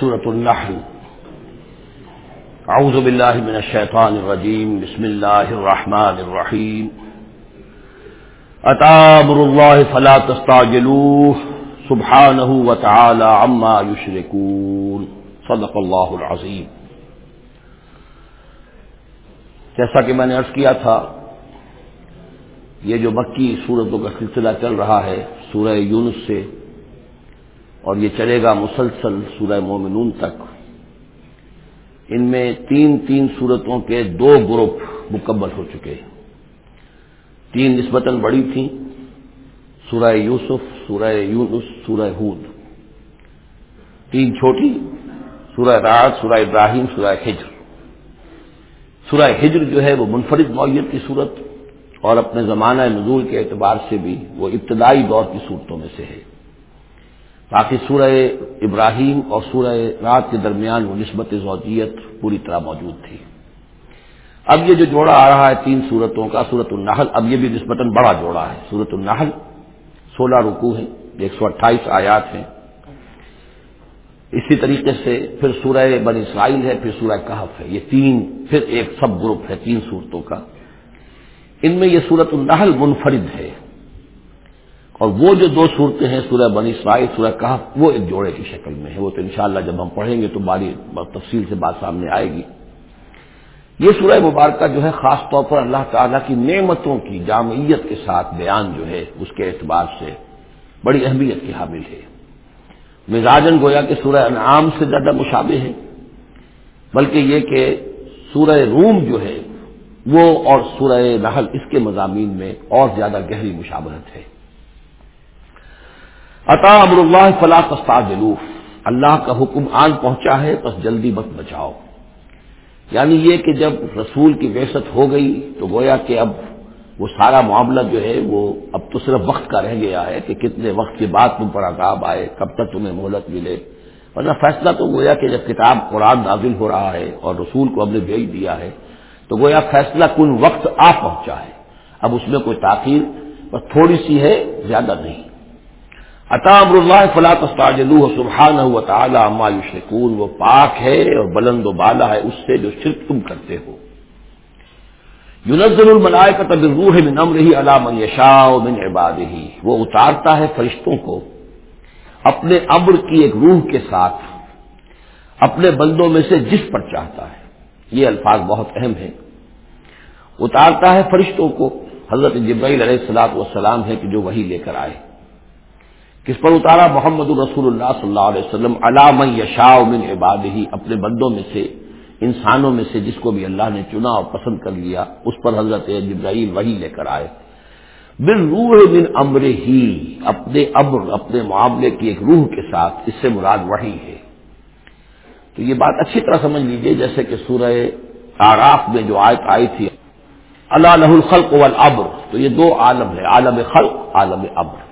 سورة النحل. أعوذ بالله من الشيطان الرجيم. بسم الله الرحمن الرحيم. أتامر الله فلا تستعجلوه. سبحانه وتعالى عما يشركون. صدق الله العظيم. جیسا کہ میں نے عرض کیا تھا، یہ جو مکی صورتوں کا سلسلہ چل رہا ہے، سورہ یونس سے اور یہ چلے گا مسلسل سورہ مومنون تک۔ ان میں تین تین صورتوں کے دو گروپ مکمل ہو چکے ہیں۔ تین نسبتاً بڑی تھیں۔ سورہ یوسف، سورہ یونس، سورہ ہود۔ تین چھوٹی، سورہ رات سورہ ابراہیم، سورہ ہجر سورہ ہجر جو ہے وہ منفرد معیت کی صورت اور اپنے زمانہ نزول کے اعتبار سے بھی وہ ابتدائی دور کی صورتوں میں سے ہے۔ باقی سورہ ابراہیم اور سورہ رات کے درمیان وہ نسبت زوجیت پوری طرح موجود تھی۔ اب یہ جو جوڑا آ رہا ہے تین صورتوں کا، سورت النحل، اب یہ بھی نسبتاً بڑا جوڑا ہے۔ سورت النحل، سولہ رکو ہے ایک سو اٹھائیس آیات ہیں۔ اسی طریقے سے پھر سورہ بن اسرائیل ہے، پھر سورہ کہف ہے۔ یہ تین، پھر ایک سب گروپ ہے تین صورتوں کا۔ ان میں یہ سورت النحل منفرد ہے۔ اور وہ جو دو صورتیں ہیں، سورہ بنی اسرائیل، سورہ کہف، وہ ایک جوڑے کی شکل میں ہے وہ تو انشاءاللہ جب ہم پڑھیں گے تو باری تفصیل سے بات سامنے آئے گی۔ یہ سورہ مبارکہ جو ہے، خاص طور پر اللہ تعالیٰ کی نعمتوں کی جامعیت کے ساتھ بیان جو ہے، اس کے اعتبار سے بڑی اہمیت کی حامل ہے۔ مزاجن گویا کہ سورہ انعام سے زیادہ مشابہ ہے، بلکہ یہ کہ سورہ روم جو ہے، وہ اور سورہ نحل اس کے مضامین میں اور زیادہ گہری مشابہت ہے۔ عطا امر اللہ فلاح تستاجلوف اللہ کا حکم آن پہنچا ہے بس جلدی مت بچاؤ۔ یعنی یہ کہ جب رسول کی ویست ہو گئی، تو گویا کہ اب وہ سارا معاملہ جو ہے، وہ اب تو صرف وقت کا رہ گیا ہے کہ کتنے وقت کے بعد تم پر عذاب آئے، کب تک تمہیں مہلت ملے۔ ورنہ فیصلہ تو گویا کہ جب کتاب قرآن نازل ہو رہا ہے اور رسول کو ہم نے بھیج دیا ہے، تو گویا فیصلہ کن وقت آ پہنچا ہے۔ اب اس میں کوئی تاخیر، بس تھوڑی سی ہے، زیادہ نہیں۔ عطا امر اللہ فلاں استاجلو و تعالیٰ یشرکون، وہ پاک ہے اور بلند و بالا ہے اس سے جو شرک تم کرتے ہو۔ یونزل الملائے کا تبروح من امر ہی علام یشاء من عباد وہ اتارتا ہے فرشتوں کو اپنے امر کی ایک روح کے ساتھ، اپنے بندوں میں سے جس پر چاہتا ہے۔ یہ الفاظ بہت اہم ہیں۔ اتارتا ہے فرشتوں کو۔ حضرت جبرائیل علیہ السلاط والسلام ہے کہ جو وہی لے کر آئے۔ کس پر اتارا؟ محمد الرسول اللہ صلی اللہ علیہ وسلم علام یشاء من عباد ہی اپنے بندوں میں سے، انسانوں میں سے جس کو بھی اللہ نے چنا اور پسند کر لیا، اس پر حضرت جبرائیل وہی لے کر آئے۔ بن روح بن امر ہی اپنے امر، اپنے معاملے کی ایک روح کے ساتھ، اس سے مراد وہی ہے۔ تو یہ بات اچھی طرح سمجھ لیجیے، جیسے کہ سورہ آراف میں جو آیت آئی تھی، اللہ لہ الخلق والابر تو یہ دو عالم ہے عالم خلق، عالم ابر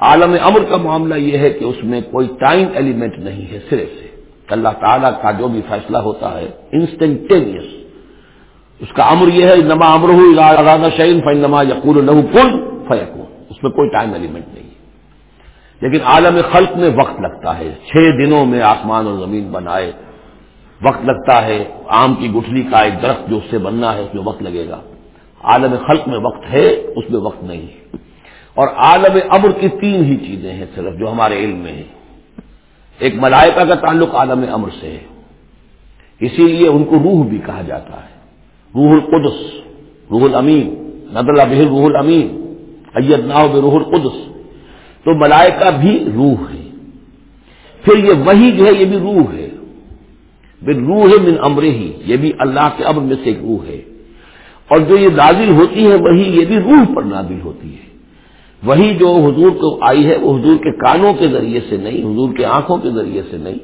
عالم امر کا معاملہ یہ ہے کہ اس میں کوئی ٹائم ایلیمنٹ نہیں ہے سرے سے۔ اللہ تعالیٰ کا جو بھی فیصلہ ہوتا ہے انسٹنٹینیس اس کا امر یہ ہے نما امر ہو شعین فن نما یقول لہو کل فیقون اس میں کوئی ٹائم ایلیمنٹ نہیں۔ ہے لیکن عالم خلق میں وقت لگتا ہے۔ چھ دنوں میں آسمان اور زمین بنائے۔ وقت لگتا ہے۔ آم کی گٹھلی کا ایک درخت جو اس سے بننا ہے، اس میں وقت لگے گا۔ عالم خلق میں وقت ہے، اس میں وقت نہیں۔ ہے اور عالم امر کی تین ہی چیزیں ہیں صرف جو ہمارے علم میں ہیں۔ ایک ملائکہ کا تعلق عالم امر سے ہے۔ اسی لیے ان کو روح بھی کہا جاتا ہے۔ روح القدس، روح الامین ندر بہ روح الامین ایت ناؤ روح القدس۔ تو ملائکہ بھی روح ہے پھر یہ وہی جو ہے، یہ بھی روح ہے۔ بن روح من امر ہی یہ بھی اللہ کے امر میں سے ایک روح ہے۔ اور جو یہ نازل ہوتی ہے وہی یہ بھی روح پر نازل ہوتی ہے۔ وہی جو حضور کو آئی ہے وہ حضور کے کانوں کے ذریعے سے نہیں، حضور کے آنکھوں کے ذریعے سے نہیں،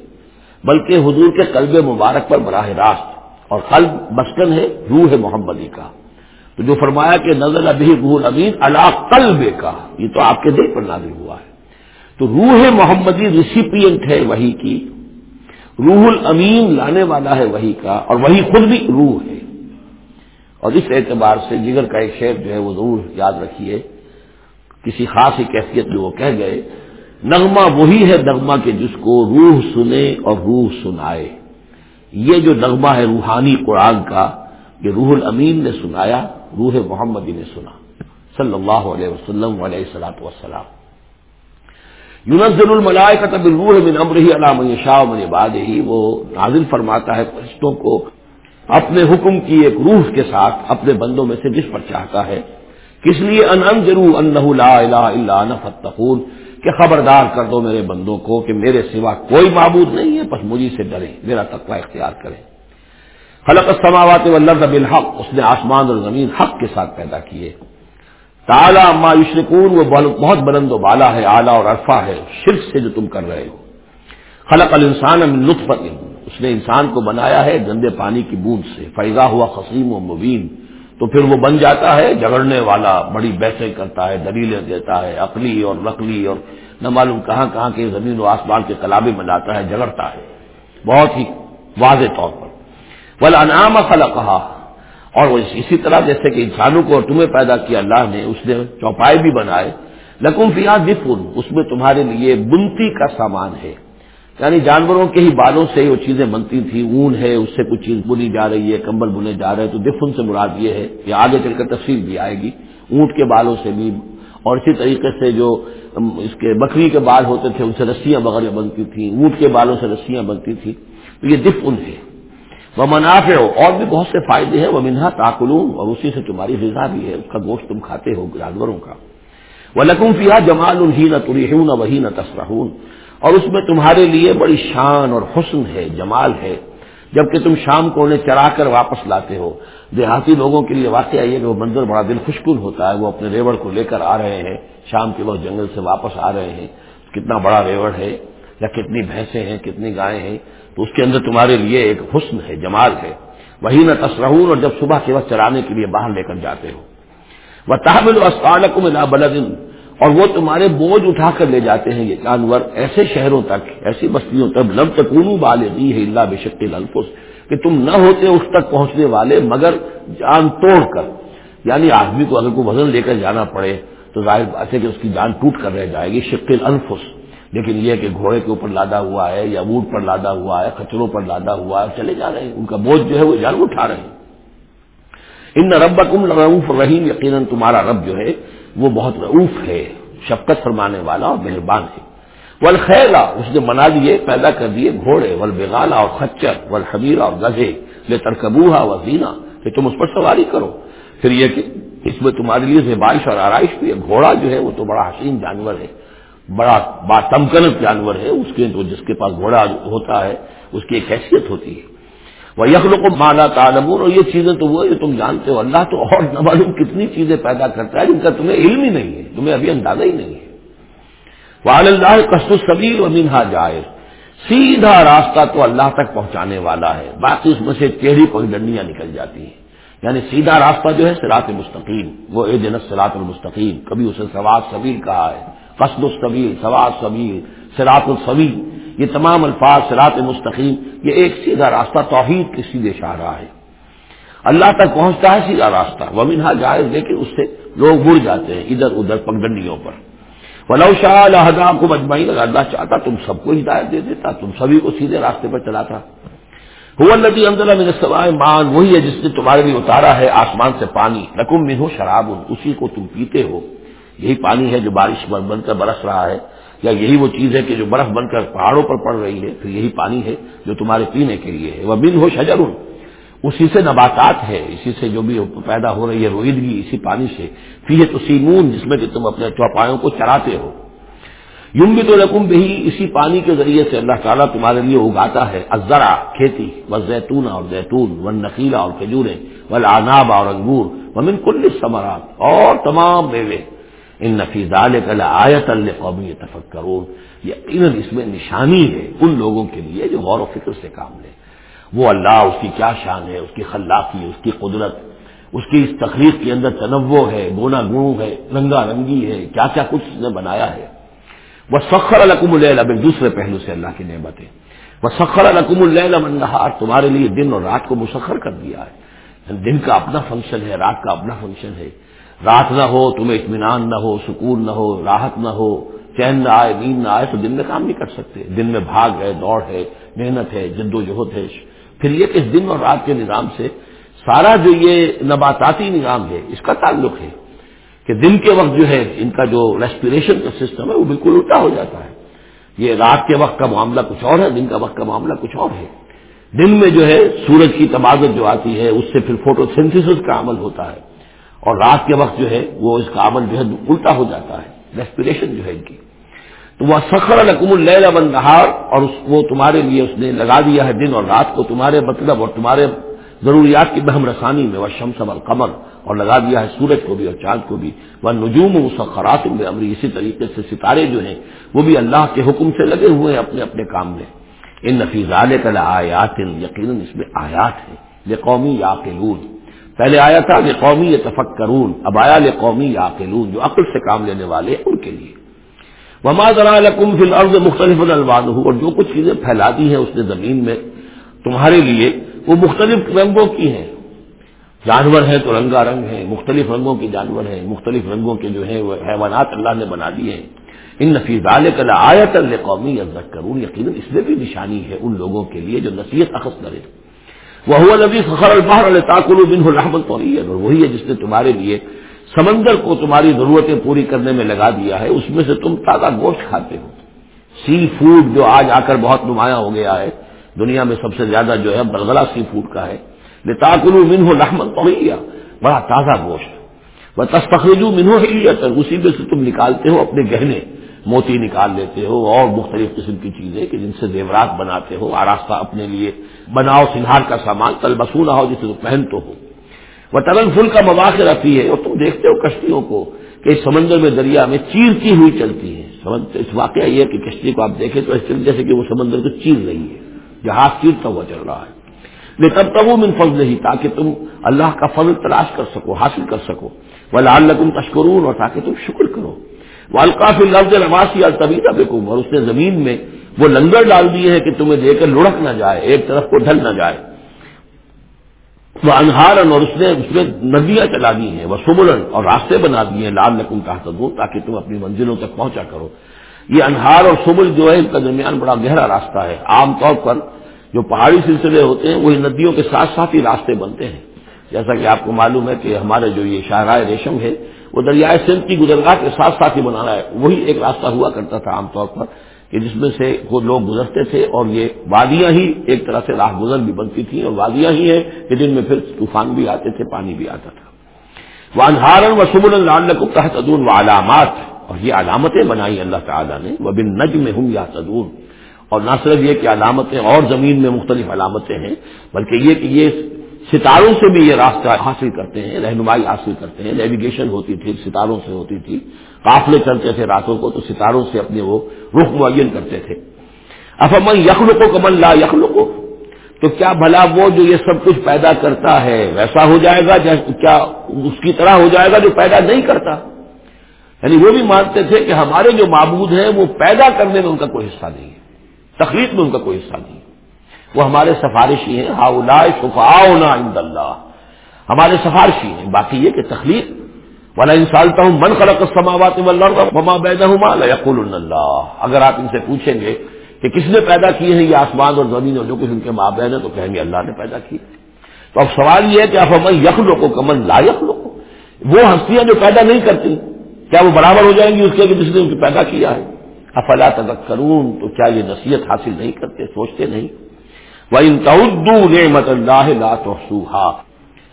بلکہ حضور کے قلب مبارک پر براہ راست، اور قلب مسکن ہے، روح محمدی کا۔ تو جو فرمایا کہ نظر ابھی روح امین اللہ قلب کا، یہ تو آپ کے دل پر نازل ہوا ہے۔ تو روح محمدی ریسیپینٹ ہے وہی کی، روح الامین لانے والا ہے وہی کا، اور وہی خود بھی روح ہے۔ اور اس اعتبار سے جگر کا ایک شعر جو ہے وہ ضرور یاد رکھیے۔ کسی خاص ہی کیفیت میں وہ کہہ گئے، نغمہ وہی ہے نغمہ کے جس کو روح سنے اور روح سنائے۔ یہ جو نغمہ ہے روحانی قرآن کا، یہ روح الامین نے سنایا، روح محمدی نے سنا۔ صلی اللہ علیہ وسلم علیہ السلاۃ وسلام یونزل الملائے کا تب روح من امر علام شاہ من باد ہی وہ نازل فرماتا ہے فرشتوں کو، اپنے حکم کی ایک روح کے ساتھ، اپنے بندوں میں سے جس پر چاہتا ہے۔ کس لیے ان انجرو ان لا الہ الا انا فتقون کہ خبردار کر دو میرے بندوں کو کہ میرے سوا کوئی معبود نہیں ہے، بس مجھے سے ڈرے، میرا تقوی اختیار کرے۔ خلق السماوات والارض بالحق، اس نے آسمان اور زمین حق کے ساتھ پیدا کیے۔ تالا ما یشرکون، وہ بہت بلند و بالا ہے، اعلیٰ اور عرفہ ہے، شرک سے جو تم کر رہے ہو۔ خلق الانسان من نطفت اس نے انسان کو بنایا ہے گندے پانی کی بوند سے۔ فیضا ہوا خسیم و مبین تو پھر وہ بن جاتا ہے جگڑنے والا بڑی بحثیں کرتا ہے، دلیلیں دیتا ہے، عقلی اور نقلی اور نہ معلوم کہاں کہاں کے زمین و آسمان کے کلابے بناتا ہے جگڑتا ہے۔ بہت ہی واضح طور پر۔ بل انعام خلا کہا اور وہ اسی طرح جیسے کہ انسانوں کو اور تمہیں پیدا کیا اللہ نے، اس نے چوپائے بھی بنائے لکم فیا دفن اس میں تمہارے لیے بنتی کا سامان ہے۔ یعنی جانوروں کے ہی بالوں سے وہ چیزیں بنتی تھی اون ہے، اس سے کچھ چیز بنی جا رہی ہے، کمبل بنے جا رہے ہیں، تو دفن سے مراد یہ ہے کہ آگے چل کر تفصیل بھی آئے گی۔ اونٹ کے بالوں سے بھی۔ اور اسی طریقے سے جو اس کے بکری کے بال ہوتے تھے، ان سے رسیاں وغیرہ بنتی تھیں۔ اونٹ کے بالوں سے رسیاں بنتی تھیں۔ تو یہ دفن ہے۔ وہ منافع ہو اور بھی بہت سے فائدے ہیں۔ وہ منہا تاکلون، اور اسی سے تمہاری غذا بھی ہے۔ اس کا گوشت تم کھاتے ہو، جانوروں کا۔ وہ لکم فیا جمال الہی نہ تریحون وہی نہ تصرحون اور اس میں تمہارے لیے بڑی شان اور حسن ہے، جمال ہے۔ جبکہ تم شام کو انہیں چرا کر واپس لاتے ہو۔ دیہاتی لوگوں کے لیے واقعہ یہ کہ وہ منظر بڑا دل خوشکن ہوتا ہے۔ وہ اپنے ریوڑ کو لے کر آ رہے ہیں۔ شام کے وقت جنگل سے واپس آ رہے ہیں۔ کتنا بڑا ریوڑ ہے یا کتنی بھینسیں ہیں، کتنی گائے ہیں۔ تو اس کے اندر تمہارے لیے ایک حسن ہے، جمال ہے۔ وہی نہ تصرہون اور جب صبح کے وقت چرانے کے لیے باہر لے کر جاتے ہو۔ وہ تحمل اسفالکم لا بلدن اور وہ تمہارے بوجھ اٹھا کر لے جاتے ہیں یہ جانور ایسے شہروں تک، ایسی بستیوں تک لب تکون بالغی ہے اللہ بشق الفس کہ تم نہ ہوتے اس تک پہنچنے والے، مگر جان توڑ کر۔ یعنی آدمی کو اگر کوئی وزن لے کر جانا پڑے، تو ظاہر بات ہے کہ اس کی جان ٹوٹ کر رہ جائے گی شکل الفس لیکن یہ کہ گھوڑے کے اوپر لادا ہوا ہے یا اونٹ پر لادا ہوا ہے کچروں پر لادا ہوا ہے، چلے جا رہے ہیں۔ ان کا بوجھ جو ہے وہ جان اٹھا رہے ہیں۔ ان رب رعوف رحیم یقیناً تمہارا رب جو ہے، وہ بہت رعوف ہے، شفقت فرمانے والا اور مہربان ہے۔ ولخیلا اس نے بنا دیے، پیدا کر دیے گھوڑے ولبغالا اور خچر ول اور گزے لے ترکبوہا و زینا کہ تم اس پر سواری کرو۔ پھر یہ کہ اس میں تمہارے لیے بارش اور آرائش بھی ہے۔ گھوڑا جو ہے، وہ تو بڑا حسین جانور ہے، بڑا باتمکنت جانور ہے۔ اس کے تو جس کے پاس گھوڑا ہوتا ہے، اس کی ایک حیثیت ہوتی ہے۔ وہ یخل کو مالا تعلمون اور یہ چیزیں تو وہ جو تم جانتے ہو۔ اللہ تو اور نہ معلوم کتنی چیزیں پیدا کرتا ہے جن کا تمہیں علم ہی نہیں ہے، تمہیں ابھی اندازہ ہی نہیں ہے۔ وہ اللہ کشت الصبیر و منہا جائے سیدھا راستہ تو اللہ تک پہنچانے والا ہے۔ باقی اس میں سے ٹیڑھی کوئی ڈنڈیاں نکل جاتی ہیں۔ یعنی سیدھا راستہ جو ہے سرات مستقیم، وہ اے جنت سرات المستقیم۔ کبھی اسے سواد سبیر کہا ہے۔ قصد الصبیر سواد سبیر سرات الصبیر یہ تمام الفاظ سرات مستقیم۔ یہ ایک سیدھا راستہ توحید کے سیدھے شاہ رہا ہے۔ اللہ تک پہنچتا ہے سیدھا راستہ۔ وہ منہا جائز لیکن اس سے لوگ بڑ جاتے ہیں ادھر ادھر پگڈنڈیوں پر۔ ولو شاہ اللہ کو مجمعین اگر اللہ چاہتا تم سب کو ہدایت دے دیتا، تم سبھی کو سیدھے راستے پر چلاتا۔ ہوا ندی اندر میرے سوائے مان وہی ہے جس نے تمہارے لیے اتارا ہے آسمان سے پانی۔ رقم میں ہو شراب، اسی کو تم پیتے ہو۔ یہی پانی ہے جو بارش بن کر برس رہا ہے۔ یا یہی وہ چیز ہے کہ جو برف بن کر پہاڑوں پر پڑ رہی ہے، پھر یہی پانی ہے جو تمہارے پینے کے لیے ہے۔ وہ بن ہو شجر۔ اسی سے نباتات ہے، اسی سے جو بھی پیدا ہو رہی ہے رویدگی اسی پانی سے۔ پھر تو سیمون جس میں کہ تم اپنے چوپایوں کو چراتے ہو۔ یوں بھی تو رقم بھی اسی پانی کے ذریعے سے اللہ تعالیٰ تمہارے لیے اگاتا ہے۔ ازرا کھیتی و زیتون اور زیتون و نکیلا اور کھجورے و آناب اور انگور۔ و من کل ثمرات اور تمام میوے۔ ان نفیز آیت القومی تفکرون یقیناً اس میں نشانی ہے ان لوگوں کے لیے جو غور و فکر سے کام لے وہ اللہ، اس کی کیا شان ہے، اس کی خلاقی، اس کی قدرت، اس کی اس تخلیق کے اندر تنوع ہے گونا گو ہے، رنگا رنگی ہے، کیا کیا کچھ اس نے بنایا ہے۔ وہ سخر القم اللہ دوسرے پہلو سے اللہ کی نعمت ہے وہ سخر القم اللہ تمہارے لیے دن اور رات کو مسخر کر دیا ہے۔ یعنی دن کا اپنا فنکشن ہے، رات کا اپنا فنکشن ہے۔ رات نہ ہو، تمہیں اطمینان نہ ہو، سکون نہ ہو، راحت نہ ہو، چین نہ آئے، نیند نہ آئے، تو دن میں کام نہیں کر سکتے۔ دن میں بھاگ ہے، دوڑ ہے، محنت ہے، جد و جہد ہے۔ پھر یہ کہ اس دن اور رات کے نظام سے؟ سارا جو یہ نباتاتی نظام ہے، اس کا تعلق ہے کہ دن کے وقت جو ہے، ان کا جو ریسپریشن کا سسٹم ہے، وہ بالکل الٹا ہو جاتا ہے۔ یہ رات کے وقت کا معاملہ کچھ اور ہے، دن کا وقت کا معاملہ کچھ اور ہے۔ دن میں جو ہے، سورج کی تبادت جو آتی ہے، اس سے پھر فوٹو سینتھس کا عمل ہوتا ہے۔ اور رات کے وقت جو ہے وہ اس کا عمل جو ہے الٹا ہو جاتا ہے ریسپریشن جو ہے ان کی۔ تو وہ سخر القم اللہ بن نہار اور اس وہ تمہارے لیے اس نے لگا دیا ہے دن اور رات کو تمہارے مطلب اور تمہارے ضروریات کی بہم رسانی میں وہ شمس قمر اور لگا دیا ہے سورج کو بھی اور چاند کو بھی۔ وہ نجوم مسخرات میں امری اسی طریقے سے ستارے جو ہیں، وہ بھی اللہ کے حکم سے لگے ہوئے ہیں اپنے اپنے کام میں۔ ان نفیز کل آیات یقیناً اس میں آیات ہیں۔ یہ قومی یا پہلے آیا تھا یہ قومی یہ تفک کرون اب آیا یہ قومی یا جو عقل سے کام لینے والے ان کے لیے۔ وما ذرا لکم فی الارض مختلف الوان اور جو کچھ چیزیں پھیلا دی ہیں اس نے زمین میں تمہارے لیے، وہ مختلف رنگوں کی ہیں۔ جانور ہیں تو رنگا رنگ ہیں، مختلف رنگوں کے جانور ہیں، مختلف رنگوں کے جو ہیں، وہ حیوانات اللہ نے بنا دیے ہیں۔ ان نفیز عال آیت قومی عزت کروں یقیناً اس میں بھی نشانی ہے ان لوگوں کے لیے جو نصیحت اخذ کرے وہ نبی فخر البحر الطاقل بن الرحمت اور وہی ہے جس نے تمہارے لیے سمندر کو تمہاری ضرورتیں پوری کرنے میں لگا دیا ہے، اس میں سے تم تازہ گوشت کھاتے ہو۔ سی فوڈ جو آج آ کر بہت نمایاں ہو گیا ہے، دنیا میں سب سے زیادہ جو ہے بلغلہ سی فوڈ کا ہے۔ تاکلو منہ لحمن تو بڑا تازہ گوشت۔ وہ تستخرجو منہ ہی اسی میں سے تم نکالتے ہو اپنے گہنے۔ موتی نکال لیتے ہو اور مختلف قسم کی چیزیں کہ جن سے زیورات بناتے ہو، آراستہ اپنے لیے بناؤ سنہار کا سامان تل بسونا ہو جسے تم پہن تو ہو۔ وہ ترن فل کا مواقع رہتی ہے اور تم دیکھتے ہو کشتیوں کو کہ اس سمندر میں دریا میں چیرتی ہوئی چلتی ہے اس واقعہ یہ کہ کشتی کو آپ دیکھیں تو جیسے کہ وہ سمندر کو چیر رہی ہے۔ جہاز چیرتا ہوا چل رہا ہے۔ لیکن تب وہ من فضل نہیں تاکہ تم اللہ کا فضل تلاش کر سکو، حاصل کر سکو۔ وہ لال تشکرون اور تاکہ تم شکر کرو۔ وہ القاف لفظ نواسی الطبیتا بکم اور اس نے زمین میں وہ لنگر ڈال دیے ہیں کہ تمہیں دے کر لڑک نہ جائے، ایک طرف کو ڈھل نہ جائے۔ وہ انہارن اور اس نے اس میں ندیاں چلا دی ہیں وہ سمرن اور راستے بنا دیے ہیں لال نقم کا تاکہ تم اپنی منزلوں تک پہنچا کرو۔ یہ انہار اور سبل جو ہے، ان کا درمیان بڑا گہرا راستہ ہے۔ عام طور پر جو پہاڑی سلسلے ہوتے ہیں، وہی ندیوں کے ساتھ ساتھ ہی راستے بنتے ہیں۔ جیسا کہ آپ کو معلوم ہے کہ ہمارے جو یہ شاہراہ ریشم ہے وہ دریائے سندھ کی گزرگاہ کے ساتھ ساتھ ہی بنانا ہے۔ وہی ایک راستہ ہوا کرتا تھا عام طور پر کہ جس میں سے وہ لوگ گزرتے تھے اور یہ وادیاں ہی ایک طرح سے راہ گزر بھی بنتی تھیں اور وادیاں ہی ہیں کہ جن میں پھر طوفان بھی آتے تھے، پانی بھی آتا تھا۔ وہ انہارن و سمن اللہ کو تحت و علامات۔ اور یہ علامتیں بنائی اللہ تعالیٰ نے۔ وہ بن نج میں ہوں یا تدون اور نہ صرف یہ کہ علامتیں اور زمین میں مختلف علامتیں ہیں، بلکہ یہ کہ یہ ستاروں سے بھی یہ راستہ حاصل کرتے ہیں، رہنمائی حاصل کرتے ہیں نیویگیشن ہوتی تھی، ستاروں سے ہوتی تھی۔ قافلے چلتے تھے راتوں کو تو ستاروں سے اپنے وہ رخ معین کرتے تھے۔ افمن یخل کو کمل لا یخل کو تو کیا بھلا وہ جو یہ سب کچھ پیدا کرتا ہے، ویسا ہو جائے گا کیا اس کی طرح ہو جائے گا جو پیدا نہیں کرتا؟ یعنی وہ بھی مانتے تھے کہ ہمارے جو معبود ہیں وہ پیدا کرنے میں ان کا کوئی حصہ نہیں ہے، تخلیق میں ان کا کوئی حصہ نہیں ہے۔ وہ ہمارے سفارشی ہیں ہاؤ شفا اللہ۔ ہمارے سفارشی ہیں، باقی یہ کہ تخلیق۔ والا انسالتا ہوں من خلق سماوات مما بیدا یقول اللہ اگر آپ ان سے پوچھیں گے کہ کس نے پیدا کیے ہیں یہ آسمان اور زمین اور جو کچھ ان کے ماں بہن ہے تو کہیں گے اللہ نے پیدا کی۔ تو اب سوال یہ ہے کہ آپ ہمیں یخ لو کمن لا یخ لو وہ ہستیاں جو پیدا نہیں کرتی، کیا وہ برابر ہو جائیں گی اس کے جس نے ان کو پیدا کیا ہے؟ افلا تک کرون تو کیا یہ نصیحت حاصل نہیں کرتے، سوچتے نہیں؟ وہ ان تعدو نعمت اللہ لا تو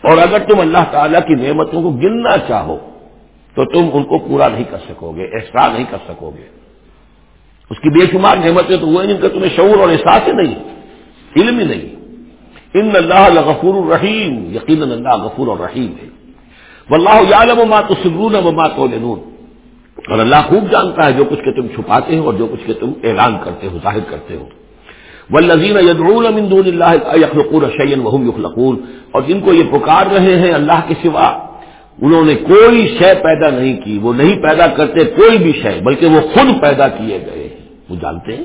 اور اگر تم اللہ تعالیٰ کی نعمتوں کو گننا چاہو، تو تم ان کو پورا نہیں کر سکو گے احساس نہیں کر سکو گے اس کی بے شمار نعمتیں تو وہ جن کا تمہیں شعور اور احساس ہی نہیں، علم ہی نہیں۔ ان اللہ غفور الرحیم یقین اللہ غفور الرحیم ہے۔ واللہ یعلم ما تصرون وما تعلنون۔ اور اللہ خوب جانتا ہے جو کچھ کہ تم چھپاتے ہو اور جو کچھ کہ تم اعلان کرتے ہو، ظاہر کرتے ہو۔ والذین یدعون من دون اللہ یخلقون شیئا وهم یخلقون۔ اور جن کو یہ پکار رہے ہیں اللہ کے سوا، انہوں نے کوئی شے پیدا نہیں کی۔ وہ نہیں پیدا کرتے کوئی بھی شے، بلکہ وہ خود پیدا کیے گئے ہیں۔ وہ جانتے ہیں؟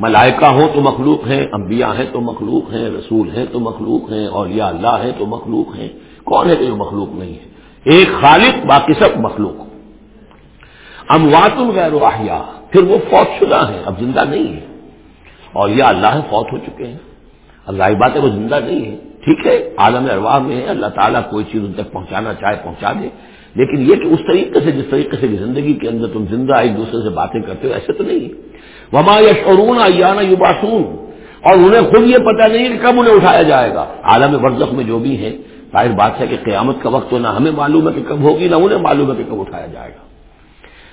ملائکہ ہو تو مخلوق ہیں، انبیاء ہیں تو مخلوق ہیں، رسول ہیں تو مخلوق ہیں اور یا اللہ ہے تو مخلوق ہیں۔ کون ہے کہ جو مخلوق نہیں ہے؟ ایک خالق، باقی سب مخلوق۔ امواتم غیر واحیہ پھر وہ فوت شدہ ہیں، اب زندہ نہیں ہے اور یہ اللہ فوت ہو چکے ہیں۔ اللہ بات ہے وہ زندہ نہیں ہے۔ ٹھیک ہے، عالم ارواح میں ہے، اللہ تعالیٰ کوئی چیز ان تک پہنچانا چاہے پہنچا دے۔ لیکن یہ کہ اس طریقے سے، جس طریقے سے زندگی کے اندر تم زندہ ایک دوسرے سے باتیں کرتے ہو، ایسے تو نہیں وما یشعرون ایانا یباسون اور انہیں خود یہ پتہ نہیں کہ کب انہیں اٹھایا جائے گا۔ عالم برزخ میں جو بھی ہے ظاہر بات ہے کہ قیامت کا وقت تو نہ ہمیں معلوم ہے کہ کب ہوگی، نہ انہیں معلوم ہے کہ کب اٹھایا جائے گا۔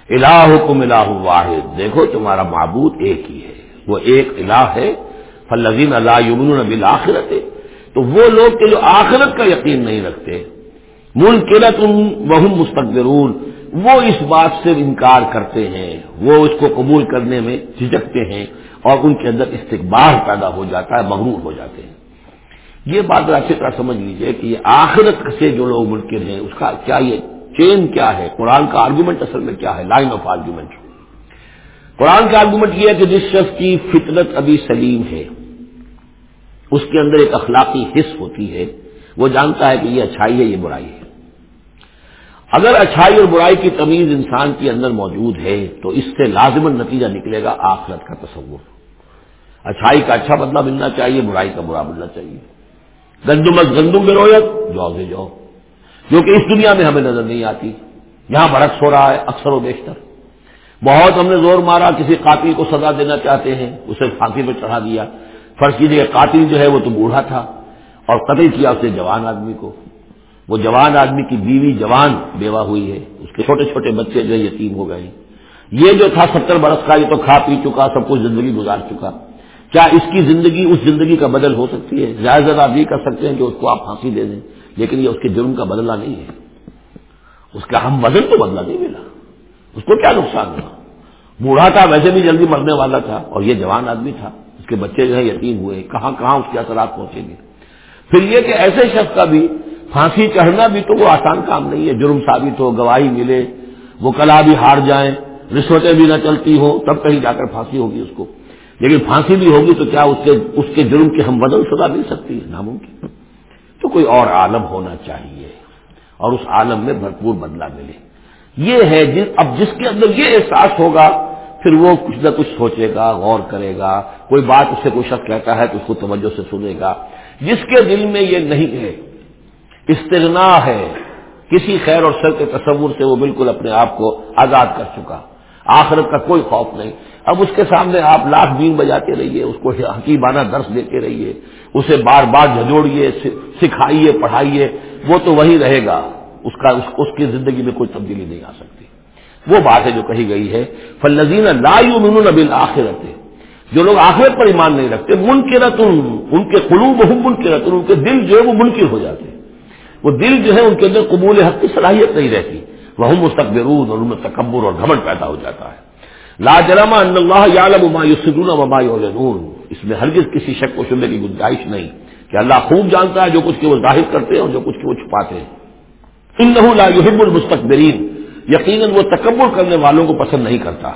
الہ کم الہ واحد۔ دیکھو، تمہارا معبود ایک ہی ہے۔ وہ ایک الہ ہے فلزین اللہ یمن بل آخرت تو وہ لوگ کہ جو آخرت کا یقین نہیں رکھتے ملکرت وہ مستقبرون وہ اس بات سے انکار کرتے ہیں، وہ اس کو قبول کرنے میں جھجکتے ہیں اور ان کے اندر استقبال پیدا ہو جاتا ہے، مغرور ہو جاتے ہیں۔ یہ بات اچھی طرح سمجھ لیجیے کہ یہ آخرت سے جو لوگ منکر ہیں، اس کا کیا یہ چین کیا ہے؟ قرآن کا آرگومنٹ اصل میں کیا ہے؟ لائن آف آرگومنٹ قرآن کا آرگومنٹ یہ ہے کہ جس شخص کی فطرت ابھی سلیم ہے، اس کے اندر ایک اخلاقی حص ہوتی ہے، وہ جانتا ہے کہ یہ اچھائی ہے، یہ برائی ہے۔ اگر اچھائی اور برائی کی تمیز انسان کے اندر موجود ہے، تو اس سے لازمن نتیجہ نکلے گا آخرت کا تصور۔ اچھائی کا اچھا بدلہ ملنا چاہیے، برائی کا برا ملنا چاہیے۔ گندم گندم میں رویت جو سے جو جو کہ اس دنیا میں ہمیں نظر نہیں آتی، یہاں برعکس ہو رہا ہے، اکثر و بیشتر۔ بہت ہم نے زور مارا، کسی قاتل کو سزا دینا چاہتے ہیں، اسے پھانسی پہ چڑھا دیا۔ فرض کیجیے قاتل جو ہے وہ تو بوڑھا تھا اور قتل کیا اسے جوان آدمی کو۔ وہ جوان آدمی کی بیوی جوان بیوہ ہوئی ہے۔ اس کے چھوٹے چھوٹے بچے جو یتیم ہو گئے یہ جو تھا ستر برس کا، یہ تو کھا پی چکا، سب کچھ زندگی گزار چکا۔ کیا اس کی زندگی اس زندگی کا بدل ہو سکتی ہے؟ زیادہ آپ یہ کر سکتے ہیں کہ اس کو آپ پھانسی دے دیں، لیکن یہ اس کے جرم کا بدلہ نہیں ہے۔ اس کا ہم بدل تو بدلہ نہیں ملا۔ اس کو کیا نقصان ہوا؟ بوڑھا تھا، ویسے بھی جلدی مرنے والا تھا اور یہ جوان آدمی تھا۔ اس کے بچے جو ہے یتیم ہوئے، کہاں کہاں اس کے اثرات پہنچیں گے؟ پھر یہ کہ ایسے شخص کا بھی پھانسی چڑھنا بھی تو وہ آسان کام نہیں ہے۔ جرم ثابت ہو، گواہی ملے، وہ کلا بھی ہار جائیں، رشوتیں بھی نہ چلتی ہوں، تب کہیں جا کر پھانسی ہوگی اس کو۔ لیکن پھانسی بھی ہوگی تو کیا اس کے اس کے جرم کی ہم بدل سزا مل سکتی ہے؟ ناممکن۔ تو کوئی اور عالم ہونا چاہیے اور اس عالم میں بھرپور بدلہ ملے۔ یہ ہے جس اب جس کے اندر یہ احساس ہوگا، پھر وہ کچھ نہ کچھ سوچے گا، غور کرے گا۔ کوئی بات اس سے کوئی شخص کہتا ہے تو اس کو توجہ سے سنے گا۔ جس کے دل میں یہ نہیں ہے، استغنا ہے، کسی خیر اور سر کے تصور سے وہ بالکل اپنے آپ کو آزاد کر چکا۔ آخرت کا کوئی خوف نہیں۔ اب اس کے سامنے آپ لاکھ بین بجاتے رہیے، اس کو حکیمانہ درس دیتے رہیے، اسے بار بار جھجوڑیے، سکھائیے، پڑھائیے، وہ تو وہی رہے گا۔ اس کا اس کی زندگی میں کوئی تبدیلی نہیں آ سکتی۔ وہ بات ہے جو کہی گئی ہے فلزین لا یؤمنون بالآخرت جو لوگ آخرت پر ایمان نہیں رکھتے منکرت ان کے قلوب ہم منکرت ان کے دل جو ہے وہ منکر ہو جاتے وہ دل جو ہے ان کے اندر قبول حق کی صلاحیت نہیں رہتی۔ وہ مستقبرون اور ان میں تکبر اور گھمٹ پیدا ہو جاتا ہے۔ لا جرما ان اللہ یعلم ما یسرون وما یعلنون۔ اس میں ہرگز کسی شک و شبے کی گنجائش نہیں کہ اللہ خوب جانتا ہے جو کچھ کے وہ ظاہر کرتے ہیں اور جو کچھ کے وہ چھپاتے ہیں۔ انه لا يحب المستكبرين یقیناً وہ تکبر کرنے والوں کو پسند نہیں کرتا۔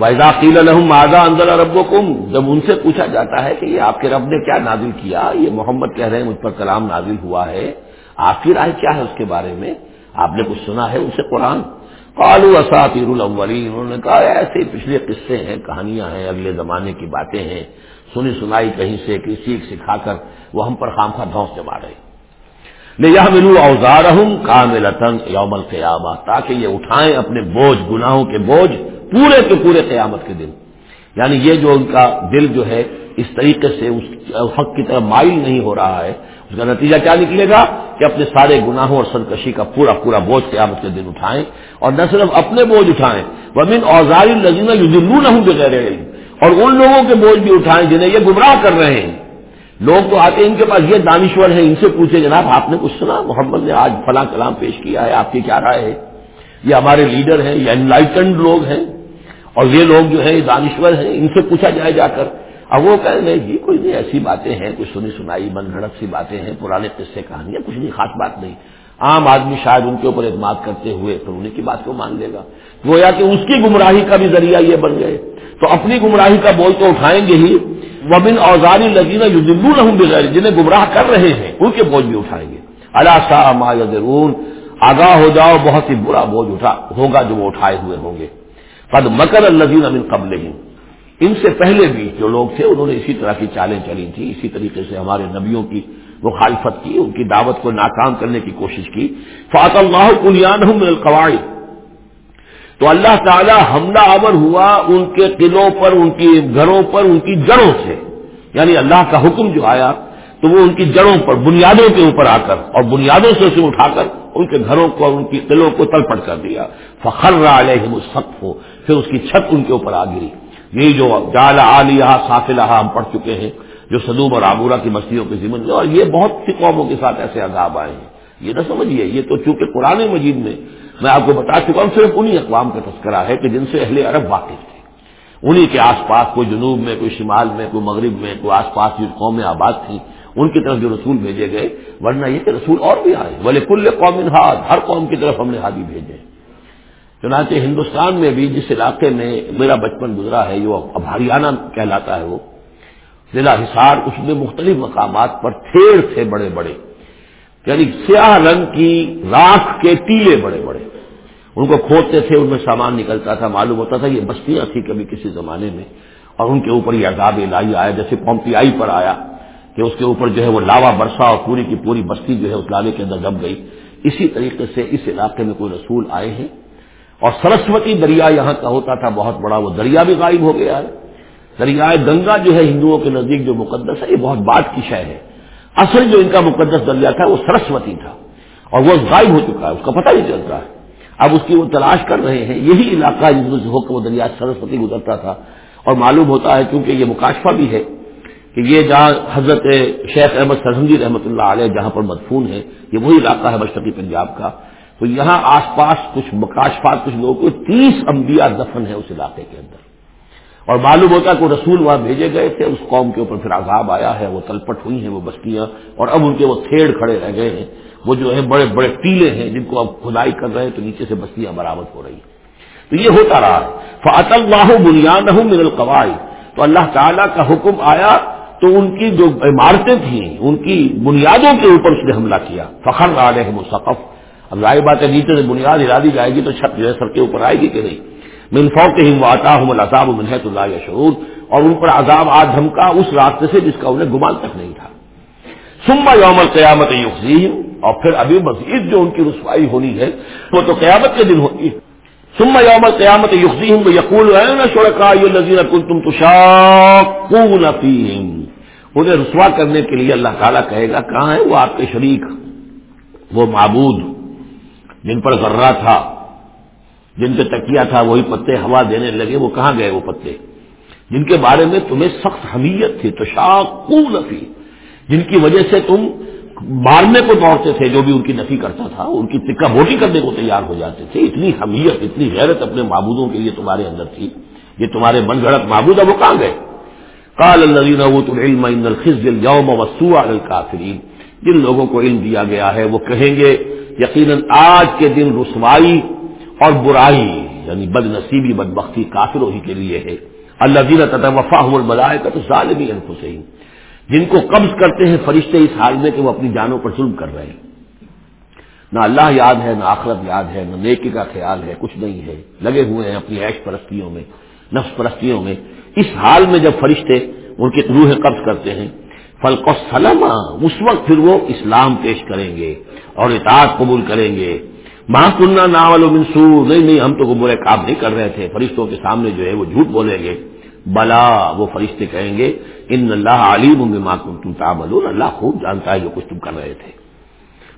وحضا قیل الحم آزا اندر رب جب ان سے پوچھا جاتا ہے کہ یہ آپ کے رب نے کیا نازل کیا، یہ محمد کہہ رہے ہیں مجھ پر کلام نازل ہوا ہے آپ کی رائے کیا ہے اس کے بارے میں؟ آپ نے کچھ سنا ہے ان سے قرآن؟ قالو اساطیر الاولین انہوں نے کہا، ایسے پچھلے قصے ہیں، کہانیاں ہیں، اگلے زمانے کی باتیں ہیں۔ سنی سنائی کہیں سے، کسی سکھا کر وہ ہم پر خام خواہ دھوس جما رہے۔ لے یہ ملو اوزار ہوں یوم القیامہ، تاکہ یہ اٹھائیں اپنے بوجھ، گناہوں کے بوجھ پورے کے پورے قیامت کے دن۔ یعنی یہ جو ان کا دل جو ہے، اس طریقے سے اس حق کی طرف مائل نہیں ہو رہا ہے۔ اس کا نتیجہ کیا نکلے گا؟ کہ اپنے سارے گناہوں اور سرکشی کا پورا پورا بوجھ قیامت کے دن اٹھائیں اور نہ صرف اپنے بوجھ اٹھائیں، ومن اوزاری لذینہ یو نہ ہوں بغیر اور ان لوگوں کے بوجھ بھی اٹھائیں جنہیں یہ گمراہ کر رہے ہیں۔ لوگ تو آتے ہیں ان کے پاس، یہ دانشور ہے ان سے پوچھے، جناب، آپ نے کچھ سنا؟ محمد نے آج فلاں کلام پیش کیا ہے، آپ کی کیا رائے ہے؟ یہ ہمارے لیڈر ہیں، یہ انلائٹنڈ لوگ ہیں، اور یہ لوگ جو ہیں دانشور ہیں، ان سے پوچھا جائے جا کر۔ اب وہ کہیں گے جی کوئی نہیں، ایسی باتیں ہیں کچھ سنی سنائی، من گھڑت سی باتیں ہیں، پرانے قصے کہانیاں کچھ نہیں خاص بات نہیں۔ عام آدمی شاید ان کے اوپر اعتماد کرتے ہوئے تو انہیں کی بات کو مان لے گا۔ گویا کہ اس کی گمراہی کا بھی ذریعہ یہ بن گئے۔ تو اپنی گمراہی کا بول تو اٹھائیں گے ہی۔ وبن اوزاری لگینا یو دلو بغیر جنہیں گمراہ کر رہے ہیں، ان کے بوجھ بھی اٹھائیں گے۔ اللہ شاہ ما یدرون آگاہ ہو جاؤ، بہت ہی برا بوجھ اٹھا ہوگا جو وہ اٹھائے ہوئے ہوں گے۔ قد مکر الزین امن قبل ان سے پہلے بھی جو لوگ تھے، انہوں نے اسی طرح کی چالیں چلی تھی، اسی طریقے سے ہمارے نبیوں کی مخالفت کی، ان کی دعوت کو ناکام کرنے کی کوشش کی۔ فات اللہ کلیان ہوں القواعد۔ تو اللہ تعالی حملہ آور ہوا ان کے قلعوں پر، ان کی گھروں پر، ان کی جڑوں سے۔ یعنی اللہ کا حکم جو آیا تو وہ ان کی جڑوں پر، بنیادوں کے اوپر آ کر اور بنیادوں سے اسے اٹھا کر ان کے گھروں کو اور ان کی قلعوں کو تلپٹ کر دیا۔ فخر علیہم السقف ہو پھر اس کی چھت ان کے اوپر آ گری۔ یہی جو جال عالیہ سافلہ ہم پڑھ چکے ہیں، جو سدوم اور آبورا کی مستیوں کے ذمن میں اور یہ بہت سی قوموں کے ساتھ ایسے عذاب آئے ہیں۔ یہ نہ سمجھیے، یہ تو چونکہ قرآن مجید میں میں آپ کو بتا چکا ہوں، صرف انہی اقوام کا تذکرہ ہے کہ جن سے اہل عرب واقف تھے۔ انہی کے آس پاس کوئی جنوب میں، کوئی شمال میں، کوئی مغرب میں، کوئی آس پاس جو قومیں آباد تھیں، ان کی طرف جو رسول بھیجے گئے، ورنہ یہ کہ رسول اور بھی آئے۔ بولے کل قوم ہاتھ ہر قوم کی طرف ہم نے ہادی بھیجے۔ چنانچہ ہندوستان میں بھی جس علاقے میں میرا بچپن گزرا ہے جو اب ہریانہ کہلاتا ہے وہ، ضلع حصار، اس میں مختلف مقامات پر تھیڑ تھے بڑے بڑے۔ یعنی سیاہ رنگ کی راکھ کے ٹیلے بڑے بڑے۔ ان کو کھودتے تھے، ان میں سامان نکلتا تھا، معلوم ہوتا تھا یہ بستیاں تھیں کبھی کسی زمانے میں۔ اور ان کے اوپر یہ عذاب الہی آیا، جیسے پومپیائی پر آیا کہ اس کے اوپر جو ہے وہ لاوا برسا اور پوری کی پوری بستی جو ہے اس لاوے کے اندر دب گئی۔ اسی طریقے سے اس علاقے میں کوئی رسول آئے ہیں۔ اور سرسوتی دریا یہاں کا ہوتا تھا، بہت بڑا، وہ دریا بھی غائب ہو گیا ہے۔ دریائے گنگا جو ہے ہندوؤں کے نزدیک جو مقدس ہے، یہ بہت بات کی شے ہے۔ اصل جو ان کا مقدس دریا تھا وہ سرسوتی تھا اور وہ غائب ہو چکا ہے، اس کا پتہ نہیں چل رہا ہے۔ اب اس کی وہ تلاش کر رہے ہیں، یہی علاقہ جس سے ہو کر وہ دریا سرسوتی گزرتا تھا۔ اور معلوم ہوتا ہے کیونکہ یہ مکاشفہ بھی ہے کہ یہ جہاں حضرت شیخ احمد سرحدی رحمۃ اللہ علیہ جہاں پر مدفون ہے یہ وہی علاقہ ہے مشرقی پنجاب کا۔ تو یہاں آس پاس کچھ مکاشفات، کچھ لوگوں کو تیس انبیاء دفن ہے اس علاقے کے اندر۔ اور معلوم ہوتا کہ وہ رسول وہاں بھیجے گئے تھے، اس قوم کے اوپر پھر عذاب آیا ہے، وہ تلپٹ ہوئی ہیں، وہ بستیاں، اور اب ان کے وہ تھیڑ کھڑے رہ گئے ہیں۔ وہ جو ہے بڑے بڑے ٹیلے ہیں، جن کو اب کھدائی کر رہے ہیں، تو نیچے سے بستیاں برامد ہو رہی ہیں۔ تو یہ ہوتا رہا فعت اللہ بنیاد من القواعد۔ تو اللہ تعالیٰ کا حکم آیا، تو ان کی جو عمارتیں تھیں، ان کی بنیادوں کے اوپر اس نے حملہ کیا۔ فخر علیہ مصقف اب ظاہر بات ہے، نیچے سے بنیاد ہلا دی جائے گی تو چھت جو ہے سر کے اوپر آئے گی کہ نہیں؟ منفو کے ہم واتا ہوں الزاب اللہ اور ان پر عذاب آج دھمکا اس راستے سے جس کا انہیں گمان تک نہیں تھا۔ سما یوم قیامت یقین اور پھر ابھی مزید جو ان کی رسوائی ہونی ہے، وہ تو قیامت کے دن ہوگی۔ سما یوم قیامت یقین یقول شرکا نذیر کل تم تشاکون انہیں رسوا کرنے کے لیے اللہ تعالیٰ کہے گا، کہاں ہے وہ آپ کے شریک؟ وہ معبود جن پر ذرہ تھا۔ جن کے تکیا تھا وہی پتے ہوا دینے لگے، وہ کہاں گئے وہ پتے؟ جن کے بارے میں تمہیں سخت حمیت تھی تو شاخ نفی جن کی وجہ سے تم مارنے کو دوڑتے تھے، جو بھی ان کی نفی کرتا تھا، ان کی ٹکا بوٹی کرنے کو تیار ہو جاتے تھے۔ اتنی حمیت، اتنی غیرت اپنے معبودوں کے لیے تمہارے اندر تھی۔ یہ تمہارے من گھڑت معبود ہے وہ کہاں گئے؟ کال الخل یوم وسو الکافرین۔ جن لوگوں کو علم دیا گیا ہے، وہ کہیں گے، یقیناً آج کے دن رسوائی اور برائی یعنی بد نصیبی بد بختی کافروں ہی کے لیے ہے. اللہ دین وفا الملائے کا تو ظالمی انفسین جن کو قبض کرتے ہیں فرشتے اس حال میں کہ وہ اپنی جانوں پر ظلم کر رہے ہیں. نہ اللہ یاد ہے، نہ آخرت یاد ہے، نہ نیکی کا خیال ہے، کچھ نہیں ہے. لگے ہوئے ہیں اپنی عیش پرستیوں میں، نفس پرستیوں میں. اس حال میں جب فرشتے ان کی روح قبض کرتے ہیں فلق و سلم اس وقت پھر وہ اسلام پیش کریں گے اور اطاعت قبول کریں گے. ماں کنہ ناول و منصور نہیں نہیں، ہم تو برے کام نہیں کر رہے تھے۔ فرشتوں کے سامنے جو ہے وہ جھوٹ بولیں گے۔ بلا، وہ فرشتے کہیں گے، ان اللہ علیم ہوں گے ماں کن تم اللہ خوب جانتا ہے جو کچھ تم کر رہے تھے۔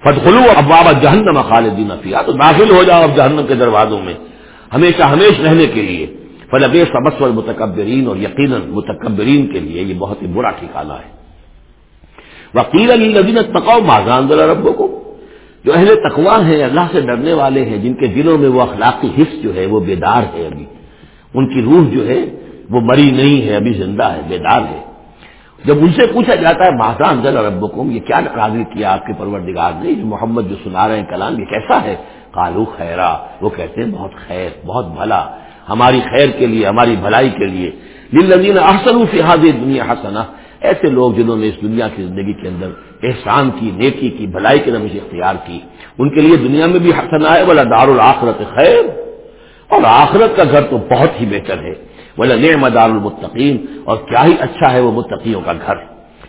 فتخلو اب بابا جہنم خالدین فیا تو داخل ہو جاؤ اب جہنم کے دروازوں میں۔ ہمیشہ ہمیش رہنے کے لیے۔ فلب سبس متکبرین اور یقیناً متکبرین کے لیے یہ بہت ہی برا ٹھکانا ہے۔ وکیل علی نبین تقاؤ ماضان ربوں کو جو اہل تقوا ہیں، اللہ سے ڈرنے والے ہیں، جن کے دلوں میں وہ اخلاقی حص جو ہے، وہ بیدار ہے ابھی۔ ان کی روح جو ہے، وہ مری نہیں ہے، ابھی زندہ ہے، بیدار ہے۔ جب ان سے پوچھا جاتا ہے ماضا انزل رب یہ کیا نقاضی کیا آپ کے پروردگار نے؟ جو محمد جو سنا رہے ہیں کلام، یہ کیسا ہے؟ کالو خیرا۔ وہ کہتے ہیں، بہت خیر، بہت بھلا۔ ہماری خیر کے لیے، ہماری بھلائی کے لیے۔ احسن فی حاضر دنیا حسنا ایسے لوگ جنہوں نے اس دنیا کی زندگی کے اندر احسان کی، نیکی کی، بھلائی کی نمش اختیار کی، ان کے لیے دنیا میں بھی حسن آئے بولا دار الآخرت خیر۔ اور آخرت کا گھر تو بہت ہی بہتر ہے۔ بولا نعم دار المتقین اور کیا ہی اچھا ہے وہ متقیوں کا گھر۔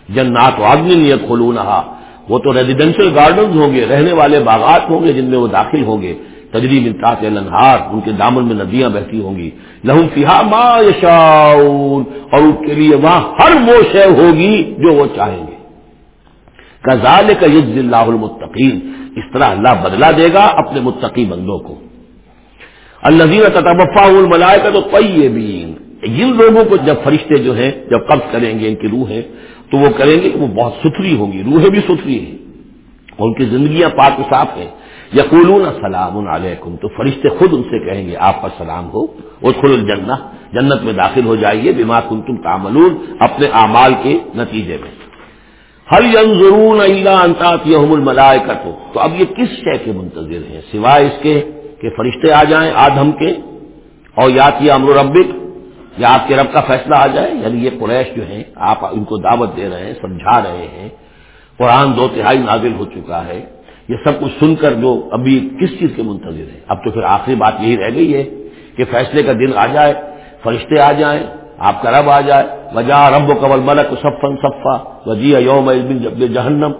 جنات و نیت خلونہا وہ تو ریزیڈینشل گارڈنز ہوں گے، رہنے والے باغات ہوں گے جن میں وہ داخل ہوں گے۔ تجریب انتاط لنہار ان کے دامن میں ندیاں بہتی ہوں گی۔ لہم فیحا ما یشاؤن اور ان کے لیے وہاں ہر وہ شے ہوگی جو وہ چاہیں گے۔ کزال کا یز اللہ المتقین۔ اس طرح اللہ بدلا دے گا اپنے متقی بندوں کو۔ اللہ تطبفا الملائے تو طیبین جن لوگوں کو جب فرشتے جو ہیں، جب قبض کریں گے، ان کی روح ہے تو وہ کریں گے کہ وہ بہت ستھری ہوں گی، روحیں بھی ستھری ہیں۔ اور ان کی زندگیاں پاک و صاف ہیں۔ یقولون سلام علیکم، تو فرشتے خود ان سے کہیں گے، آپ پر سلام ہو وہ خل الجنہ، جنت میں داخل ہو جائیے، بما کن تم تعملون، اپنے اعمال کے نتیجے میں۔ ہر ینظرون اللہ انتاط یحم الملائے تو اب یہ کس شے کے منتظر ہیں؟ سوائے اس کے کہ فرشتے آ جائیں آدم کے، اور یا امر ربک، یا آپ کے رب کا فیصلہ آ جائے؟ یعنی یہ قریش جو ہیں، آپ ان کو دعوت دے رہے ہیں، سمجھا رہے ہیں قرآن دو تہائی نازل ہو چکا ہے۔ یہ سب کچھ سن کر جو ابھی کس چیز کے منتظر ہے اب تو پھر آخری بات یہی رہ گئی ہے کہ فیصلے کا دن آ جائے، فرشتے آ جائیں، آپ کا رب آ جائے۔ وجہ رب و قبل ملک صفن صفا وجی یوم جب جہنم۔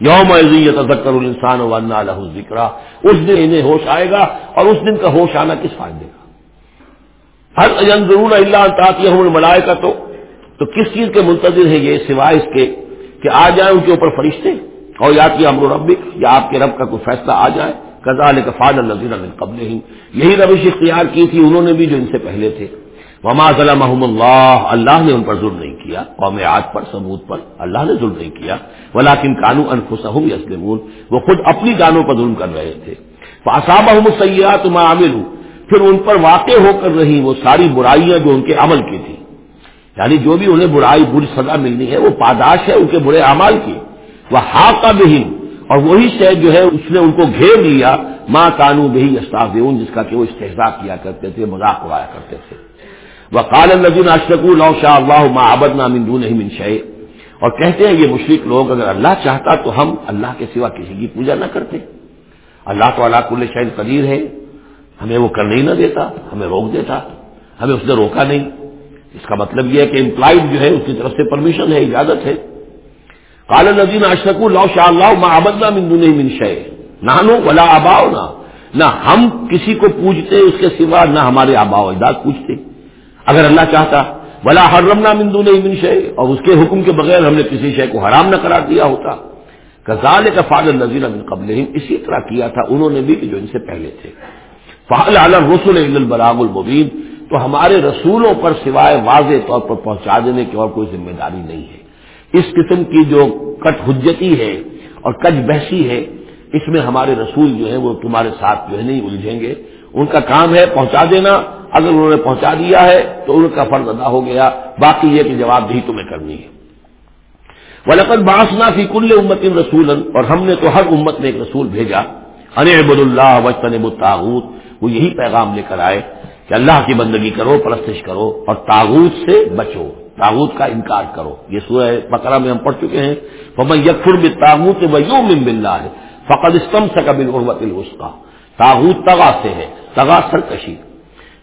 یوم تذکر الانسان و لہ ذکر اس دن انہیں ہوش آئے گا اور اس دن کا ہوش آنا کس فائدے کا؟ ہر ضرور اللہ تعطیہ ملائے کا تو تو کس چیز کے منتظر ہے یہ سوائے اس کے کہ آ جائے ان کے اوپر فرشتے اور یا کہ امر ربک، یا آپ کے رب کا کوئی فیصلہ آ جائے۔ کزال کفاد النظیر قبل ہی یہی روش اختیار کی تھی انہوں نے بھی جو ان سے پہلے تھے۔ وما ضلع محمد اللہ اللہ نے ان پر ظلم نہیں کیا۔ قوم آج پر ثبوت پر، اللہ نے ظلم نہیں کیا۔ ولاکن کانو انفسم یسلم وہ خود اپنی جانوں پر ظلم کر رہے تھے۔ فاصاب محمد سیاحت میں عامل ہوں پھر ان پر واقع ہو کر رہی وہ ساری برائیاں جو ان کے عمل کی تھی یعنی جو بھی انہیں برائی بری سزا ملنی ہے، وہ پاداش ہے ان کے برے اعمال کی۔ وہ ہا کا بہین اور وہی شہ جو ہے اس نے ان کو گھیر لیا۔ ماں کانو بہی استاف جس کا کہ وہ استحصا کیا کرتے تھے، مذاق اڑایا کرتے تھے۔ وہ کال نجن اشرک اللہ شاہ اللہ ماں ابد نامندو نہیں من شے اور کہتے ہیں، یہ مشرق لوگ، اگر اللہ چاہتا تو ہم اللہ کے سوا کسی کی پوجا نہ کرتے۔ اللہ تو اللہ کل شہید قدیر ہے۔ ہمیں وہ کرنے ہی نہ دیتا، ہمیں روک دیتا، ہمیں اس نے روکا نہیں۔ اس کا مطلب یہ ہے کہ امپلائڈ جو ہے اس کی طرف سے پرمیشن ہے، اجازت ہے۔ کال نظین اشرک اللہ شاء اللہ ماں آبدنا مندو نہیں من شے نانو ولا آباؤ نہ نہ ہم کسی کو پوجتے، اس کے سوا نہ ہمارے آبا و اجداد پوچھتے اگر اللہ چاہتا بلا حرمنا مندو نہیں من شے اور اس کے حکم کے بغیر ہم نے کسی شے کو حرام نہ قرار دیا ہوتا۔ کزال کا فادر نذیر من قبل اسی طرح کیا تھا انہوں نے بھی جو ان سے پہلے تھے۔ فعال عالم رسول البراغ المبین۔ تو ہمارے رسولوں پر سوائے واضح طور پر پہنچا دینے کی اور کوئی ذمہ داری نہیں ہے۔ اس قسم کی جو کٹ حجتی ہے اور کج بحثی ہے، اس میں ہمارے رسول جو ہیں وہ تمہارے ساتھ جو ہے نہیں الجھیں گے۔ ان کا کام ہے پہنچا دینا۔ اگر انہوں نے پہنچا دیا ہے تو ان کا فرض ادا ہو گیا۔ باقی یہ کہ جواب دہی تمہیں کرنی ہے۔ ولقت باسنا فی کل امت رسول اور ہم نے تو ہر امت میں ایک رسول بھیجا۔ ان عبد اللہ وطن بتاحت وہ یہی پیغام لے کر آئے۔ کہ اللہ کی بندگی کرو، پرستش کرو اور تاغوت سے بچو۔ تاغوت کا انکار کرو۔ یہ سورہ بکرا میں ہم پڑھ چکے ہیں۔ یکفر میں تاغوت ویوں میں مل رہا ہے فقط استم سے کبھی غربت اس کا تاغوت تغا سے ہے تغا سرکشی۔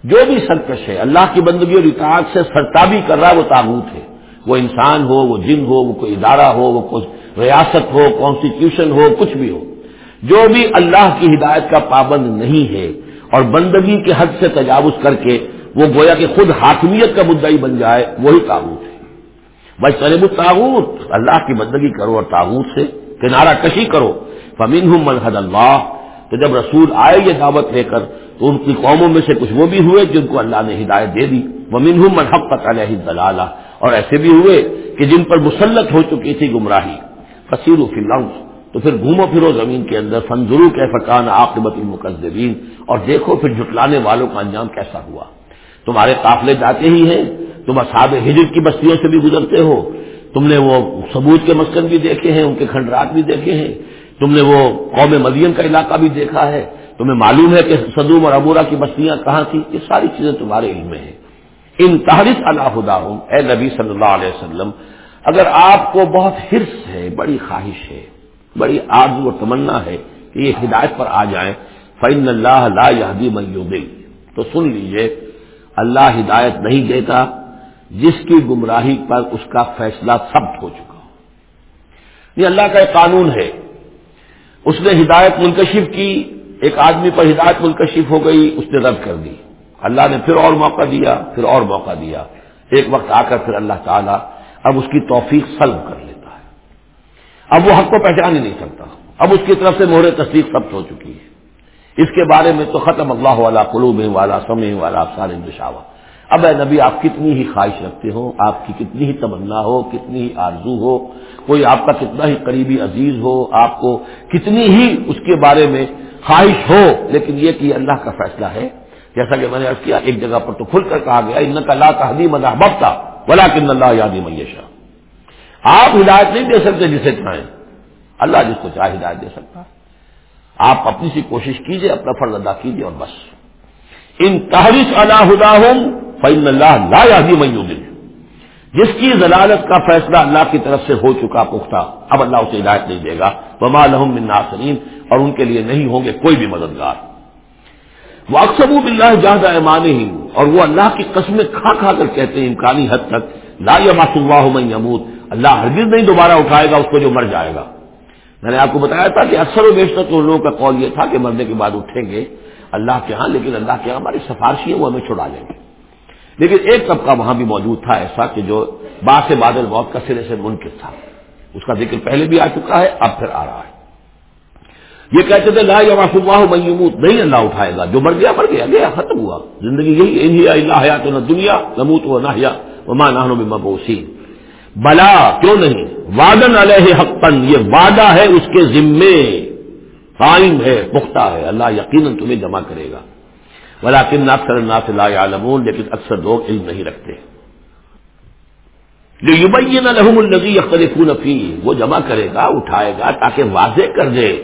جو بھی سرکش ہے، اللہ کی بندگی اور اطاعت سے سرتابی کر رہا ہے، وہ تاغوت ہے۔ وہ انسان ہو، وہ جن ہو، وہ کوئی ادارہ ہو، وہ کوئی ریاست ہو کانسٹیٹیوشن ہو، کچھ بھی ہو۔ جو بھی اللہ کی ہدایت کا پابند نہیں ہے اور بندگی کے حد سے تجاوز کر کے وہ گویا کہ خود حاکمیت کا مدعی بن جائے، وہی تاغوت ہے۔ بھائی سلیم تاغوت اللہ کی بندگی کرو اور تاغوت سے کنارہ کشی کرو۔ فمین ہوں منحد اللہ تو جب رسول آئے یہ دعوت لے کر، تو ان کی قوموں میں سے کچھ وہ بھی ہوئے جن کو اللہ نے ہدایت دے دی۔ وہ منہ منحق علیہ دلالہ اور ایسے بھی ہوئے کہ جن پر مسلط ہو چکی تھی گمراہی۔ فصیر و فلم تو پھر گھومو پھرو زمین کے اندر فنزرو کے فقان عاقبت المقدبین اور دیکھو پھر جھٹلانے والوں کا انجام کیسا ہوا۔ تمہارے قافلے جاتے ہی ہیں، تم اصحاب ہجر کی بستیوں سے بھی گزرتے ہو۔ تم نے وہ ثبوت کے مسکن بھی دیکھے ہیں، ان کے کھنڈرات بھی دیکھے ہیں۔ تم نے وہ قوم مدین کا علاقہ بھی دیکھا ہے۔ تمہیں معلوم ہے کہ صدوم اور ابورا کی بستیاں کہاں تھیں؟ یہ ساری چیزیں تمہارے علم میں ہیں۔ ان تحرس اللہ خدا اے نبی صلی اللہ علیہ وسلم، اگر آپ کو بہت حرص ہے، بڑی خواہش ہے بڑی آرز و تمنا ہے کہ یہ ہدایت پر آ جائیں۔ فن اللہ لا یادی میوگئی تو سن لیجیے، اللہ ہدایت نہیں دیتا جس کی گمراہی پر اس کا فیصلہ ثبت ہو چکا ہو۔ یہ اللہ کا ایک قانون ہے۔ اس نے ہدایت منکشف کی، ایک آدمی پر ہدایت منکشف ہو گئی، اس نے رد کر دی۔ اللہ نے پھر اور موقع دیا، پھر اور موقع دیا۔ ایک وقت آ کر پھر اللہ تعالیٰ اب اس کی توفیق سلب کر لیتا ہے اب وہ حق کو پہچان ہی نہیں سکتا۔ اب اس کی طرف سے مہر تصدیق ثبت ہو چکی ہے۔ اس کے بارے میں تو ختم اللہ والا قلوب والا سمے والا افسار دشاوا اب اے نبی، آپ کتنی ہی خواہش رکھتے ہو، آپ کی کتنی ہی تمنا ہو، کتنی ہی آرزو ہو، کوئی آپ کا کتنا ہی قریبی عزیز ہو، آپ کو کتنی ہی اس کے بارے میں خواہش ہو، لیکن یہ کہ اللہ کا فیصلہ ہے۔ جیسا کہ میں نے کیا، ایک جگہ پر تو کھل کر کہا گیا ان کا اللہ کا حدیم اللہ تھا بلا کن اللہ یادی میشا آپ ہدایت نہیں دے سکتے جسے چاہیں۔ اللہ جس کو چاہے ہدایت دے سکتا آپ اپنی سی کوشش کیجیے، اپنا فرض ادا کیجیے اور بس۔ ان تحریش اللہ ہوں فن اللہ لا یادی میو جس کی ضلالت کا فیصلہ اللہ کی طرف سے ہو چکا پختہ، اب اللہ اسے ہدایت نہیں دے گا۔ بما لحم من ناصرین، اور ان کے لیے نہیں ہوں گے کوئی بھی مددگار۔ وہ اکثر بلّہ جہاں ایمان ہی اور وہ اللہ کی قسمیں کھا کھا کر کہتے ہیں، امکانی حد تک، لا یا اللہ من یموت اللہ ہرگز نہیں دوبارہ اٹھائے گا، اس کو جو مر جائے گا۔ میں نے آپ کو بتایا تھا کہ اکثر و بیشتر تو لوگوں کا قول یہ تھا کہ مرنے کے بعد اٹھیں گے اللہ کے ہاں لیکن اللہ کے ہاں ہماری سفارشی ہے، وہ ہمیں چھڑا لیں گے۔ لیکن ایک طبقہ وہاں بھی موجود تھا ایسا کہ جو با سے بادل موت کا سرے سے منکر تھا۔ اس کا ذکر پہلے بھی آ چکا ہے، اب پھر آ رہا ہے۔ یہ کہتے تھے، لا یا واہ میموت نہیں اللہ اٹھائے گا، جو مر گیا مر گیا گیا، ختم ہوا۔ زندگی یہی اللہ حیات نہ دنیا، نموت و نہ ماں نہ مبوسی بلا کیوں نہیں؟ وادن علیہ حقن یہ وعدہ ہے اس کے ذمے۔ قائم ہے، پختہ ہے۔ اللہ یقیناً تمہیں جمع کرے گا۔ بلا کن اکثر اللہ لا عالمون لیکن اکثر لوگ علم نہیں رکھتے۔ جو یوبین الحم النبی اختلف فی، وہ جمع کرے گا، اٹھائے گا تاکہ واضح کر دے۔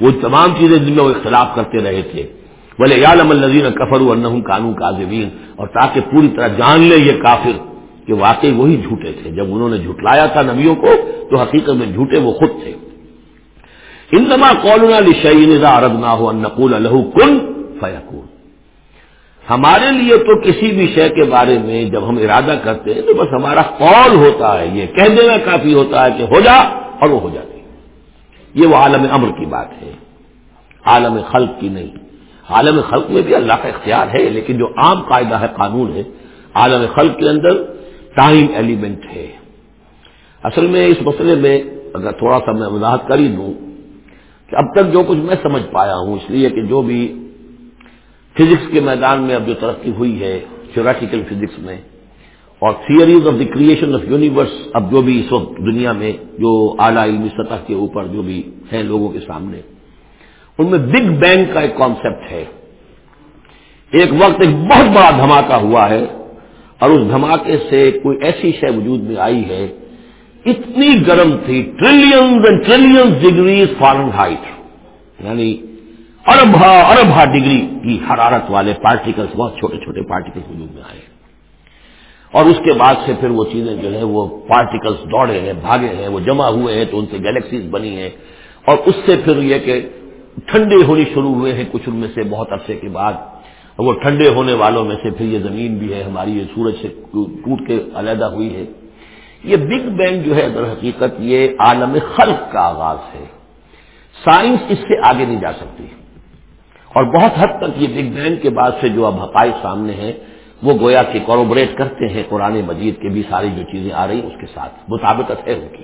وہ تمام چیزیں جن میں وہ اختلاف کرتے رہے تھے۔ بولے یالم النزین کفر النحم قانون کا اور تاکہ پوری طرح جان لے یہ کافر۔ کہ واقعی وہی جھوٹے تھے۔ جب انہوں نے جھٹلایا تھا نبیوں کو، تو حقیقت میں جھوٹے وہ خود تھے۔ انما قولنا لشعین عرب نہ ہو نقول الح کن فیقون ہمارے لیے تو کسی بھی شے کے بارے میں جب ہم ارادہ کرتے ہیں، تو بس ہمارا قول ہوتا ہے۔ یہ کہہ دینا کافی ہوتا ہے کہ ہو جا اور وہ ہو جاتی یہ وہ عالم امر کی بات ہے۔ عالم خلق کی نہیں۔ عالم خلق میں بھی اللہ کا اختیار ہے، لیکن جو عام قاعدہ ہے، قانون ہے، عالم خلق کے اندر ٹائم ایلیمنٹ ہے۔ اصل میں اس مسئلے میں اگر تھوڑا سا میں وضاحت کر ہی دوں کہ اب تک جو کچھ میں سمجھ پایا ہوں، اس لیے کہ جو بھی فزکس کے میدان میں اب جو ترقی ہوئی ہے تھیوریٹیکل فزکس میں، اور theories of the creation of universe اب جو بھی اس وقت دنیا میں جو اعلیٰ علمی سطح کے اوپر جو بھی ہیں لوگوں کے سامنے، ان میں بگ بینگ کا ایک کانسیپٹ ہے۔ ایک وقت ایک بہت بڑا دھماکہ ہوا ہے۔ اور اس دھماکے سے کوئی ایسی شے وجود میں آئی ہے، اتنی گرم تھی trillions and trillions degrees Fahrenheit یعنی ارب ارب ڈگری کی حرارت والے پارٹیکلس بہت چھوٹے چھوٹے پارٹیکلس وجود میں آئے۔ اور اس کے بعد سے پھر وہ چیزیں جو ہے وہ پارٹیکلس دوڑے ہیں، بھاگے ہیں، وہ جمع ہوئے ہیں، تو ان سے گیلیکسیز بنی ہیں۔ اور اس سے پھر یہ کہ ٹھنڈے ہونی شروع ہوئے ہیں، کچھ ان میں سے بہت عرصے کے بعد وہ ٹھنڈے ہونے والوں میں سے پھر یہ زمین بھی ہے، ہماری یہ سورج سے ٹوٹ کے علیحدہ ہوئی ہے۔ یہ بگ بینگ جو ہے در حقیقت یہ عالم خلق کا آغاز ہے۔ سائنس اس سے آگے نہیں جا سکتی۔ اور بہت حد تک یہ بگ بینگ کے بعد سے جو اب حقائق سامنے ہیں، وہ گویا کہ کوروبریٹ کرتے ہیں، قرآن مجید کے بھی ساری جو چیزیں آ رہی ہیں اس کے ساتھ۔ مطابقت ہے ان کی۔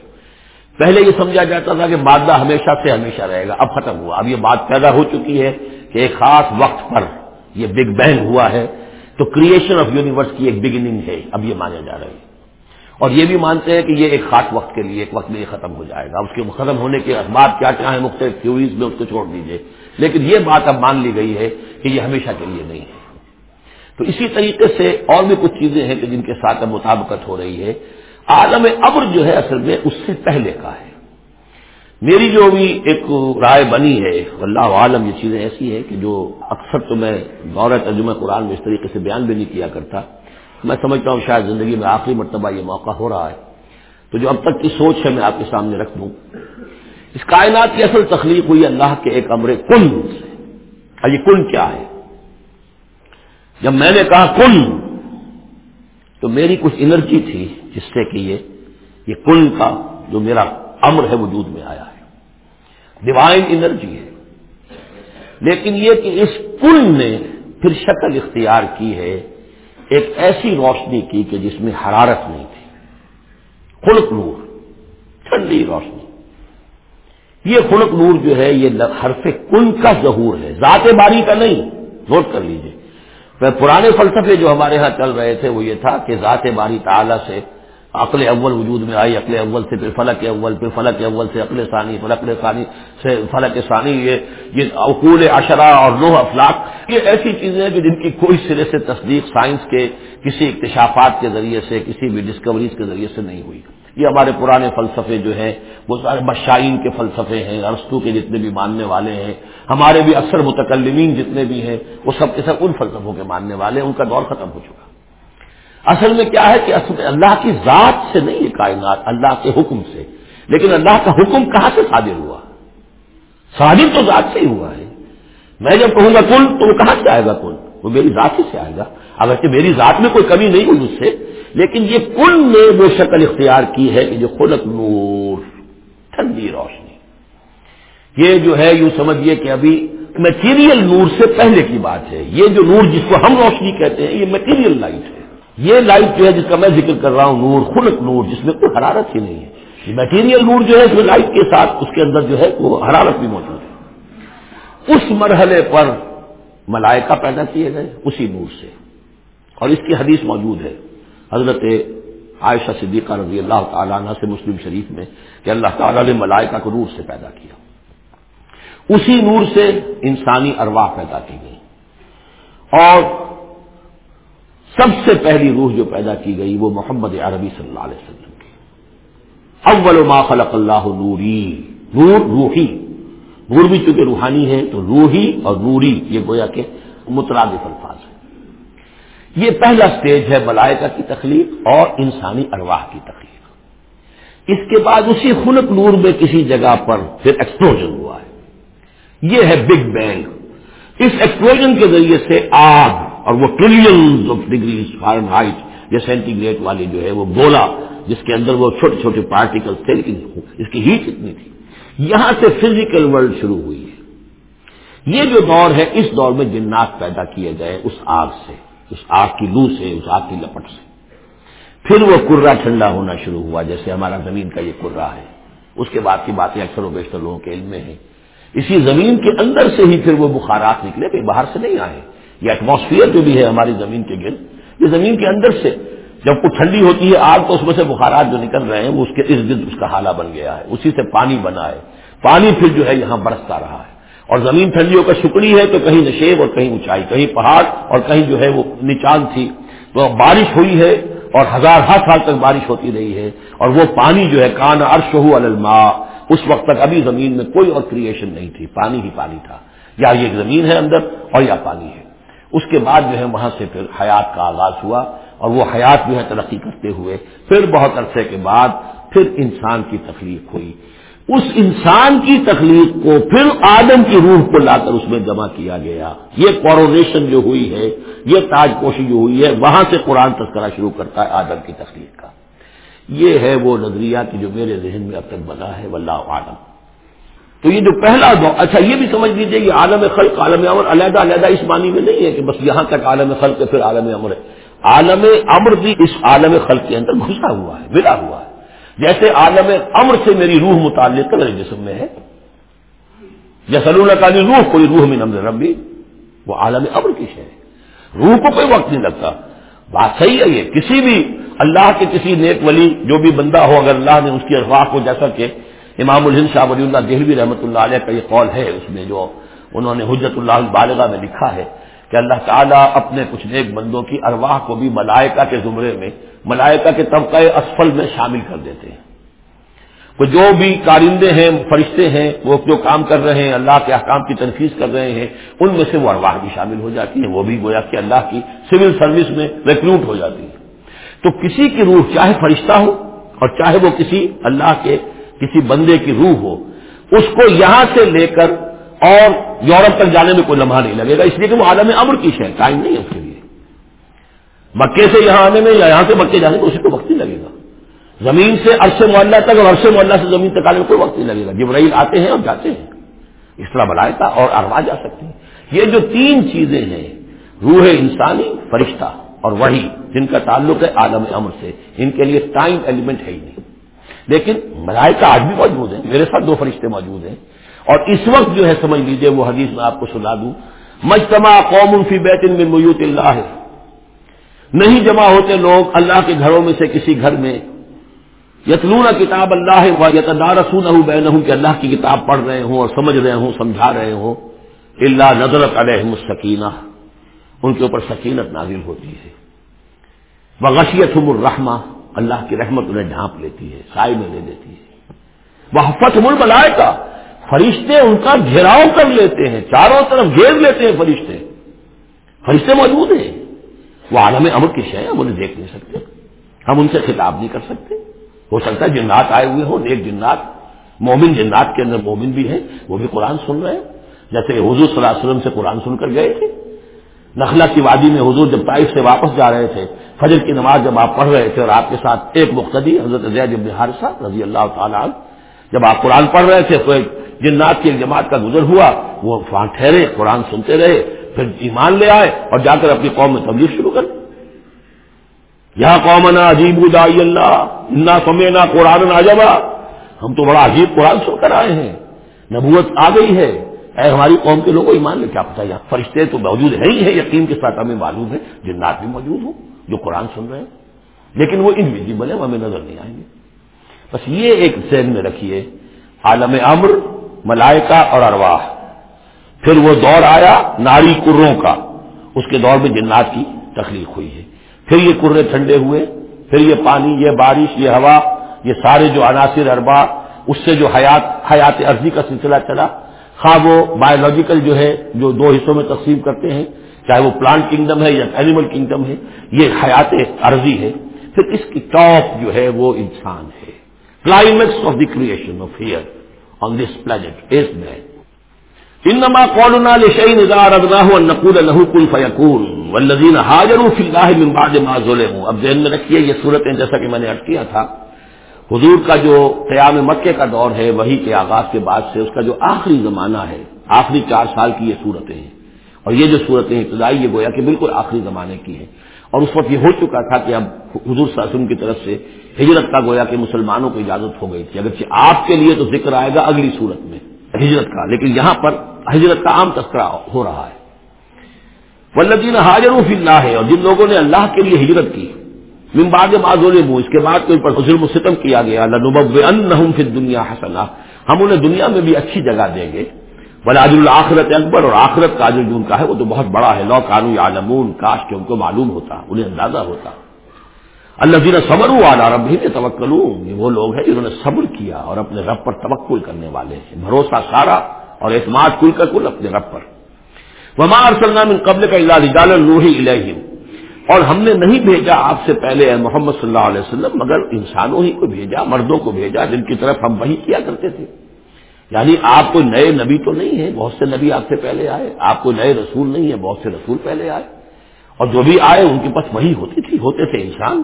پہلے یہ سمجھا جاتا تھا کہ مادہ ہمیشہ سے ہمیشہ رہے گا، اب ختم ہوا۔ اب یہ بات پیدا ہو چکی ہے کہ ایک خاص وقت پر یہ بگ بینگ ہوا ہے، تو کریشن آف یونیورس کی ایک بگننگ ہے، اب یہ مانا جا رہا ہے اور یہ بھی مانتے ہیں کہ یہ ایک خاص وقت کے لیے، ایک وقت میں یہ ختم ہو جائے گا۔ اس کے ختم ہونے کے اسباب کیا کیا ہیں، مختلف تھیوریز میں اس کو چھوڑ دیجیے لیکن یہ بات اب مان لی گئی ہے کہ یہ ہمیشہ کے لیے نہیں ہے۔ تو اسی طریقے سے اور بھی کچھ چیزیں ہیں کہ جن کے ساتھ اب مطابقت ہو رہی ہے۔ عالم ابر جو ہے اصل میں اس سے پہلے کا ہے۔ میری جو بھی ایک رائے بنی ہے اللہ عالم، یہ چیزیں ایسی ہیں کہ جو اکثر تو میں غور ترجمہ قرآن میں اس طریقے سے بیان بھی نہیں کیا کرتا۔ میں سمجھتا ہوں شاید زندگی میں آخری مرتبہ یہ موقع ہو رہا ہے۔ تو جو اب تک کی سوچ ہے، میں آپ کے سامنے رکھ دوں۔ اس کائنات کی اصل تخلیق ہوئی اللہ کے ایک امر کن سے۔ اور یہ کن کیا ہے؟ جب میں نے کہا کن، تو میری کچھ انرجی تھی، جس سے کہ یہ یہ کن کا جو میرا امر ہے، وجود میں آیا ہے۔ ڈیوائن انرجی ہے۔ لیکن یہ کہ اس کن نے پھر شکل اختیار کی ہے، ایک ایسی روشنی کی کہ جس میں حرارت نہیں تھی۔ خلق نور، ٹھنڈی روشنی۔ یہ خلق نور جو ہے، یہ حرف کن کا ظہور ہے۔ ذات باری کا نہیں نوٹ کر لیجیے۔ پرانے فلسفے جو ہمارے ہاں چل رہے تھے، وہ یہ تھا کہ ذات باری تعالی سے عقل اول وجود میں آئی، عقل اول سے پھر فلک اول، پھر فلک اول سے عقل ثانی، فلک ثانی سے فلک ثانی، یہ یہ اقول اشرا اور لوہ افلاق یہ ایسی چیزیں ہیں کہ جن کی کوئی سرے سے تصدیق سائنس کے کسی اکتشافات کے ذریعے سے، کسی بھی ڈسکوریز کے ذریعے سے نہیں ہوئی۔ یہ ہمارے پرانے فلسفے جو ہیں، وہ سارے بشائین کے فلسفے ہیں ارستو کے جتنے بھی ماننے والے ہیں، ہمارے بھی اکثر متکلمین جتنے بھی ہیں، وہ سب کے سب ان فلسفوں کے ماننے والے ہیں، ان کا دور ختم ہو چکا۔ اصل میں کیا ہے کہ اصل میں اللہ کی ذات سے نہیں یہ کائنات، اللہ کے حکم سے۔ لیکن اللہ کا حکم کہاں سے صادر ہوا؟ صادر تو ذات سے ہی ہوا ہے۔ میں جب کہوں گا کل، تو وہ کہاں سے آئے گا کل؟ وہ میری ذات ہی سے آئے گا۔ اگرچہ میری ذات میں کوئی کمی نہیں ہوئی اس سے، لیکن یہ کل نے وہ شکل اختیار کی ہے کہ جو خلق نور، ٹھنڈی روشنی۔ یہ جو ہے، یوں سمجھیے کہ ابھی میٹیریل نور سے پہلے کی بات ہے۔ یہ جو نور جس کو ہم روشنی کہتے ہیں، یہ میٹیریل لائٹ ہے۔ یہ لائٹ جو ہے جس کا میں ذکر کر رہا ہوں، نور، خلق نور، جس میں کوئی حرارت ہی نہیں ہے۔ یہ میٹیریل نور جو ہے، اس میں لائٹ کے ساتھ اس کے اندر جو ہے، وہ حرارت بھی موجود ہے۔ اس مرحلے پر ملائکہ پیدا کیے گئے، اسی نور سے۔ اور اس کی حدیث موجود ہے۔ حضرت عائشہ صدیقہ رضی اللہ تعالیٰ عنہ سے مسلم شریف میں کہ اللہ تعالیٰ نے ملائکہ کو نور سے پیدا کیا۔ اسی نور سے انسانی ارواح پیدا کی گئی۔ اور سب سے پہلی روح جو پیدا کی گئی وہ محمد عربی صلی اللہ علیہ وسلم کی۔ اول ما خلق اللہ نوری، نور روحی۔ نور بھی چونکہ روحانی ہے تو روحی اور نوری، یہ گویا کہ مترادف الفاظ ہے یہ پہلا سٹیج ہے ملائکہ کی تخلیق اور انسانی ارواح کی تخلیق۔ اس کے بعد اسی خلق نور میں کسی جگہ پر پھر ایکسپلوژن ہوا ہے۔ یہ ہے بگ بینگ اس ایکسپلوژن کے ذریعے سے آگ اور وہ trillions of degree Fahrenheit یا سینٹی گریڈ والی جو ہے وہ گولا جس کے اندر وہ چھوٹے چھوٹے پارٹیکل تھے، لیکن اس کی ہیٹ اتنی تھی۔ یہاں سے فزیکل ورلڈ شروع ہوئی ہے۔ یہ جو دور ہے، اس دور میں جنات پیدا کیے گئے اس آگ سے، اس آگ کی لو سے، اس آگ کی لپٹ سے۔ پھر وہ کرا ٹھنڈا ہونا شروع ہوا، جیسے ہمارا زمین کا یہ کرا ہے۔ اس کے بعد کی باتیں اکثر و بیشتر لوگوں کے علم میں ہیں۔ اسی زمین کے اندر سے ہی پھر وہ بخارات نکلے کہ باہر سے نہیں آئے۔ یہ ایٹماسفیئر جو بھی ہے ہماری زمین کے گرد، یہ زمین کے اندر سے جب کچھ ٹھنڈی ہوتی ہے، آگ تو اس میں سے بخارات جو نکل رہے ہیں، وہ اس کے ارد گرد اس کا حالہ بن گیا ہے، اسی سے پانی بنا ہے۔ پانی پھر جو ہے یہاں برستا رہا ہے۔ اور زمین ٹھنڈیوں کا شکڑی ہے تو کہیں نشیب اور کہیں اونچائی، کہیں پہاڑ اور کہیں جو ہے وہ نچان تھی۔ تو بارش ہوئی ہے اور ہزار ہر سال تک بارش ہوتی رہی ہے اور وہ پانی جو ہے کان عرش ہو الماء۔ اس وقت تک ابھی زمین میں کوئی اور کریشن نہیں تھی، پانی ہی پانی تھا۔ یا یہ زمین ہے اندر اور یا پانی ہے۔ اس کے بعد جو ہے وہاں سے پھر حیات کا آغاز ہوا اور وہ حیات جو ہے ترقی کرتے ہوئے پھر بہت عرصے کے بعد پھر انسان کی تخلیق ہوئی۔ اس انسان کی تخلیق کو پھر آدم کی روح کو لا کر اس میں جمع کیا گیا۔ یہ کورونیشن جو ہوئی ہے، یہ تاج پوشی جو ہوئی ہے، وہاں سے قرآن تذکرہ شروع کرتا ہے آدم کی تخلیق کا۔ یہ ہے وہ نظریہ کہ جو میرے ذہن میں اب تک بنا ہے، واللہ عالم تو یہ جو پہلا دور اچھا یہ بھی سمجھ لیجیے یہ عالم خلق، عالم امر علیحدہ علیحدہ اس معنی میں نہیں ہے کہ بس یہاں تک عالم خلق ہے پھر عالم امر ہے۔ عالم امر بھی اس عالم خلق کے اندر گھسا ہوا ہے، ملا ہوا ہے۔ جیسے عالم امر سے میری روح متعلق میرے جسم میں ہے۔ جیسے اللہ کا روح، کوئی روح میں نمر ربی، وہ عالم امر کی ہے۔ روح کو کوئی وقت نہیں لگتا۔ بات صحیح ہے یہ، کسی بھی اللہ کے کسی نیک ولی، جو بھی بندہ ہو، اگر اللہ نے اس کی افواہ کو جیسا کہ امام الہند شاہ ولی اللہ دہلوی رحمۃ اللہ علیہ کا یہ قول ہے، اس میں جو انہوں نے حجت اللہ بالغ میں لکھا ہے کہ اللہ تعالیٰ اپنے کچھ نیک بندوں کی ارواح کو بھی ملائکہ کے زمرے میں، ملائکہ کے طبقہ اسفل میں شامل کر دیتے ہیں۔ وہ جو بھی کارندے ہیں، فرشتے ہیں، وہ جو کام کر رہے ہیں، اللہ کے احکام کی تنفیذ کر رہے ہیں، ان میں سے وہ ارواح بھی شامل ہو جاتی ہیں، وہ بھی گویا کہ اللہ کی سول سروس میں ریکروٹ ہو جاتی ہے تو کسی کی روح چاہے فرشتہ ہو اور چاہے وہ کسی اللہ کے کسی بندے کی روح ہو، اس کو یہاں سے لے کر اور یورپ تک جانے میں کوئی لمحہ نہیں لگے گا۔ اس لیے کہ وہ عالم امر کی شہ ٹائم نہیں ہے اس کے لیے۔ مکے سے یہاں آنے میں یا یہاں سے مکے جانے میں اسی کو وقت نہیں لگے گا۔ زمین سے عرصے معلّہ تک اور عرصے معلّہ سے زمین تک آنے میں کوئی وقت نہیں لگے گا۔ جب آتے ہیں اور جاتے ہیں۔ اس طرح بلائے اور اروا جا سکتے ہیں یہ جو تین چیزیں ہیں، روح انسانی، فرشتہ اور وہی جن کا تعلق ہے عالم امر سے، ان کے لیے ٹائم ایلیمنٹ ہے ہی نہیں۔ لیکن ملائکہ آج بھی موجود ہیں، میرے ساتھ دو فرشتے موجود ہیں۔ اور اس وقت جو ہے، سمجھ لیجیے وہ حدیث میں آپ کو سنا دوں۔ مجتمع قوم فی بیت من میوت اللہ۔ ہے نہیں جمع ہوتے لوگ اللہ کے گھروں میں سے کسی گھر میں۔ یتلون کتاب اللہ یتدارسون بینہم، کہ اللہ کی کتاب پڑھ رہے ہوں اور سمجھ رہے ہوں، سمجھا رہے ہوں۔ اللہ نظرت علیہم السکینہ۔ ان کے اوپر سکینت نازل ہوتی ہے۔ بغشیت الرحمہ۔ اللہ کی رحمت انہیں ڈھانپ لیتی ہے، سائے میں لے لیتی ہے۔ وہ حفت مل کا فرشتے ان کا گھیراؤ کر لیتے ہیں، چاروں طرف گھیر لیتے ہیں فرشتے۔ فرشتے موجود ہیں۔ وہ عالم امر کی شے ہم انہیں دیکھ نہیں سکتے۔ ہم ان سے خطاب نہیں کر سکتے۔ ہو سکتا ہے جنات آئے ہوئے ہوں، نیک جنات، مومن جنات کے اندر مومن بھی ہیں، وہ بھی قرآن سن رہے ہیں۔ جیسے حضور صلی اللہ علیہ وسلم سے قرآن سن کر گئے تھے۔ نخلا کی وادی میں حضور جب طائف سے واپس جا رہے تھے، فجر کی نماز جب آپ پڑھ رہے تھے اور آپ کے ساتھ ایک مقتدی حضرت زید ابن حارثہ رضی اللہ تعالیٰ جب آپ قرآن پڑھ رہے تھے تو ایک جنات کی ایک جماعت کا گزر ہوا، وہ وہاں ٹھہرے، قرآن سنتے رہے، پھر ایمان لے آئے اور جا کر اپنی قوم میں تبلیغ شروع کر یہاں قوم نا عجیب ادائی اللہ سمے نہ قرآن نہ ہم تو بڑا عجیب قرآن سن کر آئے ہیں۔ نبوت آ گئی ہے۔ اے ہماری قوم کے لوگوں، ایمان میں کیا پتا یہاں فرشتے تو موجود ہے ہی ہے یقین کے ساتھ ہمیں معلوم ہے جنات بھی موجود ہوں، جو قرآن سن رہے ہیں۔ لیکن وہ انویزیبل ہے وہ ہمیں نظر نہیں آئیں گے۔ بس یہ ایک ذہن میں رکھیے، عالم امر، ملائکہ اور ارواح۔ پھر وہ دور آیا ناری کروں کا، اس کے دور میں جنات کی تخلیق ہوئی ہے۔ پھر یہ کرے ٹھنڈے ہوئے، پھر یہ پانی، یہ بارش، یہ ہوا، یہ سارے جو عناصر اربا اس سے جو حیات حیات عرضی کا سلسلہ چلا خواہ وہ بایولوجیکل جو ہے، جو دو حصوں میں تقسیم کرتے ہیں، چاہے وہ پلانٹ کنگڈم ہے یا اینیمل کنگڈم ہے، یہ حیات عرضی ہے۔ پھر اس کی ٹاپ جو ہے وہ انسان ہے۔ Climax of the creation of here on this planet is man انما قولنا لشيء اذا اردناه ان نقول له كن فيكون، والذين هاجروا في الله من بعد ما ظلموا۔ اب ذہن میں رکھیے، یہ صورتیں جیسا کہ میں نے عرض کیا تھا۔ حضور کا جو قیام مکے کا دور ہے، وہی کے آغاز کے بعد سے اس کا جو آخری زمانہ ہے، آخری چار سال کی یہ صورتیں ہیں۔ اور یہ جو صورتیں ابتدائی یہ گویا کہ بالکل آخری زمانے کی ہیں۔ اور اس وقت یہ ہو چکا تھا کہ اب حضور وسلم کی طرف سے ہجرت کا گویا کہ مسلمانوں کو اجازت ہو گئی تھی۔ اگرچہ آپ کے لیے تو ذکر آئے گا اگلی صورت میں، ہجرت کا۔ لیکن یہاں پر ہجرت کا عام تذکرہ ہو رہا ہے۔ ولدین حاضر فی اللہ ہے اور جن لوگوں نے اللہ کے لیے ہجرت کی من بعد معذول اس کے بعد کوئی پر ظلم و ستم کیا گیا لنبب ان فی دنیا حسنا ہم انہیں دنیا میں بھی اچھی جگہ دیں گے۔ بلاج الآخرت اکبر، اور آخرت کا جو ان کا ہے، وہ تو بہت بڑا ہے۔ لو قانو عالمون کاش کہ ان کو معلوم ہوتا، انہیں اندازہ ہوتا۔ اللہ جی صبر والا رب ہی توکل یہ وہ لوگ ہیں جنہوں نے صبر کیا اور اپنے رب پر توکل کرنے والے ہیں۔ بھروسہ سارا اور اعتماد کل کا کل اپنے رب پر۔ وما ارسلنا من قبل کا اللہ رجال الروحی الہم اور ہم نے نہیں بھیجا آپ سے پہلے محمد صلی اللہ علیہ وسلم، مگر انسانوں ہی کو بھیجا، مردوں کو بھیجا، جن کی طرف ہم وہی کیا کرتے تھے۔ یعنی آپ کوئی نئے نبی تو نہیں ہے بہت سے نبی آپ سے پہلے آئے، آپ کو نئے رسول نہیں ہے بہت سے رسول پہلے آئے۔ اور جو بھی آئے، ان کے پاس وہی ہوتی تھی، ہوتے تھے انسان۔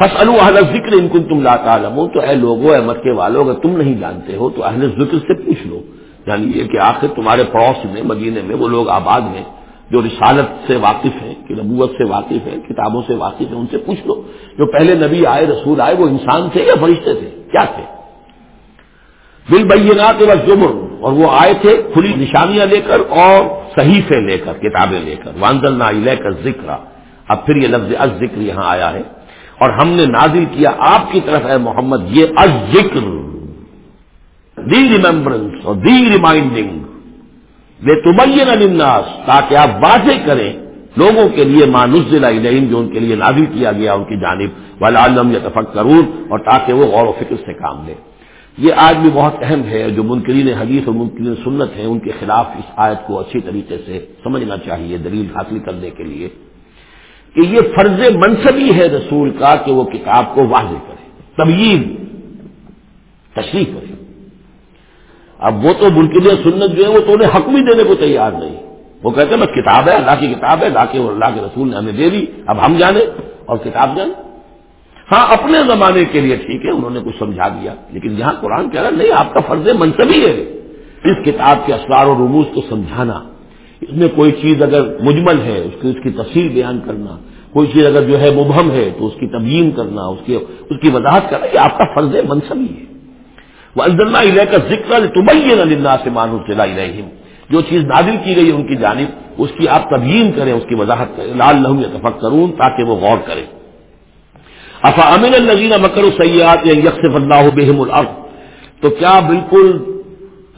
فصل اہل ذکر ان کن تم لاتا تو اے لوگوں اے مکے والوں اگر تم نہیں جانتے ہو، تو اہل ذکر سے پوچھ لو۔ یعنی یہ کہ آخر تمہارے پڑوس میں، مدینے میں وہ لوگ آباد ہیں جو رسالت سے واقف ہیں۔ کہ نبوت سے واقف ہیں کتابوں سے واقف ہیں ان سے پوچھ لو۔ جو پہلے نبی آئے، رسول آئے، وہ انسان تھے یا فرشتے تھے؟ کیا تھے؟ بل بینات و جمر اور وہ آئے تھے، کھلی نشانیاں لے کر اور صحیفے لے کر، کتابیں لے کر۔ وانزل نہ لے کر ذکر اب پھر یہ لفظ از ذکر یہاں آیا ہے۔ اور ہم نے نازل کیا آپ کی طرف ہے محمد، یہ از ذکر دی ریمبرنس اور دی ریمائنڈنگ۔ وہ تبین الناس تاکہ آپ واضح کریں لوگوں کے لیے مانزل علیہم جو ان کے لیے نازل کیا گیا ان کی جانب والا عالم یا تفق اور تاکہ وہ غور و فکر سے کام لے۔ یہ آج بھی بہت اہم ہے، جو منکرین حدیث اور منکرین سنت ہیں، ان کے خلاف اس آیت کو اچھی طریقے سے سمجھنا چاہیے دلیل حاصل کرنے کے لیے۔ کہ یہ فرض منصبی ہے رسول کا کہ وہ کتاب کو واضح کرے، تبیین تشریف ہے اب وہ تو منکد سنت جو ہے وہ تو انہیں حق بھی دینے کو تیار نہیں۔ وہ کہتے ہیں بس کتاب ہے، اللہ کی کتاب ہے، اللہ کے اللہ کے رسول نے ہمیں دے دی، اب ہم جانے اور کتاب جانے۔ ہاں اپنے زمانے کے لیے ٹھیک ہے، انہوں نے کچھ سمجھا دیا، لیکن یہاں قرآن کہہ رہا نہیں، آپ کا فرض منصبی ہے۔ اس کتاب کے اسرار اور رموز کو سمجھانا، اس میں کوئی چیز اگر مجمل ہے، اس کی اس کی تفصیل بیان کرنا، کوئی چیز اگر جو ہے مبہم ہے، تو اس کی تبیین کرنا، اس کی اس کی وضاحت کرنا، یہ آپ کا فرض منصبی ہے۔ وہ اللہ علیہ کا ذکر تمہیں اللہ سے مانو چلا جو چیز نازل کی گئی ان کی جانب، اس کی آپ تبیین کریں، اس کی وضاحت کریں۔ لال لہم یا تفق کروں تاکہ وہ غور کریں۔ افا امین النزین مکر سیاحت یا یکس اللہ بہم العق تو کیا بالکل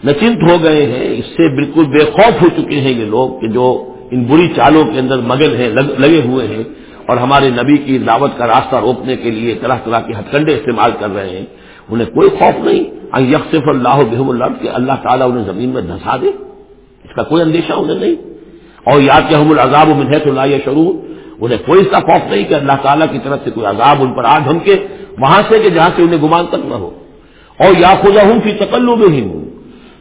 نچنت ہو گئے ہیں؟ اس سے بالکل بے خوف ہو چکے ہیں یہ لوگ کہ جو ان بری چالوں کے اندر مگن ہیں لگے ہوئے ہیں اور ہمارے نبی کی دعوت کا راستہ روکنے کے لیے طرح طرح کے ہتھ کنڈے استعمال کر رہے ہیں۔ انہیں کوئی خوف نہیں۔ یکسف اللہ بحم اللہ کہ اللہ تعالیٰ انہیں زمین میں دھسا دے۔ اس کا کوئی اندیشہ انہیں نہیں۔ اور یا کہ ہم العذاب من ہے تو لا شروع انہیں کوئی اس کا خوف نہیں کہ اللہ تعالیٰ کی طرف سے کوئی عذاب ان پر آ دھمکے، وہاں سے کہ جہاں سے انہیں گمان تک نہ ہو۔ اور یا خدا ہوں کی تکلو میں ہی ہوں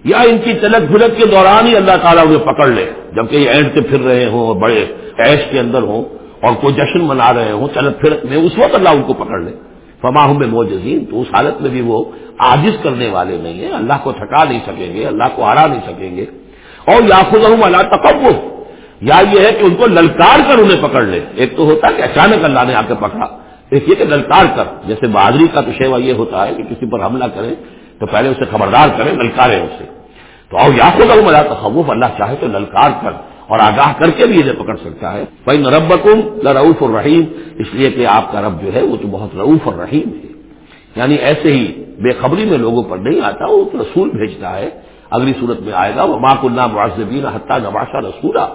یا ان کی چلک پھلک کے دوران ہی اللہ تعالیٰ انہیں پکڑ لے، جبکہ یہ اینڈ سے پھر رہے ہوں اور بڑے ایش کے اندر ہوں اور کوئی جشن منا رہے ہوں چلک پھرک میں اس وقت اللہ ان کو پکڑ لے۔ فما ہوں میں موجزین تو اس حالت میں بھی وہ عاجز کرنے والے نہیں ہیں۔ اللہ کو تھکا نہیں سکیں گے، اللہ کو ہرا نہیں سکیں گے۔ اور یا خود اللہ تقب یا یہ ہے کہ ان کو للکار کر انہیں پکڑ لے۔ ایک تو ہوتا ہے کہ اچانک اللہ نے آ کے پکڑا۔ ایک یہ کہ للکار کر۔ جیسے بہادری کا پشیوا یہ ہوتا ہے کہ کسی پر حملہ کرے تو پہلے اسے خبردار کرے، للکارے اسے۔ تو اور یا خود اللہ تخوف اللہ چاہے تو للکار کر اور آگاہ کر کے بھی انہیں پکڑ سکتا ہے۔ بھائی نرب کم الرحیم اس لیے کہ آپ کا رب جو ہے وہ تو بہت رعوف الرحیم ہے۔ یعنی ایسے ہی بے خبری میں لوگوں پر نہیں آتا، وہ رسول بھیجتا ہے۔ اگلی صورت میں آئے گا وہ ماں اللہ معذبین حتیٰ نواشا رسولہ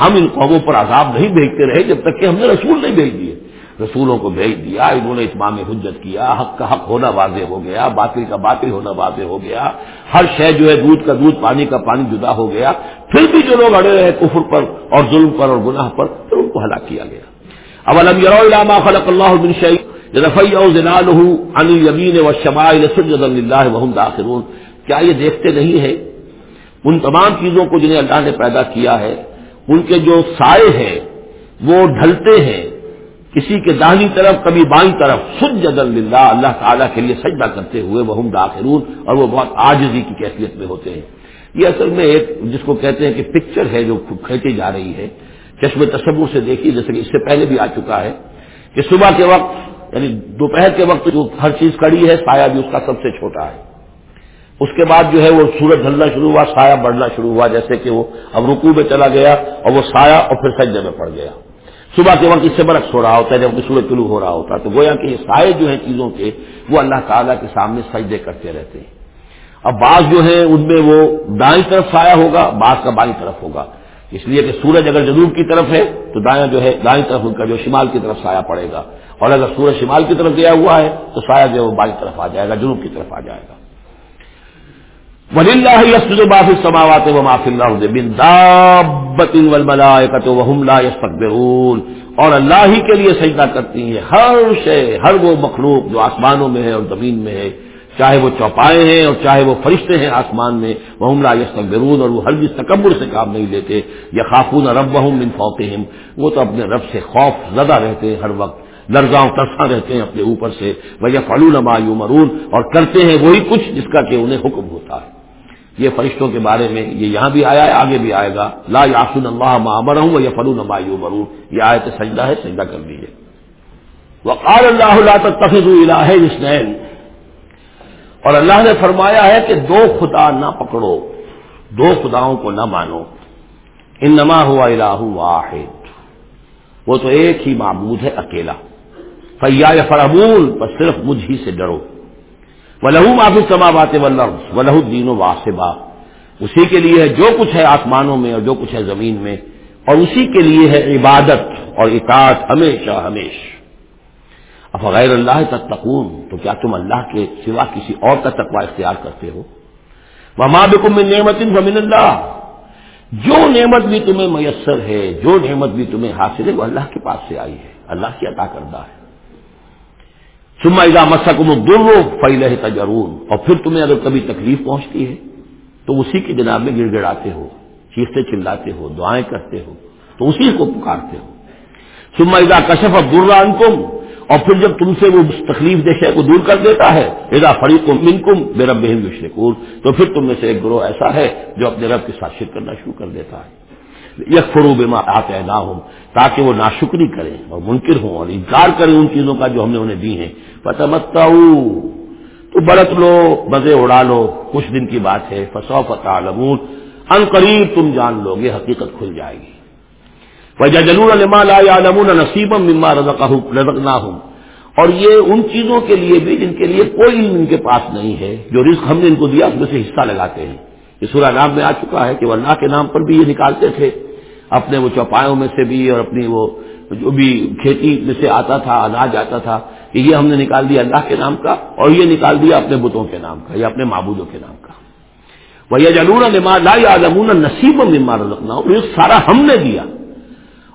ہم ان قوموں پر عذاب نہیں بھیجتے رہے جب تک کہ ہم نے رسول نہیں بھیج دیے۔ رسولوں کو بھیج دیا، انہوں نے اتمام حجت کیا، حق کا حق ہونا واضح ہو گیا، باطل کا باطل ہونا واضح ہو گیا، ہر شے جو ہے دودھ کا دودھ، پانی کا پانی جدا ہو گیا۔ پھر بھی جو لوگ اڑے رہے کفر پر اور ظلم پر اور گناہ پر، پھر ان کو ہلاک کیا گیا۔ اب علم علامہ خلق اللہ بن شعیب رفیع یمین و شمائل سجد اللہ وحم داخرون۔ کیا یہ دیکھتے نہیں ہے ان تمام چیزوں کو جنہیں اللہ نے پیدا کیا ہے، ان کے جو سائے ہیں، وہ ڈھلتے ہیں۔ کسی کے داہنی طرف، کبھی بائیں طرف۔ سجد اللہ اللہ تعالیٰ کے لیے سجدہ کرتے ہوئے وہ داخرون اور وہ بہت آجزی کی کیفیت میں ہوتے ہیں۔ یہ اصل میں ایک جس کو کہتے ہیں کہ پکچر ہے جو کھینچی جا رہی ہے۔ چشم تصور سے دیکھی جیسے کہ اس سے پہلے بھی آ چکا ہے کہ صبح کے وقت یعنی دوپہر کے وقت جو ہر چیز کڑی ہے، سایہ بھی اس کا سب سے چھوٹا ہے۔ اس کے بعد جو ہے وہ سورج ڈھلنا شروع ہوا، سایہ بڑھنا شروع ہوا، جیسے کہ وہ اب رکو میں چلا گیا اور وہ سایہ اور پھر سجدے میں پڑ گیا۔ صبح کے وقت اس سے برعکس ہو رہا ہوتا ہے، جب سورج طلوع ہو رہا ہوتا ہے۔ تو گویا کہ یہ سائے جو ہیں چیزوں کے، وہ اللہ تعالیٰ کے سامنے سجدے کرتے رہتے ہیں۔ اب بعض جو ہے ان میں وہ دائیں طرف سایہ ہوگا، بعض کا بائیں طرف ہوگا۔ اس لیے کہ سورج اگر جنوب کی طرف ہے، تو دائیں جو ہے، دائیں طرف ان کا جو شمال کی طرف سایہ پڑے گا۔ اور اگر سورج شمال کی طرف گیا ہوا ہے، تو سایہ جو ہے وہ بائیں طرف آ جائے گا، جنوب کی طرف آ جائے گا۔ ولی اللہ یسد معافی سماوات و معافی اللہ بن دابت والملائکت وهم لا يستكبرون اور اللہ ہی کے لیے سجدہ کرتی ہیں ہر شے، ہر وہ مخلوق جو آسمانوں میں ہے اور زمین میں ہے، چاہے وہ چوپائے ہیں اور چاہے وہ فرشتے ہیں آسمان میں وہ لا یستکبرون اور وہ ہر جس تکبر سے کام نہیں لیتے۔ یا خافون رب من فوقہم، وہ تو اپنے رب سے خوف زدہ رہتے ہیں ہر وقت، لرزاؤں ترساں رہتے ہیں اپنے اوپر سے۔ وہ یا فلون مرون اور کرتے ہیں وہی کچھ جس کا کہ انہیں حکم ہوتا ہے۔ یہ فرشتوں کے بارے میں یہ یہاں بھی آیا ہے، آگے بھی آئے گا۔ لا یاسن اللہ معمر ہوں یا فلو نما یو یہ آئے تو سجدہ ہے، سجدہ کر دیجیے وقال اللہ اللہ تک تخذ الہ اسنین اور اللہ نے فرمایا ہے کہ دو خدا نہ پکڑو، دو خداؤں کو نہ مانو۔ ان نما ہوا الہ واحد۔ وہ تو ایک ہی معبود ہے، اکیلا۔ فیا فرمول پر صرف مجھ ہی سے ڈرو۔ و لہو معافی سما بات و لفظ و واسبا اسی کے لیے جو کچھ ہے آسمانوں میں اور جو کچھ ہے زمین میں، اور اسی کے لیے ہے عبادت اور اطاعت ہمیشہ ہمیش اب غیر اللہ تک تو کیا تم اللہ کے سوا کسی اور کا تقوی اختیار کرتے ہو؟ وہ ماں بکم نعمت زمین اللہ جو نعمت بھی تمہیں میسر ہے، جو نعمت بھی تمہیں حاصل ہے، وہ اللہ کے پاس سے آئی ہے، اللہ کی عطا کردہ ہے۔ سما ادا مسکم دور فیل تجرون۔ اور پھر تمہیں اگر کبھی تکلیف پہنچتی ہے، تو اسی کی جناب میں گڑ گڑاتے ہو، چیختے چلاتے ہو، دعائیں کرتے ہو، تو اسی کو پکارتے ہو۔ سما ادا کشف عبدالران کم اور پھر جب تم سے وہ تکلیف دیکھے کو دور کر دیتا ہے ادا فریق من کم بے رب وشرکور تو پھر تم میں سے ایک گروہ ایسا ہے جو اپنے رب کے ساتھ شرک کرنا شروع کر دیتا ہے۔ یک فروب آتے نہ ہوں تاکہ وہ ناشکری کریں اور منکر ہوں اور انکار کریں ان چیزوں کا جو ہم نے انہیں دی ہیں۔ پتہ تو برت لو، مزے اڑا لو کچھ دن کی بات ہے فسو فتح لمون ان قریب تم جان لو گے، حقیقت کھل جائے گی۔ وجہ جلون علما لا نمون نصیب مما رزق اور یہ ان چیزوں کے لیے بھی جن کے لیے کوئی علم ان کے پاس نہیں ہے، جو رزق ہم نے ان کو دیا، اس میں سے حصہ لگاتے ہیں۔ یہ سورہ نام میں آ چکا ہے کہ وہ اللہ کے نام پر بھی یہ نکالتے تھے۔ اپنے وہ چوپایوں میں سے بھی اور اپنی وہ جو بھی کھیتی میں سے آتا تھا، اناج آتا تھا۔ کہ یہ ہم نے نکال دیا اللہ کے نام کا اور یہ نکال دیا اپنے بتوں کے نام کا یا اپنے معبودوں کے نام کا۔ وہ یہ جلون نما لا یا نصیب نما رکھنا یہ سارا ہم نے دیا۔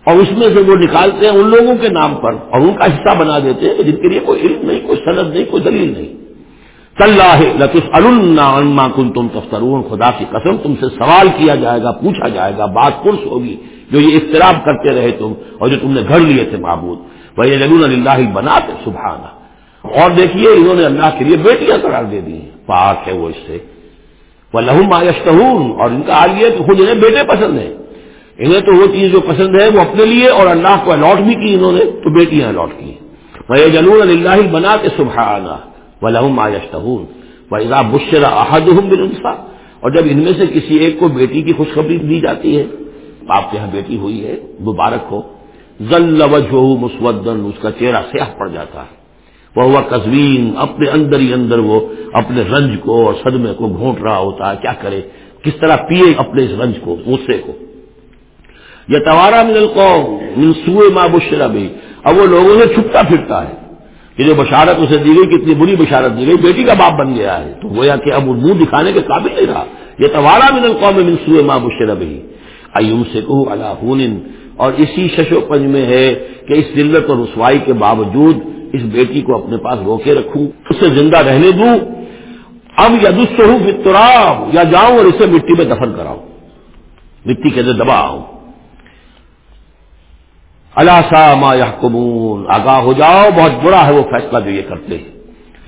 اور اس میں سے وہ نکالتے ہیں ان لوگوں کے نام پر اور ان کا حصہ بنا دیتے ہیں جن کے لیے کوئی علم نہیں، کوئی سند نہیں، کوئی دلیل نہیں۔ اللہ لطف الما کن تم تفترون، خدا کی قسم تم سے سوال کیا جائے گا، پوچھا جائے گا، بات پرس ہوگی جو یہ اختراب کرتے رہے تم اور جو تم نے گھر لیے تھے معبود۔ وہ یہ ربول اللہ بناتے سبحانہ اور دیکھیے، انہوں نے اللہ کے لیے بیٹیاں قرار دے دی ہیں۔ پاک ہے وہ اس سے۔ وہ لہو مایشتہون اور ان کا حال یہ کہ خود انہیں بیٹے پسند ہیں۔ انہیں تو وہ چیز جو پسند ہے وہ اپنے لیے اور اللہ کو الاٹ بھی کی انہوں نے تو بیٹیاں الاٹ کی وہ جلون اللہ بناتے سبحانہ و لہم آشتہون و اضا بشرا احد بنسا اور جب ان میں سے کسی ایک کو بیٹی کی خوشخبری دی جاتی ہے آپ کے یہاں بیٹی ہوئی ہے، مبارک ہو۔ ذل وجہ مسودن، اس کا چہرہ سیاہ پڑ جاتا ہے۔ وہ ہوا قزوین، اپنے اندر ہی اندر وہ اپنے رنج کو اور صدمے کو گھونٹ رہا ہوتا ہے۔ کیا کرے؟ کس طرح پیے اپنے اس رنج کو، غصے کو۔ یہ توارا من القوم، من سوئے ماں بشرا بھی اب وہ لوگوں سے چھپتا پھرتا ہے کہ جو بشارت اسے دی گئی، کتنی بری بشارت دی گئی، بیٹی کا باپ بن گیا ہے۔ تو گویا کہ اب منہ دکھانے کے قابل نہیں رہا۔ یہ توارا من القوم، من سوئے ماں بشرب ہی ایوم سے کہ اللہ اور اسی ششو پنج میں ہے کہ اس دلت اور رسوائی کے باوجود اس بیٹی کو اپنے پاس روکے رکھوں، اسے زندہ رہنے دوں۔ اب یا دست ہوں یا جاؤں اور اسے مٹی میں دفن کراؤں۔ مٹی کے اندر دبا آؤں اللہ سا ما یحکمون۔ آگاہ ہو جاؤ، بہت برا ہے وہ فیصلہ جو یہ کرتے ہیں۔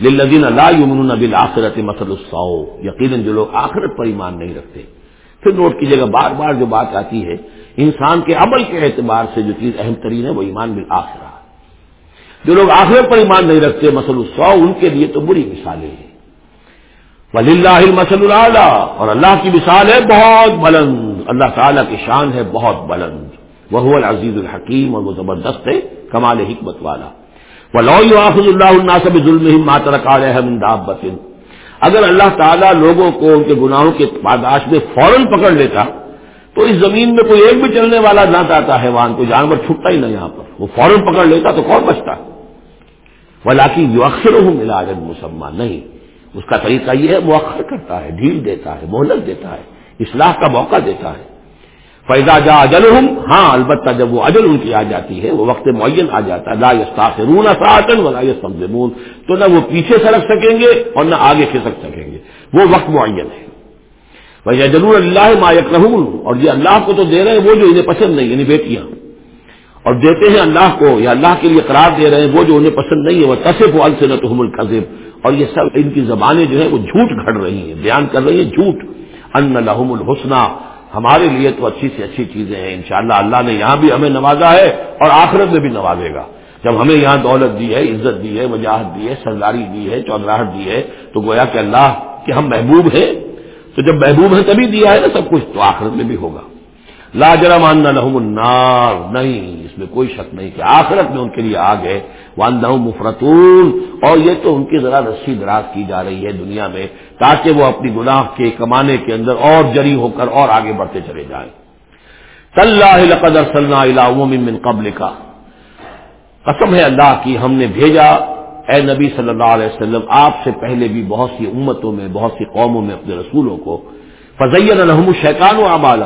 للذین لا یؤمنون بالآخرۃ مثل السوء یقیناً جو لوگ آخرت پر ایمان نہیں رکھتے۔ پھر نوٹ کیجیے گا، بار بار جو بات آتی ہے انسان کے عمل کے اعتبار سے جو چیز اہم ترین ہے وہ ایمان بالآخرہ جو لوگ آخرت پر ایمان نہیں رکھتے مسل السو ان کے لیے تو بری مثالیں ہیں۔ ولی اللہ مسل اللہ اور اللہ کی مثال ہے بہت بلند۔ اللہ تعالیٰ کی شان ہے بہت بلند۔ وہ العزیز الحکیم اور وہ زبردست ہے، کمال حکمت والا۔ وہ اللہ اللہ ظلم ماترک اگر اللہ تعالیٰ لوگوں کو ان کے گناہوں کے پاداش میں فوراً پکڑ لیتا تو اس زمین میں کوئی ایک بھی چلنے والا نہ آتا ہے وہاں کوئی جانور چھٹتا ہی نہیں یہاں پر۔ وہ فوراً پکڑ لیتا تو کون بچتا؟ ولاقی جو اکثر ہوں ملا مسلمان نہیں، اس کا طریقہ یہ ہے وہ اکثر کرتا ہے، ڈھیل دیتا ہے، مہلت دیتا ہے، اصلاح کا موقع دیتا ہے۔ پیدا جا اجل ہوں ہاں البتہ جب وہ اجل ان کی آ جاتی ہے، وہ وقت معین آ جاتا ہے۔ لا یستاخرون ساعتن ولا یستقدمون تو نہ وہ پیچھے سرک سکیں گے اور نہ آگے کھسک سکیں گے۔ وہ وقت معین ہے۔ بھائی ضرور اللہ ما یکرہون اور یہ اللہ کو تو دے رہے ہیں وہ جو انہیں پسند نہیں یعنی بیٹیاں۔ اور دیتے ہیں اللہ کو، یا اللہ کے لیے قرار دے رہے ہیں وہ جو انہیں پسند نہیں ہے۔ وہ تصف و السنتہم القذب اور یہ سب ان کی زبانیں جو ہیں وہ جھوٹ گھڑ رہی ہیں، بیان کر رہی ہیں جھوٹ۔ ان لہم الحسنہ ہمارے لیے تو اچھی سے اچھی چیزیں ہیں، انشاءاللہ اللہ نے یہاں بھی ہمیں نوازا ہے اور آخرت میں بھی نوازے گا۔ جب ہمیں یہاں دولت دی ہے، عزت دی ہے، وجاہت دی ہے، سرداری دی ہے چودراہٹ دی ہے، تو گویا کہ اللہ کے ہم محبوب ہیں۔ تو جب محبوب ہیں تبھی دیا ہے نا سب کچھ، تو آخرت میں بھی ہوگا۔ لا جرم ان لہم النار، نہیں، اس میں کوئی شک نہیں کہ آخرت میں ان کے لیے آگ ہے۔ وان مفرتون اور یہ تو ان کی ذرا رسی دراز کی جا رہی ہے دنیا میں، تاکہ وہ اپنی گناہ کے کمانے کے اندر اور جری ہو کر اور آگے بڑھتے چلے جائیں۔ لقد ارسلنا الى امم من قبل کا قسم ہے اللہ کی ہم نے بھیجا اے نبی صلی اللہ علیہ وسلم، آپ سے پہلے بھی بہت سی امتوں میں، بہت سی قوموں میں اپنے رسولوں کو فضین الحم شیطان و اعمال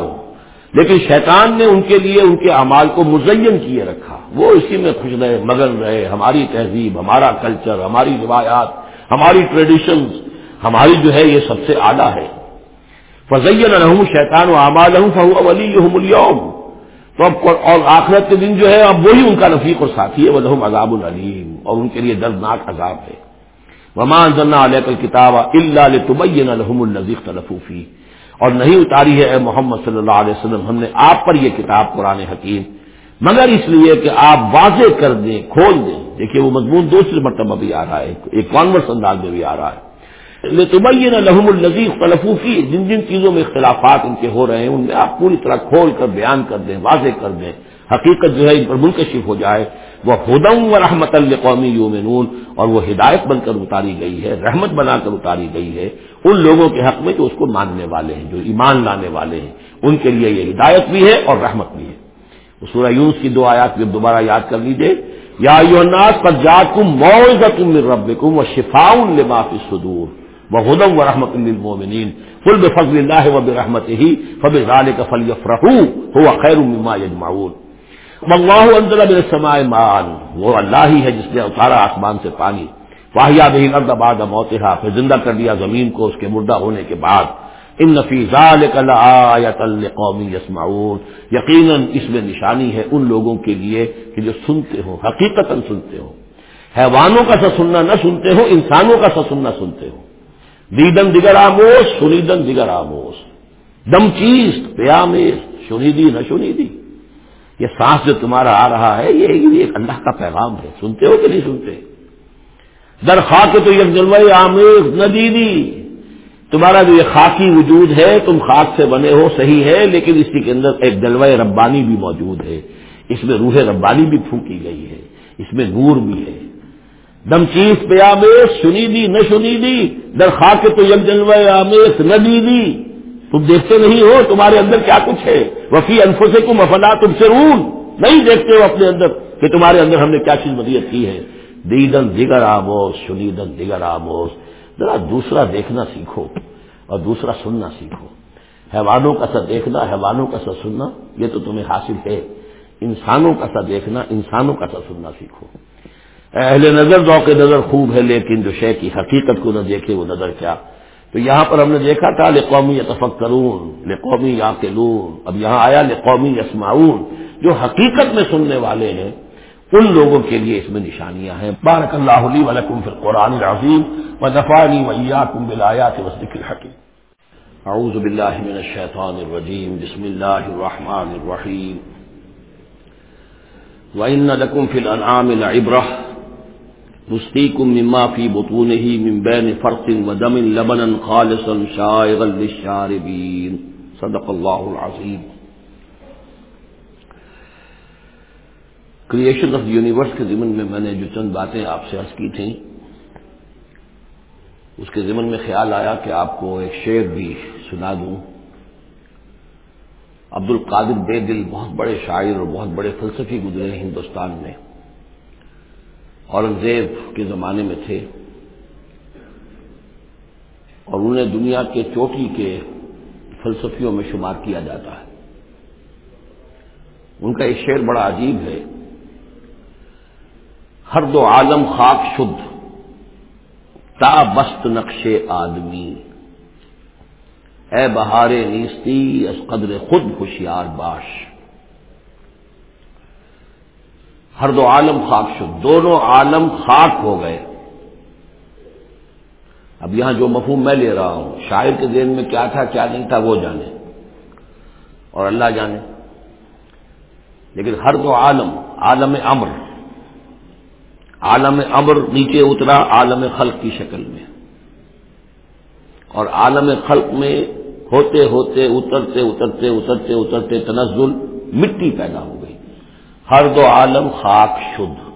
لیکن شیطان نے ان کے لیے، ان کے اعمال کو مزین کیے رکھا۔ وہ اسی میں خوش رہے مگن رہے۔ ہماری تہذیب، ہمارا کلچر ہماری روایات، ہماری ٹریڈیشنز ہماری جو ہے یہ سب سے اعلیٰ ہے۔ فضین الحم شیطان و اعمال فہو علی اليوم۔ تو اب اور آخرت کے دن جو ہے، اب وہی ان کا رفیق اور ساتھی ہے وہ لحم عذاب العلیم اور ان کے لیے دردناک عذاب ہے۔ ومان ضلع علیہ کتاب اللہ تبین الحم النزیق تلفوفی اور نہیں اتاری ہے، اے محمد صلی اللہ علیہ وسلم، ہم نے آپ پر یہ کتاب قرآن حکیم۔ مگر اس لیے کہ آپ واضح کر دیں، کھول دیں۔ دیکھیے، وہ مضمون دوسری مرتبہ بھی آ رہا ہے، ایک کانورس انداز میں بھی آ رہا ہے۔ تمین لحم النزیف تلفوفی جن جن چیزوں میں اختلافات ان کے ہو رہے ہیں، ان میں آپ پوری طرح کھول کر بیان کر دیں، واضح کر دیں، حقیقت جو ہے ان پر منکشف ہو جائے۔ وہ خدم و رحمت القومی یومنون اور وہ ہدایت بن کر اتاری گئی ہے، رحمت بنا کر اتاری گئی ہے۔ ان لوگوں کے حق میں جو اس کو ماننے والے ہیں، جو ایمان لانے والے ہیں، ان کے لیے یہ ہدایت بھی ہے اور رحمت بھی ہے۔ سورہ یونس کی دو آیات بھی دوبارہ یاد کر لیجیے یا یوناس پر جات کم موزم رب کم و شفاؤن لباف صدور وہ و رحمت المومنین فل بفضل اللہ و برحمت ہی فب ظال کا فل یفرح ہوا خیر مما یجمعون اللہ انزل من السماء وہ اللہ ہی ہے جس نے اتارا آسمان سے پانی. واہیا بہی الارض بعد موتها، پھر زندہ کر دیا زمین کو اس کے مردہ ہونے کے بعد. ان نفی ذالک لآیت لقوم یسمعون یقینا اس میں نشانی ہے ان لوگوں کے لیے کہ جو سنتے ہو حقیقتا سنتے ہو حیوانوں کا سا سننا نہ سنتے ہو انسانوں کا سا سننا سنتے ہو دیدن دیگر آموز سنیدن دیگر آموز۔ دم چیز پیامیز سنیدی نہ سنیدی یہ سانس جو تمہارا آ رہا ہے، یہ ایک اللہ کا پیغام ہے۔ سنتے ہو کہ نہیں سنتے؟ در خاک تو یہ جلوہ آمیز ندیدی تمہارا جو یہ خاکی وجود ہے، تم خاک سے بنے ہو، صحیح ہے، لیکن اسی کے اندر ایک جلوہ ربانی بھی موجود ہے۔ اس میں روح ربانی بھی پھونکی گئی ہے۔ اس میں نور بھی ہے۔ دمچیز پہ آمیز، سنی دی، نہ سنی دی، در خاک تو یک جلوہ آمیز، نہ دی دی۔ تم دیکھتے نہیں ہو تمہارے اندر کیا کچھ ہے؟ وفی انفوں سے کم افلا تم سے رون نہیں دیکھتے ہو اپنے اندر کہ تمہارے اندر ہم نے کیا چیز مدیت کی ہے؟ دیدن دیگر آموز شنیدن دیگر آموز۔ ذرا دوسرا دیکھنا سیکھو اور دوسرا سننا سیکھو۔ حیوانوں کا سا دیکھنا، حیوانوں کا سا سننا، یہ تو تمہیں حاصل ہے۔ انسانوں کا سا دیکھنا، انسانوں کا سا سننا سیکھو۔ اہل نظر ذوق نظر خوب ہے، لیکن جو شے کی حقیقت کو نہ دیکھے، وہ نظر کیا؟ تو یہاں پر ہم نے دیکھا تھا، لقومی یتفق لقومی یا اب یہاں آیا لقومی یسماؤن جو حقیقت میں سننے والے ہیں۔ ان لوگوں کے لیے اس میں نشانیاں ہیں۔ بارک اللہ علی ولکم فی القرآن العظیم و دفاعی ویاکم بالآیات وذکر الحکیم۔ اعوذ باللہ من الشیطان الرجیم، بسم اللہ الرحمن الرحیم۔ وَإِنَّ لَكُمْ فِي الْأَنْعَامِ لَعِبْرَةً۔ نسقيكم مما في بطونه من بين فرق ودم لبنا خالصا شائغا للشاربين. صدق الله العظيم کریشن آف یونیورس کے ضمن میں میں نے جو چند باتیں آپ سے عرض کی تھیں، اس کے ضمن میں خیال آیا کہ آپ کو ایک شعر بھی سنا دوں۔ عبد القادر بے دل بہت بڑے شاعر اور بہت بڑے فلسفی گزرے ہندوستان میں۔ اورنگزیب کے زمانے میں تھے۔ اور انہیں دنیا کے چوٹی کے فلسفیوں میں شمار کیا جاتا ہے۔ ان کا ایک شعر بڑا عجیب ہے۔ ہر دو عالم خاک شدھ، تا بست نقش آدمی۔ اے بہار نیستی اس قدر خود ہوشیار باش۔ ہر دو عالم خاک شد، دونوں عالم خاک ہو گئے۔ اب یہاں جو مفہوم میں لے رہا ہوں، شاعر کے ذہن میں کیا تھا، کیا نہیں تھا، وہ جانے۔ اور اللہ جانے۔ لیکن ہر دو عالم عالم امر عالم امر نیچے اترا عالم خلق کی شکل میں۔ اور عالم خلق میں ہوتے ہوتے، اترتے اترتے اترتے اترتے تنزل مٹی پیدا ہو گئی۔ ہر دو عالم خاک شد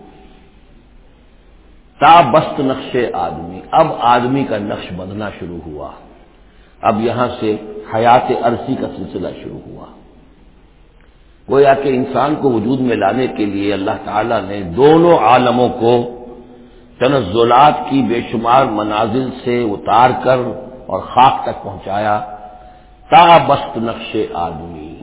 تا بست نقش آدمی۔ اب آدمی کا نقش بدنا شروع ہوا۔ اب یہاں سے حیات عرصی کا سلسلہ شروع ہوا۔ گویا کہ انسان کو وجود میں لانے کے لیے اللہ تعالی نے دونوں عالموں کو تنزلات کی بے شمار منازل سے اتار کر اور خاک تک پہنچایا۔ تا بست نقش آدمی۔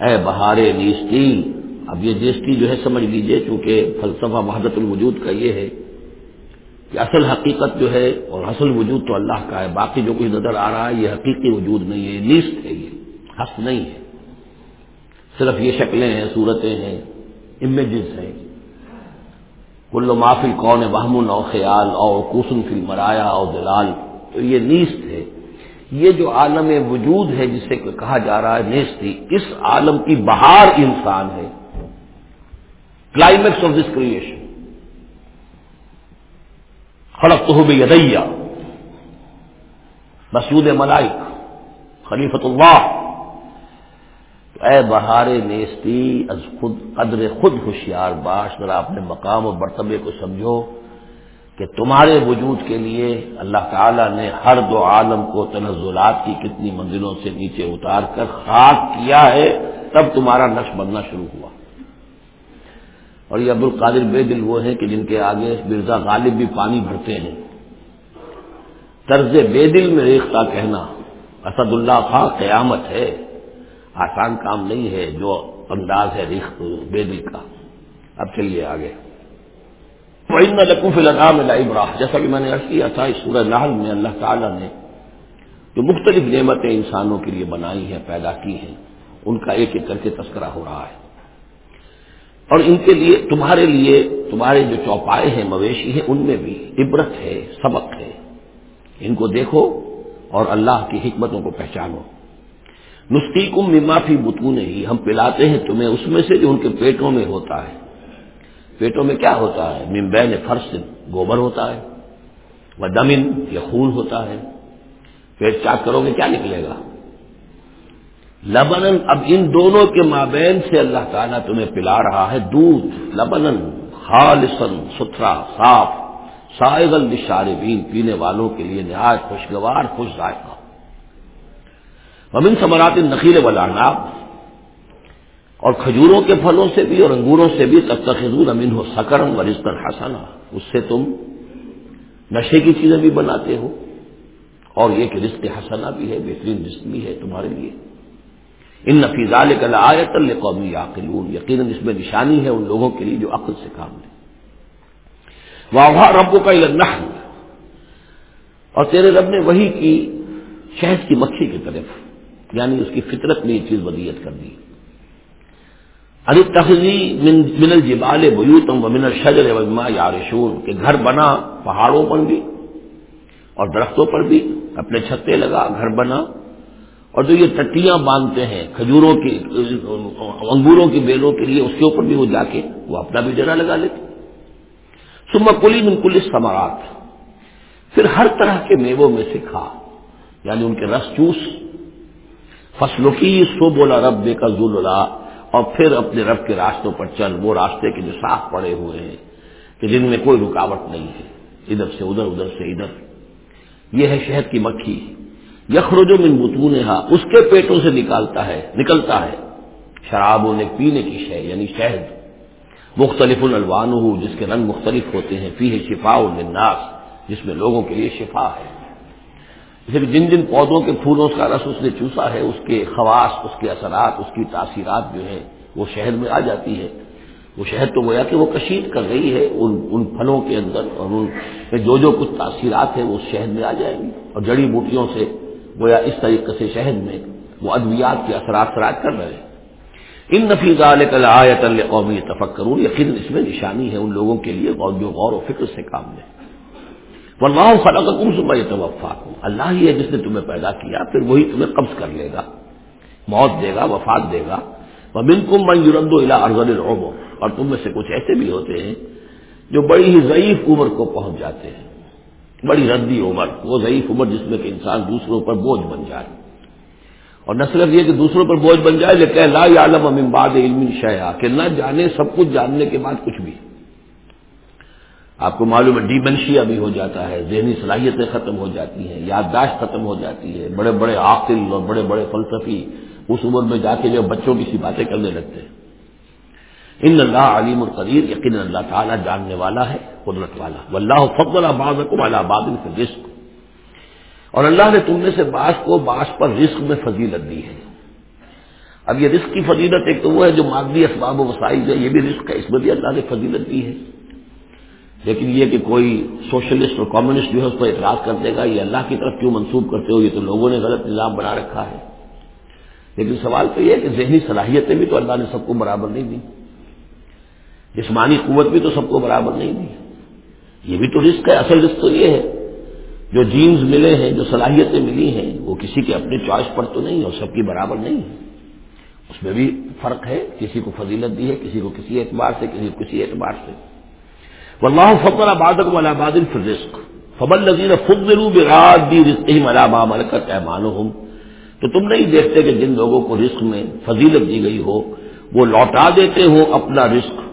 اے بہار نیستی اب یہ نیستی جو ہے سمجھ لیجیے چونکہ فلسفہ وحدت الوجود کا یہ ہے کہ اصل حقیقت جو ہے اور اصل وجود تو اللہ کا ہے، باقی جو کچھ نظر آ رہا ہے یہ حقیقی وجود نہیں ہے نیست ہے یہ حس نہیں ہے۔ صرف یہ شکلیں ہیں، صورتیں ہیں امیجز ہیں۔ کل معافل کون وہم او خیال اور کوسن فل مرایا اور دلال تو یہ نیست ہے۔ یہ جو عالم وجود ہے جسے کہا جا رہا ہے نیستی اس عالم کی بہار انسان ہے۔ کلائمیکس آف دس کریشن خلق تو یدیا مسعود ملائک. خلیفت اللہ. اے بہار نیستی، از خود قدر خود ہوشیار باش، ذرا اپنے مقام و مرتبے کو سمجھو کہ تمہارے وجود کے لیے اللہ تعالی نے ہر دو عالم کو تنزلات کی کتنی منزلوں سے نیچے اتار کر خاک کیا ہے، تب تمہارا نقش بننا شروع ہوا۔ اور یہ عبد القادر بے دل وہ ہیں کہ جن کے آگے مرزا غالب بھی پانی بھرتے ہیں۔ طرز بے دل میں ریختہ کہنا اسد اللہ خاں قیامت ہے۔ آسان کام نہیں ہے جو انداز ہے ریخت بے دل کا۔ اب چلیے آگے۔ لقوف الام ابراہ جیسا کہ میں نے عرض کیا تھا، اس سورہ نحل میں اللہ تعالیٰ نے جو مختلف نعمتیں انسانوں کے لیے بنائی ہیں، پیدا کی ہیں، ان کا ایک ایک کر کے تذکرہ ہو رہا ہے۔ اور ان کے لیے تمہارے لیے تمہارے جو چوپائے ہیں، مویشی ہیں، ان میں بھی عبرت ہے، سبق ہے۔ ان کو دیکھو اور اللہ کی حکمتوں کو پہچانو۔ نسخی کم ممافی بتون ہی ہم پلاتے ہیں تمہیں اس میں سے جو ان کے پیٹوں میں ہوتا ہے۔ پیٹوں میں کیا ہوتا ہے؟ ممبین فرش گوبر ہوتا ہے وہ دمن یا خون ہوتا ہے۔ پیٹ چاک کرو گے، کیا نکلے گا؟ لبن اب ان دونوں کے مابین سے اللہ تعالیٰ تمہیں پلا رہا ہے دودھ لبن خالصن ستھرا، صاف سائغل نشاربین پینے والوں کے لیے نہایت خوشگوار، خوش ذائقہ۔ ومن سمرات نقیل والعناب، اور کھجوروں کے پھلوں سے بھی اور انگوروں سے بھی تب تک حضور امین ہو سکرم و رزق حسنا۔ اس سے تم نشے کی چیزیں بھی بناتے ہو، اور یہ کہ رزق حسنا بھی ہے، بہترین رزق بھی ہے تمہارے لیے۔ ان نفیز آیت قومی عقلون یقیناً اس میں نشانی ہے ان لوگوں کے لیے جو عقل سے کام لے واہ رب کا نحل اور تیرے رب نے وہی کی شہد کی مکھی کی طرف یعنی اس کی فطرت میں یہ چیز ودیت کر دی. ارے تخذی من الجبال بیوتم و من الشجر وما یارشون کہ گھر بنا پہاڑوں پر بھی اور درختوں پر بھی، اپنے چھتے لگا، گھر بنا اور جو یہ ٹٹیاں باندھتے ہیں، کھجوروں کی انگوروں کی بیلوں کے لیے، اس کے اوپر بھی وہ جا کے وہ اپنا بھی ڈرا لگا لیتے سما کلی من کل سماعت پھر ہر طرح کے میووں میں سے کھا یعنی ان کے رس چوس فصلوں کی سو بولا رب بے کا ذولا اور پھر اپنے رب کے راستوں پر چل، وہ راستے کے جو صاف پڑے ہوئے ہیں، کہ جن میں کوئی رکاوٹ نہیں ہے۔ ادھر سے ادھر ادھر سے ادھر۔ یہ ہے شہد کی مکھی۔ یخرج من بتون اس کے پیٹوں سے نکالتا ہے، نکلتا ہے۔ شراب نے پینے کی شہ یعنی شہد۔ مختلف الوان ہو جس کے رنگ مختلف ہوتے ہیں فی ہے شفا الناس جس میں لوگوں کے لیے شفا ہے۔ جیسے جن جن پودوں کے پھولوں کا رس اس نے چوسا ہے، اس کے خواص، اس کے اثرات، اس کی تاثیرات جو ہے وہ شہد میں آ جاتی ہے وہ شہد تو گویا کہ وہ کشید کر رہی ہے، ان ان پھلوں کے اندر اور ان میں جو جو کچھ تاثیرات ہیں، وہ شہد میں آ جائیں گی۔ اور جڑی بوٹیوں سے گویا اس طریقے سے شہد میں وہ ادویات کے اثرات فراج کر رہے ہیں۔ ان نفیز آیت قومی تفق کروں یقین اس میں نشانی ہے ان لوگوں کے لیے جو غور و فکر سے کام لے ورنہ خلق کم صبح توفا اللہ ہی ہے جس نے تمہیں پیدا کیا، پھر وہی تمہیں قبض کر لے گا، موت دے گا، وفات دے گا۔ وہ بن کم من یورند الا ارزل اور تم میں سے کچھ ایسے بھی ہوتے ہیں جو بڑی ہی ضعیف عمر کو پہنچ جاتے ہیں۔ بڑی ردی عمر، وہ ضعیف عمر جس میں کہ انسان دوسروں پر بوجھ بن جائے۔ اور نہ صرف یہ کہ دوسروں پر بوجھ بن جائے، لیکن لا عالم امباد علم شیا کہ نہ جانے سب کچھ جاننے کے بعد کچھ بھی۔ آپ کو معلوم ہے، ڈیمنشیا بھی ہو جاتا ہے، ذہنی صلاحیتیں ختم ہو جاتی ہیں، یادداشت ختم ہو جاتی ہے، بڑے بڑے عاقل اور بڑے بڑے فلسفی اس عمر میں جا کے جو بچوں کی سی باتیں کرنے لگتے ہیں۔ ان اللہ علیم القدیر یقین اللہ تعالیٰ جاننے والا ہے، قدرت والا۔ واللہ فضل آباد کو والا آباد رزق اور اللہ نے تم میں سے باس کو باس پر رزق میں فضیلت دی ہے۔ اب یہ رزق کی فضیلت ایک تو وہ ہے جو مادی اسباب و وسائل ہے یہ بھی رزق ہے، اس میں بھی اللہ نے فضیلت دی ہے۔ لیکن یہ کہ کوئی سوشلسٹ اور کمیونسٹ جو ہے، اس پر اعتراض کر دے گا، یہ اللہ کی طرف کیوں منسوخ کرتے ہو؟ یہ تو لوگوں نے غلط نظام بنا رکھا ہے۔ لیکن سوال تو یہ ہے کہ ذہنی صلاحیتیں بھی تو اللہ نے سب کو برابر نہیں دی۔ جسمانی قوت بھی تو سب کو برابر نہیں دی۔ یہ بھی تو رسک ہے، اصل رسک تو یہ ہے۔ جو جینز ملے ہیں، جو صلاحیتیں ملی ہیں، وہ کسی کے اپنے چوائس پر تو نہیں اور سب کی برابر نہیں۔ ہے اس میں بھی فرق ہے، کسی کو فضیلت دی ہے، کسی کو کسی اعتبار سے، کسی کو کسی اعتبار سے۔ واللہ فضل آبادک والا بادل فر رزق فبل نذیر فضلوا براد دی رزقہم ما ملکت ایمانہم۔ تو تم نہیں دیکھتے کہ جن لوگوں کو رزق میں فضیلت دی گئی ہو، وہ لوٹا دیتے ہو اپنا رزق۔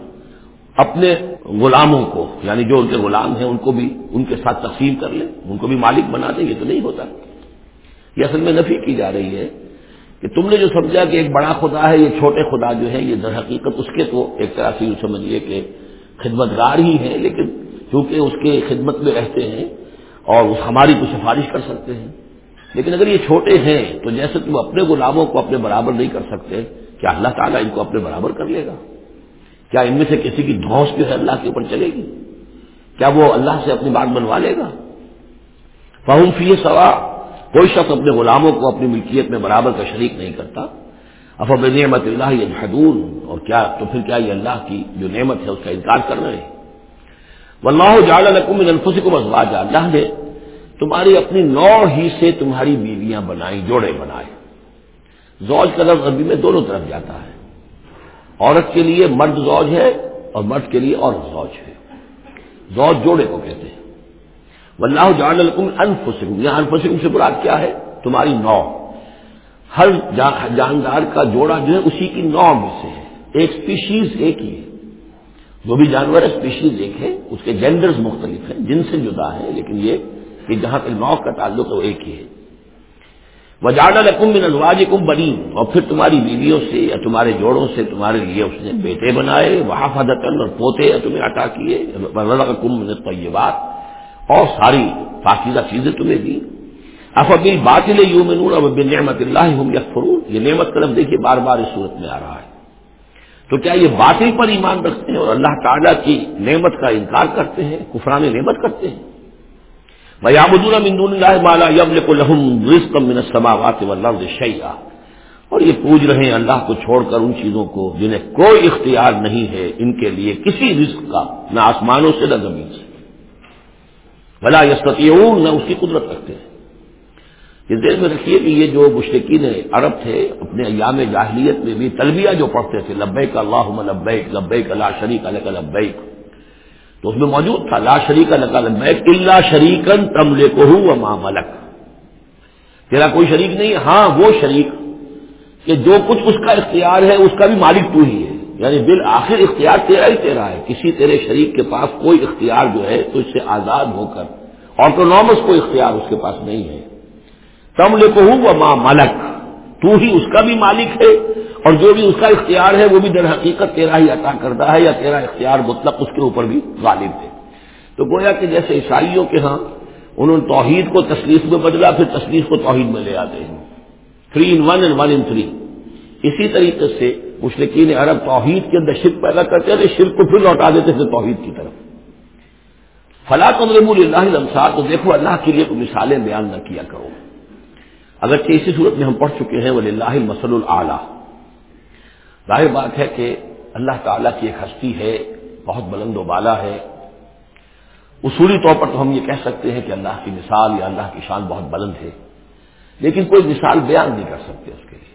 اپنے غلاموں کو یعنی جو ان کے غلام ہیں، ان کو بھی، ان کے ساتھ تقسیم کر لیں، ان کو بھی مالک بنا دیں، یہ تو نہیں ہوتا۔ یہ اصل میں نفی کی جا رہی ہے کہ تم نے جو سمجھا کہ ایک بڑا خدا ہے، یہ چھوٹے خدا جو ہے یہ در حقیقت اس کے تو ایک طرح سے سمجھیے کہ خدمت گار ہی ہیں، لیکن چونکہ اس کے خدمت میں رہتے ہیں اور ہماری کو سفارش کر سکتے ہیں۔ لیکن اگر یہ چھوٹے ہیں، تو جیسے تم اپنے غلاموں کو اپنے برابر نہیں کر سکتے، کیا اللہ تعالیٰ ان کو اپنے برابر کر لے گا؟ کیا ان میں سے کسی کی دھوس جو ہے اللہ کے اوپر چلے گی؟ کیا وہ اللہ سے اپنی بات بنوا لے گا؟ فہم فی سوا کوئی شخص اپنے غلاموں کو اپنی ملکیت میں برابر کا شریک نہیں کرتا۔ افب نعمت اللہ یہ حدون اور کیا تو پھر کیا یہ اللہ کی جو نعمت ہے اس کا انکار کر رہے ہیں؟ واللہ جعل لکم من انفسکم ازواجا اللہ نے تمہاری اپنی نو ہی سے تمہاری بیویاں بنائی، جوڑے بنائے۔ زوج کا لفظ عربی میں دونوں طرف جاتا ہے۔ عورت کے لیے مرد زوج ہے اور مرد کے لیے عورت زوج ہے۔ زوج جوڑے کو کہتے ہیں۔ واللہ جعل لکم انفسکم یہاں انفسکم سے براد کیا ہے؟ تمہاری نو۔ ہر جاندار کا جوڑا جو ہے اسی کی نو میں سے ہے۔ ایک اسپیشیز ایک ہی ہے۔ جو بھی جانور ہے اسپیشیز ایک ہے۔ اس کے جینڈرز مختلف ہیں، جن سے جدا ہے، لیکن یہ کہ جہاں تک نو کا تعلق ہے، وہ ایک ہی ہے۔ وجاڈا لکم من ازواج کم بنی اور پھر تمہاری بیویوں سے یا تمہارے جوڑوں سے تمہارے لیے اس نے بیٹے بنائے وہاں فدتن اور پوتے تمہیں عطا کیے کم من طیبات اور ساری پاکیزہ چیزیں تمہیں دی۔ افبل باطل یوں منون اب نعمت اللہ ہوں یکفرون۔ یہ نعمت قلم دیکھیے بار بار اس صورت میں آ رہا ہے۔ تو کیا یہ باطل پر ایمان رکھتے ہیں اور اللہ تعالیٰ کی نعمت کا انکار کرتے ہیں؟ کفران نعمت کرتے ہیں۔ اللہ مالا یبل کو لہم من السماوات والارض شیئا اور یہ پوج رہے ہیں اللہ کو چھوڑ کر ان چیزوں کو جنہیں کوئی اختیار نہیں ہے، ان کے لیے کسی رزق کا نہ آسمانوں سے نہ زمین سے۔ بلا یستیون نہ اس کی قدرت رکھتے ہیں۔ اس دیر میں رکھیے کہ یہ جو مشرقین عرب تھے، اپنے ایام جاہلیت میں بھی تلبیہ جو پڑھتے تھے، لبیک اللہ لبیک لبیک اللہ شریک علیہ لبیک۔ تو اس میں موجود تھا، لا شریک لکا لبیک اللہ شریکن تم لے کو ملک۔ تیرا کوئی شریک نہیں ہاں وہ شریک کہ جو کچھ اس کا اختیار ہے، اس کا بھی مالک تو ہی ہے۔ یعنی بالآخر اختیار تیرا ہی تیرا ہے۔ کسی تیرے شریک کے پاس کوئی اختیار جو ہے تو اس سے آزاد ہو کر آٹونامس کوئی اختیار اس کے پاس نہیں ہے۔ تم لے کو ماں ملک۔ تو ہی اس کا بھی مالک ہے اور جو بھی اس کا اختیار ہے وہ بھی در حقیقت تیرا ہی عطا کرتا ہے یا تیرا اختیار مطلق اس کے اوپر بھی غالب ہے۔ تو گویا کہ جیسے عیسائیوں کے ہاں انہوں نے توحید کو تصلیف میں بدلا، پھر تصلیف کو توحید میں لے آتے ہیں۔ Three in one and one in three اسی طریقے سے مشرقین عرب توحید کے اندر شرک پیدا کرتے تھے شرک کو پھر لوٹا دیتے تھے توحید کی طرف۔ فلاں قدرم اللہ رمسار تو دیکھو اللہ کے لیے کوئی مثالیں بیان نہ کیا کرو۔ اگرچہ اسی صورت میں ہم پڑھ چکے ہیں وہ اللہ مسل العلیٰ ظاہر بات ہے کہ اللہ تعالیٰ کی ایک ہستی ہے، بہت بلند و بالا ہے۔ اصولی طور پر تو ہم یہ کہہ سکتے ہیں کہ اللہ کی مثال یا اللہ کی شان بہت بلند ہے۔ لیکن کوئی مثال بیان نہیں کر سکتے اس کے لیے۔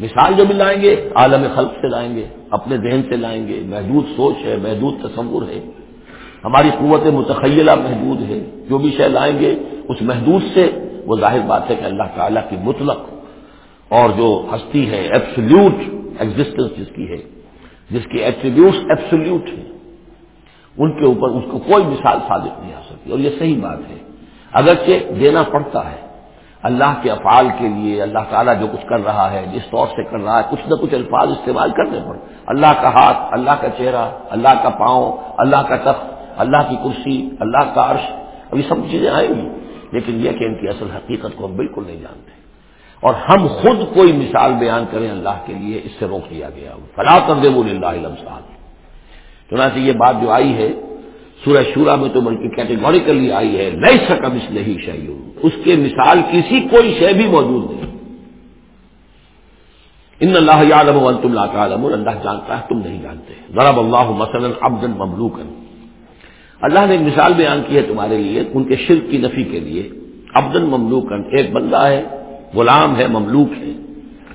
مثال جو بھی لائیں گے، عالم خلق سے لائیں گے، اپنے ذہن سے لائیں گے، محدود سوچ ہے، محدود تصور ہے۔ ہماری قوت متخیلہ محدود ہے۔ جو بھی شے لائیں گے، اس محدود سے وہ ظاہر بات ہے کہ اللہ تعالیٰ کی مطلق اور جو ہستی ہے ایبسلیوٹ ایگزٹنس جس کی ہے، جس کی ایٹریبیوٹس ایبسلیوٹ ہیں۔ ان کے اوپر اس کو کوئی مثال صادق نہیں آ سکتی۔ اور یہ صحیح بات ہے۔ اگرچہ دینا پڑتا ہے۔ اللہ کے افعال کے لیے، اللہ تعالیٰ جو کچھ کر رہا ہے، جس طور سے کر رہا ہے، کچھ نہ کچھ الفاظ استعمال کرنے پڑ اللہ کا ہاتھ، اللہ کا چہرہ، اللہ کا پاؤں، اللہ کا تخت، اللہ کی کرسی، اللہ کا عرش۔ اب یہ سب چیزیں آئیں گی۔ لیکن یہ کہ ان کی اصل حقیقت کو ہم بالکل نہیں جانتے۔ اور ہم خود کوئی مثال بیان کریں اللہ کے لیے، اس سے روک دیا گیا۔ فلا کر دے وہ چنانچہ یہ بات جو آئی ہے، سورہ شورا میں تو بلکہ کیٹیگوریکلی آئی ہے نئی سکم اس نہیں شعیو اس کے مثال کسی کوئی شے بھی موجود نہیں۔ ان اللہ یادم تم لا تعلم اللہ جانتا ہے، تم نہیں جانتے۔ ضرب اللہ مثلا عبدا مملوکا۔ اللہ نے ایک مثال بیان کی ہے تمہارے لیے، ان کے شرک کی نفی کے لیے۔ عبدن مملوکن ایک بندہ ہے غلام ہے، مملوک ہے،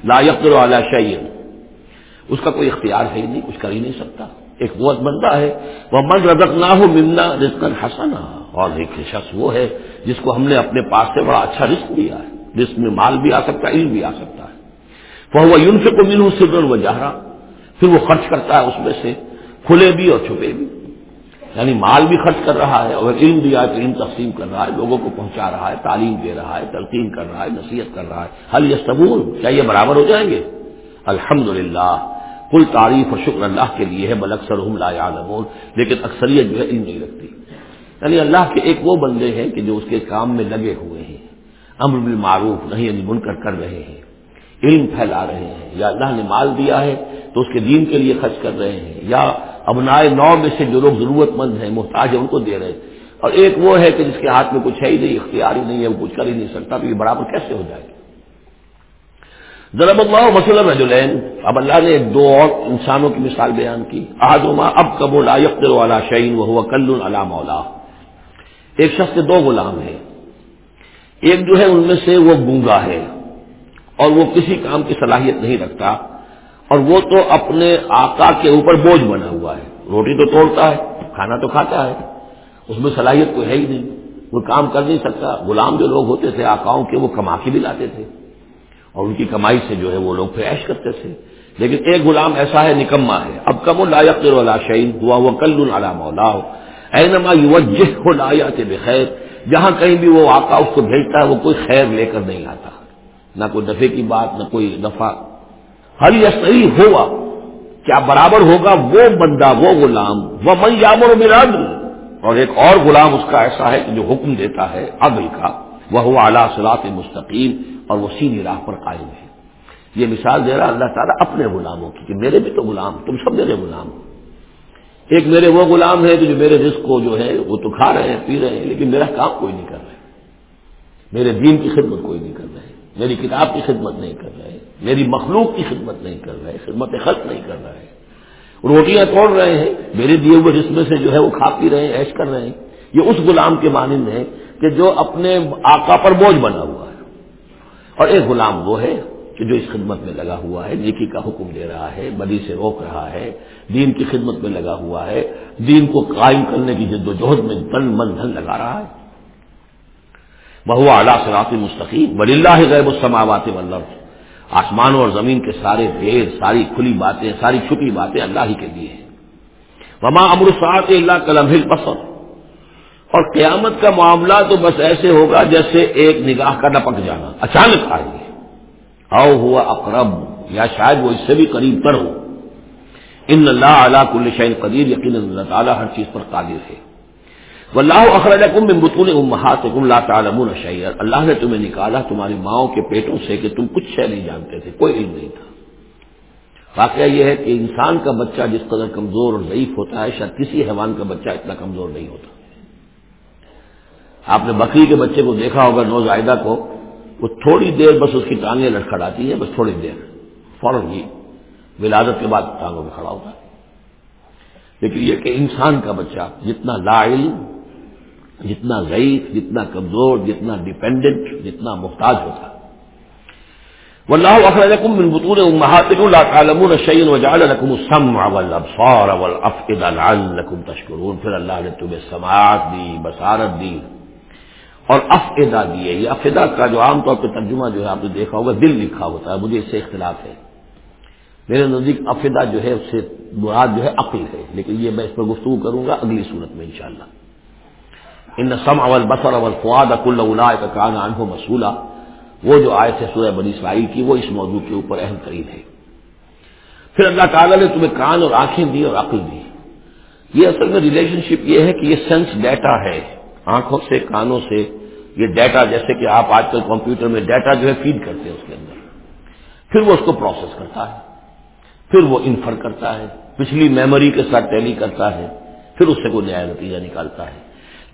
لا یقر علی شعین اس کا کوئی اختیار ہے ہی نہیں، کچھ کر ہی نہیں سکتا۔ ایک وہ بندہ ہے۔ وہ من رزق نہ ہو ممنا رزق حسنا۔ اور ایک شخص وہ ہے جس کو ہم نے اپنے پاس سے بڑا اچھا رزق دیا ہے۔ جس میں مال بھی آ سکتا ہے، علم بھی آ سکتا ہے۔ وہ یون سے کو ملوں سر وہ جہرا پھر وہ خرچ کرتا ہے اس میں سے، کھلے بھی اور چھپے بھی۔ یعنی مال بھی خرچ کر رہا ہے اور علم دیا ہے تو علم تقسیم کر رہا ہے، لوگوں کو پہنچا رہا ہے، تعلیم دے رہا ہے، تلقین کر رہا ہے، نصیحت کر رہا ہے۔ حل یہ سبور کیا یہ برابر ہو جائیں گے؟ الحمد للہ کل تعریف اور شکر اللہ کے لیے ہے، بل اکثر لا یعلمون۔ لیکن اکثریت جو ہے علم نہیں رکھتی۔ یعنی اللہ کے ایک وہ بندے ہیں کہ جو اس کے کام میں لگے ہوئے ہیں۔ امر بالمعروف نہیں یعنی بن کر کر رہے ہیں۔ علم پھیلا رہے ہیں۔ یا اللہ نے مال دیا ہے تو اس کے دین کے لیے خرچ کر رہے ہیں۔ یا ابنائے نو میں سے جو لوگ ضرورت مند ہیں، محتاج ہیں، ان کو دے رہے ہیں۔ اور ایک وہ ہے کہ جس کے ہاتھ میں کچھ ہے ہی نہیں اختیار ہی نہیں ہے، وہ کچھ کر ہی نہیں سکتا، تو یہ برابر کیسے ہو جائے گا؟ ضرب اللہ مسلم رجلین۔ اب اللہ نے ایک دو اور انسانوں کی مثال بیان کی۔ آدما اب قبول یقر والا شعین وہ کل علا مولا۔ ایک شخص کے دو غلام ہیں۔ ایک جو ہے، ان میں سے وہ گونگا ہے۔ اور وہ کسی کام کی صلاحیت نہیں رکھتا۔ اور وہ تو اپنے آقا کے اوپر بوجھ بنا ہوا ہے۔ روٹی تو توڑتا ہے، کھانا تو کھاتا ہے۔ اس میں صلاحیت کوئی ہے ہی نہیں۔ وہ کام کر نہیں سکتا۔ غلام جو لوگ ہوتے تھے، آقاؤں کے، وہ کما کے بھی لاتے تھے۔ اور ان کی کمائی سے جو ہے وہ لوگ پھر عیش کرتے تھے۔ لیکن ایک غلام ایسا ہے نکما ہے۔ اب کم الایق اللہ شعین ہوا وہ کل العلا مولا اینما یوجہ ہو لایات بخیر۔ جہاں کہیں بھی وہ آقا اس کو بھیجتا ہے، وہ کوئی خیر لے کر نہیں آتا۔ نہ کوئی دفے کی بات، نہ کوئی دفاع حل یا صحیح ہوا۔ کیا برابر ہوگا وہ بندہ وہ غلام؟ وہ من یامر مراد اور ایک اور غلام اس کا ایسا ہے کہ جو حکم دیتا ہے عدل کا۔ وہ اعلیٰ صلاح مستقیم اور وہ سیدھی راہ پر قائم ہے۔ یہ مثال دے رہا اللہ تعالیٰ اپنے غلاموں کی کہ میرے بھی تو غلام، تم سب میرے غلام۔ ہو ایک میرے وہ غلام ہے کہ جو میرے رزق کو جو ہے وہ تو کھا رہے ہیں، پی رہے ہیں، لیکن میرا کام کوئی نہیں کر رہے۔ میرے دین کی خدمت کوئی نہیں کر رہے۔ میری کتاب کی خدمت نہیں کر رہے، میری مخلوق کی خدمت نہیں کر رہے، خدمت خلق نہیں کر رہے۔ روٹیاں توڑ رہے ہیں، میرے دیے ہوئے جسم سے جو ہے وہ کھا پی رہے ہیں ایش کر رہے ہیں۔ یہ اس غلام کے مانند ہے کہ جو اپنے آقا پر بوجھ بنا ہوا ہے۔ اور ایک غلام وہ ہے کہ جو اس خدمت میں لگا ہوا ہے، نیکی کا حکم دے رہا ہے بدی سے روک رہا ہے، دین کی خدمت میں لگا ہوا ہے، دین کو قائم کرنے کی جد و جہد میں دن من دھن لگا رہا ہے۔ بہو اعلیٰ صلاف مستقیم ولی اللہ غیب السماوات والارض۔ آسمانوں اور زمین کے سارے دیر ساری کھلی باتیں، ساری چھپی باتیں اللہ ہی کے لیے ہیں۔ وما امر سات اللہ کلم بسر اور قیامت کا معاملہ تو بس ایسے ہوگا جیسے ایک نگاہ کا نپک جانا، اچانک آئے گے او ہوا اقرب، یا شاید وہ اس سے بھی قریب تر ہو۔ ان اللہ اعلیٰ کل شعین قدیر یقین اللہ تعالیٰ ہر چیز پر قادر ہے۔ اللہ اخراج من بطون امہاتکم لا تعلمون شیئا۔ اللہ نے تمہیں نکالا، تمہاری ماؤں کے پیٹوں سے کہ تم کچھ شے نہیں جانتے تھے، کوئی علم نہیں تھا۔ واقعہ یہ ہے کہ انسان کا بچہ جس قدر کمزور اور ضعیف ہوتا ہے، شاید کسی حیوان کا بچہ اتنا کمزور نہیں ہوتا۔ آپ نے بکری کے بچے کو دیکھا ہوگا نوزائیدہ کو، وہ تھوڑی دیر بس اس کی ٹانگیں لڑکھڑاتی ہیں، بس تھوڑی دیر، فوراً ہی ولادت کے بعد ٹانگوں میں کھڑا ہوتا ہے۔ لیکن یہ کہ انسان کا بچہ جتنا لا علم جتنا ضعیف جتنا کمزور، جتنا ڈپینڈنٹ جتنا محتاج ہوتا۔ واللہ اخرجکم من بطون امہاتکم لا تعلمون شیئا وجعل لکم السمع والابصار والافئدہ لعلکم تشکرون۔ پھر اللہ نے تمہیں سماعت دی، بصارت دی اور افئدہ دیے یہ افئدہ کا جو عام طور پہ ترجمہ جو ہے، آپ نے دیکھا ہوگا، دل لکھا ہوتا ہے۔ مجھے اس سے اختلاف ہے۔ میرے نزدیک افئدہ جو ہے، اس سے مراد جو ہے عقل ہے۔ لیکن یہ میں اس پر گفتگو کروں گا اگلی صورت میں انشاءاللہ۔ ان سم اول بسر اول فواد اک اللہ کا کان عنہ مسولہ وہ جو آئے تھے سورہ بنی اسرائیل کی، وہ اس موضوع کے اوپر اہم ترین ہے۔ پھر اللہ تعالیٰ نے تمہیں کان اور آنکھیں دی اور عقل دی۔ یہ اصل میں ریلیشن شپ یہ ہے کہ یہ سینس ڈیٹا ہے۔ آنکھوں سے، کانوں سے۔ یہ ڈیٹا جیسے کہ آپ آج کل کمپیوٹر میں ڈیٹا جو ہے فیڈ کرتے ہیں اس کے اندر۔ پھر وہ اس کو پروسیس کرتا ہے۔ پھر وہ انفر کرتا ہے۔ پچھلی میموری کے ساتھ ٹیلی کرتا ہے۔ پھر اس سے کوئی نیا نتیجہ نکالتا ہے۔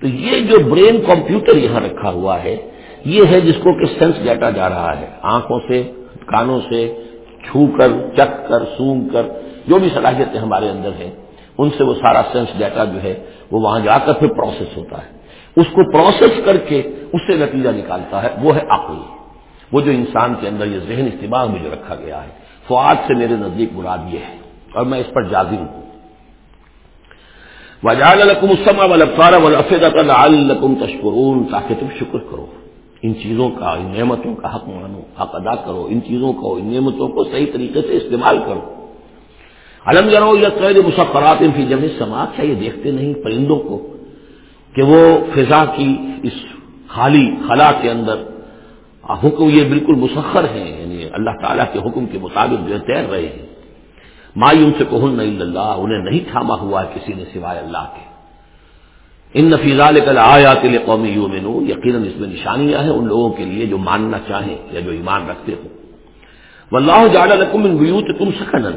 تو یہ جو برین کمپیوٹر یہاں رکھا ہوا ہے، یہ ہے جس کو کہ سینس ڈیٹا جا رہا ہے۔ آنکھوں سے، کانوں سے، چھو کر چک کر، سونگ کر، جو بھی صلاحیتیں ہمارے اندر ہیں، ان سے وہ سارا سینس ڈیٹا جو ہے، وہ وہاں جا کر پھر پروسیس ہوتا ہے۔ اس کو پروسیس کر کے اس سے نتیجہ نکالتا ہے، وہ ہے عقل۔ وہ جو انسان کے اندر یہ ذہن استعمال میں جو رکھا گیا ہے۔ فواد سے میرے نزدیک مراد یہ ہے۔ اور میں اس پر جازم ہوں۔ وجال القم السما ولفارا ولفید القم تشکرون تاکہ تم شکر کرو۔ ان چیزوں کا، ان نعمتوں کا حق مانو، حق ادا کرو۔ ان چیزوں کو، ان نعمتوں کو صحیح طریقے سے استعمال کرو۔ علم کرو یا قید مسفرات فی جمع سما کیا یہ دیکھتے نہیں پرندوں کو کہ وہ فضا کی اس خالی خلا کے اندر حکم یہ بالکل مسخر ہیں یعنی اللہ تعالیٰ کے حکم کے مطابق جو تیر رہے ہیں۔ مایوم سے کہن نہیں اللہ انہیں نہیں تھاما ہوا ہے کسی نے سوائے اللہ کے۔ ان نفیزہ کل آیات قومی یومن یقیناً اس میں نشانیاں ہیں ان لوگوں کے لیے جو ماننا چاہیں یا جو ایمان رکھتے ہو واللہ جعل لکم من بیوتکم سکنا،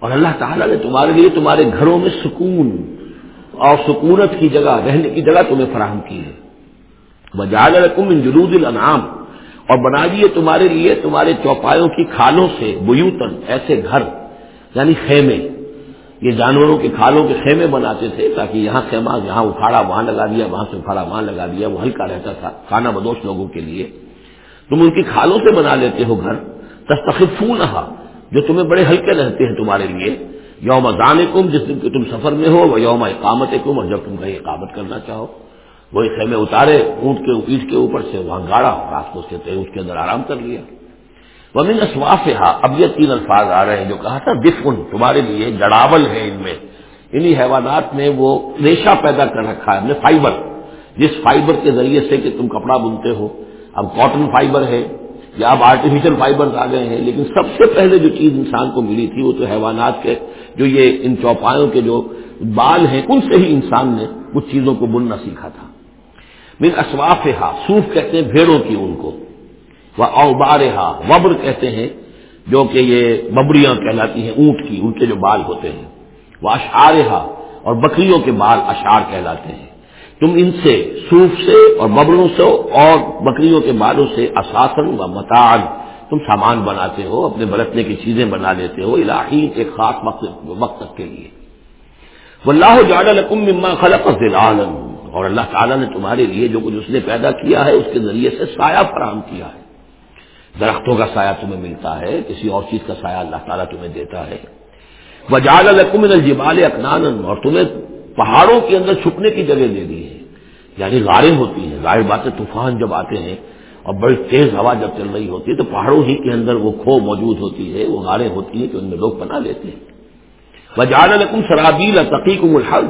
اور اللہ تعالیٰ نے تمہارے لیے تمہارے گھروں میں سکون اور سکونت کی جگہ، رہنے کی جگہ تمہیں فراہم کی ہے۔ وجعل لکم من جلود الانعام، اور بنا دیے تمہارے لیے تمہارے چوپایوں کی کھالوں سے بیوتن ایسے گھر۔ یعنی خیمے۔ یہ جانوروں کے کھالوں کے خیمے بناتے تھے تاکہ یہاں خیمہ یہاں اکھاڑا وہاں لگا دیا، وہاں سے اکھاڑا وہاں لگا دیا، وہ ہلکا رہتا تھا کھانا بدوش لوگوں کے لیے۔ تم ان کی کھالوں سے بنا لیتے ہو گھر۔ تستخف جو تمہیں بڑے ہلکے رہتے ہیں تمہارے لیے۔ یوم زان کم جس دن کے تم سفر میں ہو وہ یوم اقامت کم اور جب تم کہیں اقامت کرنا چاہو۔ وہی خیمے اتارے، اونٹ کے پیٹ کے اوپر سے، وہاں گاڑا، رات کو اس کے اس کے اندر آرام کر لیا۔ ومن اسواف اب یہ تین الفاظ آ رہے ہیں جو کہا تھا، دفن، تمہارے لیے جڑاول ہے ان میں۔ انہی حیوانات میں وہ ریشا پیدا کر رکھا ہے، ہم نے فائبر۔ جس فائبر کے ذریعے سے کہ تم کپڑا بنتے ہو۔ اب کاٹن فائبر ہے، یا اب آرٹیفیشل فائبر آ گئے ہیں، لیکن سب سے پہلے جو چیز انسان کو ملی تھی، وہ تو حیوانات کے، جو یہ ان چوپایوں کے جو بال ہیں، ان سے ہی انسان نے کچھ چیزوں کو بننا سیکھا تھا۔ من اسواف سوف کہتے ہیں، بھیڑوں کی ان کو۔ وہ اوبارہا، وبر کہتے ہیں، جو کہ یہ ببریاں کہلاتی ہیں، اونٹ کی ان کے جو بال ہوتے ہیں۔ وہ اشارہا اور بکریوں کے بال اشار کہلاتے ہیں۔ تم ان سے سوف سے اور ببروں سے اور بکریوں کے بالوں سے اساسن و متان تم سامان بناتے ہو، اپنے برتنے کی چیزیں بنا لیتے ہو، الہی ایک خاص وقت تک کے لیے۔ واللہ جعل لکم مما خلق ظلالا، اور اللہ تعالیٰ نے تمہارے لیے جو کچھ اس نے پیدا کیا ہے، اس کے ذریعے سے سایہ فراہم کیا ہے۔ درختوں کا سایہ تمہیں ملتا ہے، کسی اور چیز کا سایہ اللہ تعالیٰ تمہیں دیتا ہے۔ وجال القم الجبال اکنان اور تمہیں پہاڑوں کے اندر چھپنے کی جگہ دے دی ہے یعنی غاریں ہوتی ہیں، ظاہر باتیں طوفان جب آتے ہیں اور بڑی تیز ہوا جب چل رہی ہوتی ہے، تو پہاڑوں ہی کے اندر وہ کھو موجود ہوتی ہے، وہ غاریں ہوتی ہیں کہ ان میں لوگ بنا لیتے ہیں۔ وجال القم سرابیل تقیقم الحل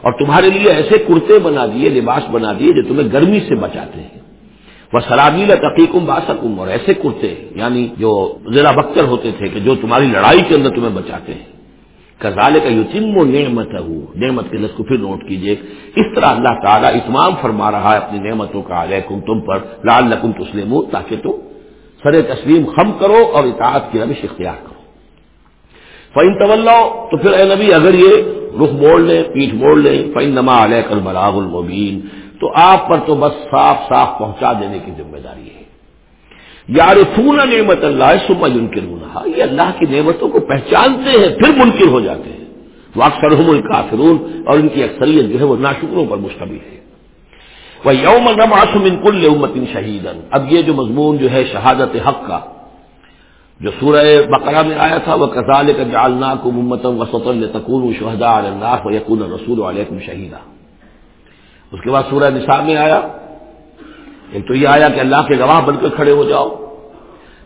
اور تمہارے لیے ایسے کرتے بنا دیے، لباس بنا دیے جو تمہیں گرمی سے بچاتے ہیں۔ وہ سرابیلا تقیقم باسکم، اور ایسے کرتے یعنی جو ذرا بختر ہوتے تھے کہ جو تمہاری لڑائی کے اندر تمہیں بچاتے ہیں۔ کزال کا یوتم و نعمت ہے نعمت کے لفظ کو پھر نوٹ کیجیے اس طرح اللہ تعالیٰ اتمام فرما رہا ہے اپنی نعمتوں کا، علیکم تم پر لال لکم تسلم تاکہ تم سر تسلیم خم کرو اور اطاعت کی روش اختیار کرو۔ فائن طول تو پھر اے نبی، اگر یہ رخ موڑ لیں، پیٹھ موڑ لیں فائن نما علیہ کل بلاغ المبین تو آپ پر تو بس صاف صاف پہنچا دینے کی ذمہ داری ہے۔ یار فون نعمت اللہ سما منکر ہونا یہ اللہ کی نعمتوں کو پہچانتے ہیں، پھر منکر ہو جاتے ہیں۔ وہ اکثر الکافرون اور ان کی اکثریت جو ہے وہ ناشکروں پر مشتبہ ہے۔ وہ یوم نماسم ان کل امت شہید اب یہ جو مضمون جو ہے شہادت حق کا، جو سورہ بقرہ میں آیا تھا وہ کزال کا جالنا کو ممتم وسط تکون شہدا اللہ و یقون رسول علیکم شہیدہ اس کے بعد سورہ نصاب میں آیا۔ ایک تو یہ آیا کہ اللہ کے گواہ بن کر کھڑے ہو جاؤ۔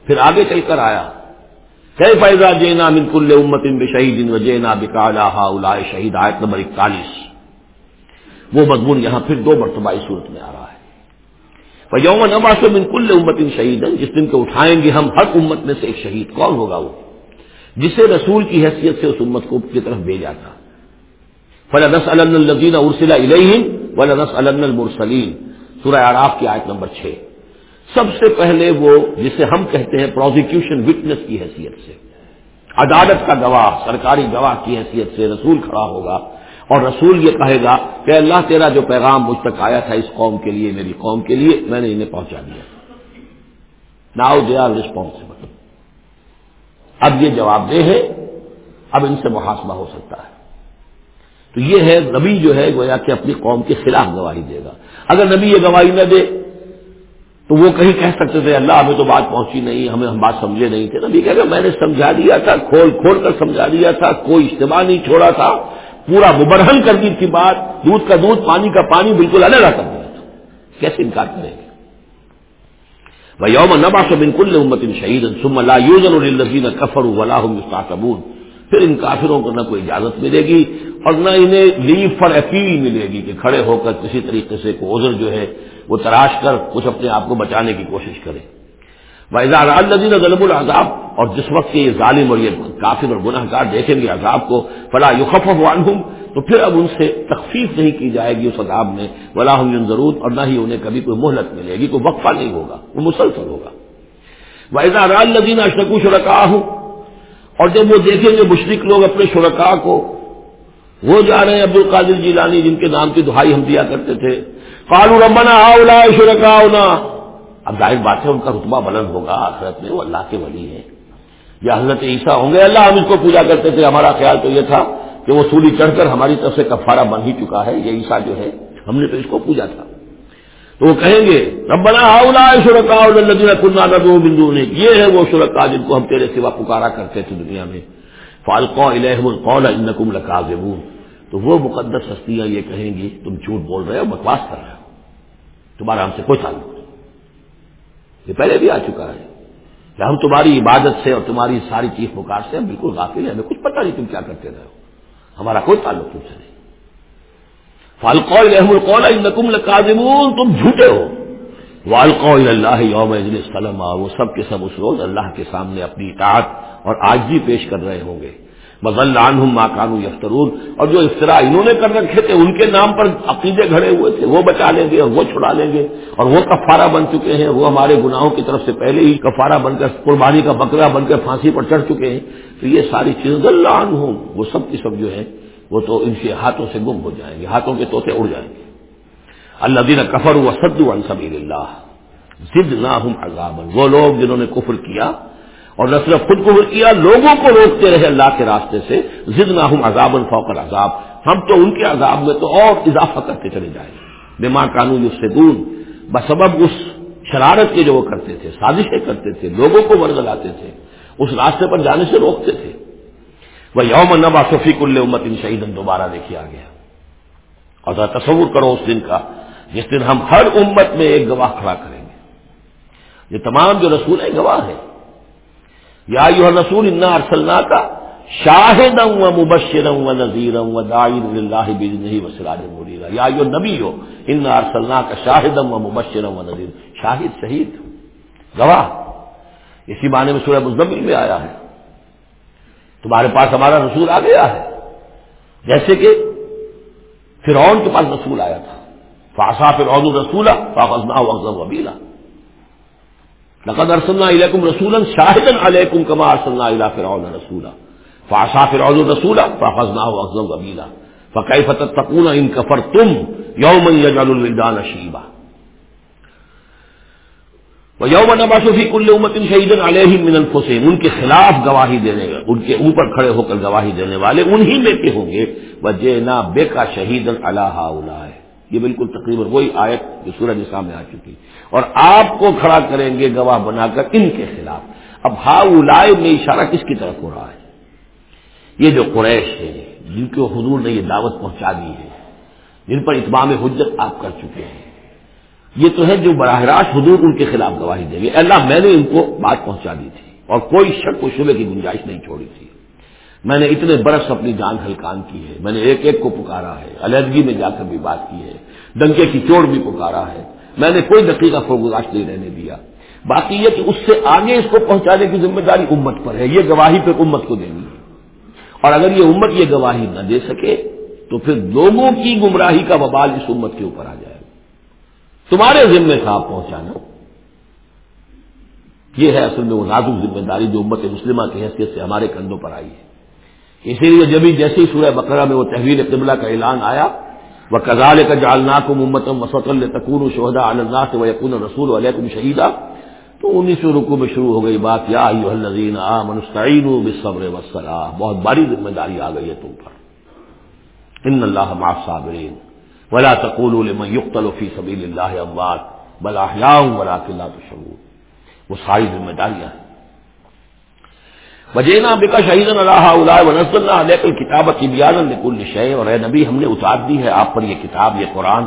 پھر آگے چل کر آیا۔ کئی فائدہ جینا من کل امت ان شہید و جینا بکالا الا شہید، آیت نمبر اکتالیس۔ وہ مضمون یہاں پھر دو مرتبہ اس صورت میں آ رہا ہے۔ یوم نما سے من کل امت ان شہید جس دن کو اٹھائیں گے ہم ہر امت میں سے ایک شہید۔ کون ہوگا وہ؟ جسے رسول کی حیثیت سے اس امت کو کی طرف بھیجا تھا۔ فلا الدین ارسلہ الہم ولنس المرسلیم سورہ آراف کی آیت نمبر چھ۔ سب سے پہلے وہ جسے ہم کہتے ہیں پروزیکیوشن وٹنس کی حیثیت سے۔ عدالت کا گواہ، سرکاری گواہ کی حیثیت سے رسول کھڑا ہوگا۔ اور رسول یہ کہے گا کہ اللہ تیرا جو پیغام مجھ تک آیا تھا اس قوم کے لیے، میری قوم کے لیے میں نے انہیں پہنچا دیا۔ ناؤ دے آر ریسپانسبل اب یہ جواب دہ ہے، اب ان سے محاسبہ ہو سکتا ہے۔ تو یہ ہے نبی جو ہے گویا کہ اپنی قوم کے خلاف گواہی دے گا۔ اگر نبی یہ گواہی نہ دے تو وہ کہیں کہہ سکتے تھے، اللہ ہمیں تو بات پہنچی نہیں، ہمیں ہم بات سمجھے نہیں تھے۔ نبی کہہ میں نے سمجھا دیا تھا، کھول کھول کر سمجھا دیا تھا، کوئی اجتماع نہیں چھوڑا تھا، پورا مبرہن کر دی تھی بات، دودھ کا دودھ، پانی کا پانی، بالکل الگ کر دیا تھا۔ کیسے انکار کریں گے؟ وہ یوم نبا سے بالکل امت ان شہید سم اللہ یوزن الزین کفر ولاح مستقبول پھر ان کافروں کو نہ کوئی اجازت ملے گی اور نہ انہیں لیو فار اپیل ملے گی کہ کھڑے ہو کر کسی طریقے سے کوئی عذر جو ہے وہ تراش کر کچھ اپنے آپ کو بچانے کی کوشش کرے۔ وزار الدین غلب العذاب، اور جس وقت یہ ظالم اور یہ کافر اور گناہ گار دیکھیں گے عذاب کو فلاں یوخف عنہم تو پھر اب ان سے تخفیف نہیں کی جائے گی اس عذاب میں۔ ولا ضرور اور نہ ہی انہیں کبھی کوئی مہلت ملے گی، کوئی وقفہ نہیں ہوگا وہ مسلسل ہوگا۔ وزار الدین اشرکو شرکا ہوں اور جب وہ دیکھیں گے مشرق لوگ اپنے شرکا کو وہ جا رہے ہیں عبد القادر جیلانی جن کے نام کی دہائی ہم دیا کرتے تھے۔ کالو رمنا آؤلا شرکا اب ظاہر بات ہے ان کا رتبہ بلند ہوگا آخرت میں، وہ اللہ کے ولی ہے یا حضرت عیسیٰ ہوں گے، اللہ ہم اس کو پوجا کرتے تھے۔ ہمارا خیال تو یہ تھا کہ وہ سولی چڑھ کر ہماری طرف سے کفارہ بن ہی چکا ہے، یہ عیسیٰ جو ہے، ہم نے تو اس کو پوجا تھا۔ تو وہ کہیں گے، ربنا ہاؤلا شرکا کنہ ندو بندو نے یہ ہے وہ شرکا جن کو ہم تیرے سوا پکارا کرتے تھے دنیا میں۔ فالقو الحم القول انکم لکاذبون۔ تو وہ مقدس ہستیاں یہ کہیں گی، تم جھوٹ بول رہے ہو، بکواس کر رہے ہو۔ تمہارا ہم سے کوئی تعلق نہیں۔ یہ پہلے بھی آ چکا ہے۔ کہ ہم تمہاری عبادت سے اور تمہاری ساری چیز پکار سے ہم بالکل غافل ہیں، ہمیں کچھ پتہ نہیں تم کیا کرتے رہے ہو۔ ہمارا کوئی تعلق تم سے نہیں۔ فالقول القول نقم تم جھوٹے ہو۔ والقول اللہ یوم السلم وہ سب کے سب اس روز اللہ کے سامنے اپنی اطاعت اور آج بھی پیش کر رہے ہوں گے۔ مزل عنہم ما کانو یفترون اور جو افطرا انہوں نے کر رکھے تھے، ان کے نام پر عقیدے گھڑے ہوئے تھے۔ وہ بچا لیں گے اور وہ چھڑا لیں گے۔ اور وہ کفارہ بن چکے ہیں۔ وہ ہمارے گناہوں کی طرف سے پہلے ہی کفارہ بن کر، قربانی کا بکرا بن کر پھانسی پر چڑھ چکے ہیں۔ تو یہ ساری چیزیں اللہ ہوں وہ سب کی سب جو ہے، وہ تو ان کے ہاتھوں سے گم ہو جائیں گے، ہاتھوں کے توتے اڑ جائیں گے۔ اللہ دین کفر و سد سبیل اللہ ضد نہ ہوں وہ لوگ جنہوں نے کفر کیا اور نہ صرف خود کو کیا، لوگوں کو روکتے رہے اللہ کے راستے سے ضد نہ ہوں عذاب الفوق عذاب ہم تو ان کے عذاب میں تو اور اضافہ کرتے چلے جائیں۔ بیمار قانون اس سے دور بسبب اس شرارت کے جو وہ کرتے تھے، سازشیں کرتے تھے، لوگوں کو ورگلاتے تھے، اس راستے پر جانے سے روکتے تھے۔ وہ یوم نبا شفیق اللہ امت ان شہید دوبارہ دیکھے آ گیا اور ذرا تصور کرو اس دن کا، جس دن ہم ہر امت میں ایک گواہ کھڑا کریں گے۔ یہ تمام جو رسول ہیں، گواہ ہیں۔ یا یو رسول انا ارسلنا کا شاہد و مبشر و نذیر و دائر اللہ بجنہ و سراج مریرا یا یو نبی ہو ان ارسلنا کا شاہد و مبشر و نذیر شاہد شہید۔ گواہ۔ اسی معنی میں سورہ مزمل میں آیا ہے۔ تمہارے پاس ہمارا رسول آ گیا ہے۔ جیسے کہ فرعون کے پاس رسول آیا تھا۔ فاسا فرعون رسولہ فاقزنا وغزم وبیلا۔ لقد ارسلنا الیکم رسولا شاہدا علیکم کما ارسلنا الی فرعون رسولا. فعصى فرعون الرسول فاخذناه اخذا وبيلا فكيف تتقون ان كفرتم يوما يجعل الولدان شيبا ويوم نبعث في كل امه شهيدا عليهم من انفسهم ان کے خلاف گواہی دینے والے ان کے اوپر کھڑے ہو کر گواہی دینے والے انہی میں کے ہوں گے. وجئنا بك شهيدا على هؤلاء یہ بالکل تقریباً وہی آیت جو سورج سامنے آ چکی۔ اور آپ کو کھڑا کریں گے گواہ بنا کر ان کے خلاف۔ اب ہا لائے میں اشارہ کس کی طرف ہو رہا ہے؟ یہ جو قریش ہے جن کو حضور نے یہ دعوت پہنچا دی ہے، جن پر اتمام حجت آپ کر چکے ہیں۔ یہ تو ہے جو براہ راست حضور ان کے خلاف گواہی دیں گے۔ اللہ، میں نے ان کو بات پہنچا دی تھی اور کوئی شک و شبے کی گنجائش نہیں چھوڑی تھی۔ میں نے اتنے برس اپنی جان ہلکان کی ہے۔ میں نے ایک ایک کو پکارا ہے۔ علیحدگی میں جا کر بھی بات کی ہے۔ ڈنکے کی چوٹ بھی پکارا ہے۔ میں نے کوئی دقیقہ فرگزاش نہیں رہنے دیا۔ باقی یہ کہ اس سے آگے اس کو پہنچانے کی ذمہ داری امت پر ہے، یہ گواہی پھر امت کو دینی ہے۔ اور اگر یہ امت یہ گواہی نہ دے سکے، تو پھر لوگوں کی گمراہی کا ببال اس امت کے اوپر آ جائے۔ گا تمہارے ذمے تھا پہنچانا۔ یہ ہے اصل میں وہ نازک ذمہ داری جو امت مسلمہ کی حیثیت سے ہمارے کندھوں پر آئی ہے۔ اسی لیے جبھی جیسی سورہ بقرہ میں وہ تحویل قبلہ کا اعلان آیا وہ کزال کا جالنا کو محمد مسط القون شہدا اللہ سے وہ یقون رسول علیہ تم شہیدہ تو انیس سو رکو میں شروع ہو گئی بات، یا الزین منستعین بصبر وسلام بہت باری ذمہ داری آ گئی ہے تم پر۔ ان اللہ مع صابرین ولا تقول لمن يقتل في سبيل الله اموات، بل احياء ولكن لا تشعرون۔ وہ ساری ذمہ داریاں ہیں۔ وجینا بکا شہید اللہ ونزل اللہ علیہ کتاب کی بیان نکل شے اور اے نبی ہم نے اتار دی ہے آپ پر یہ کتاب، یہ قرآن۔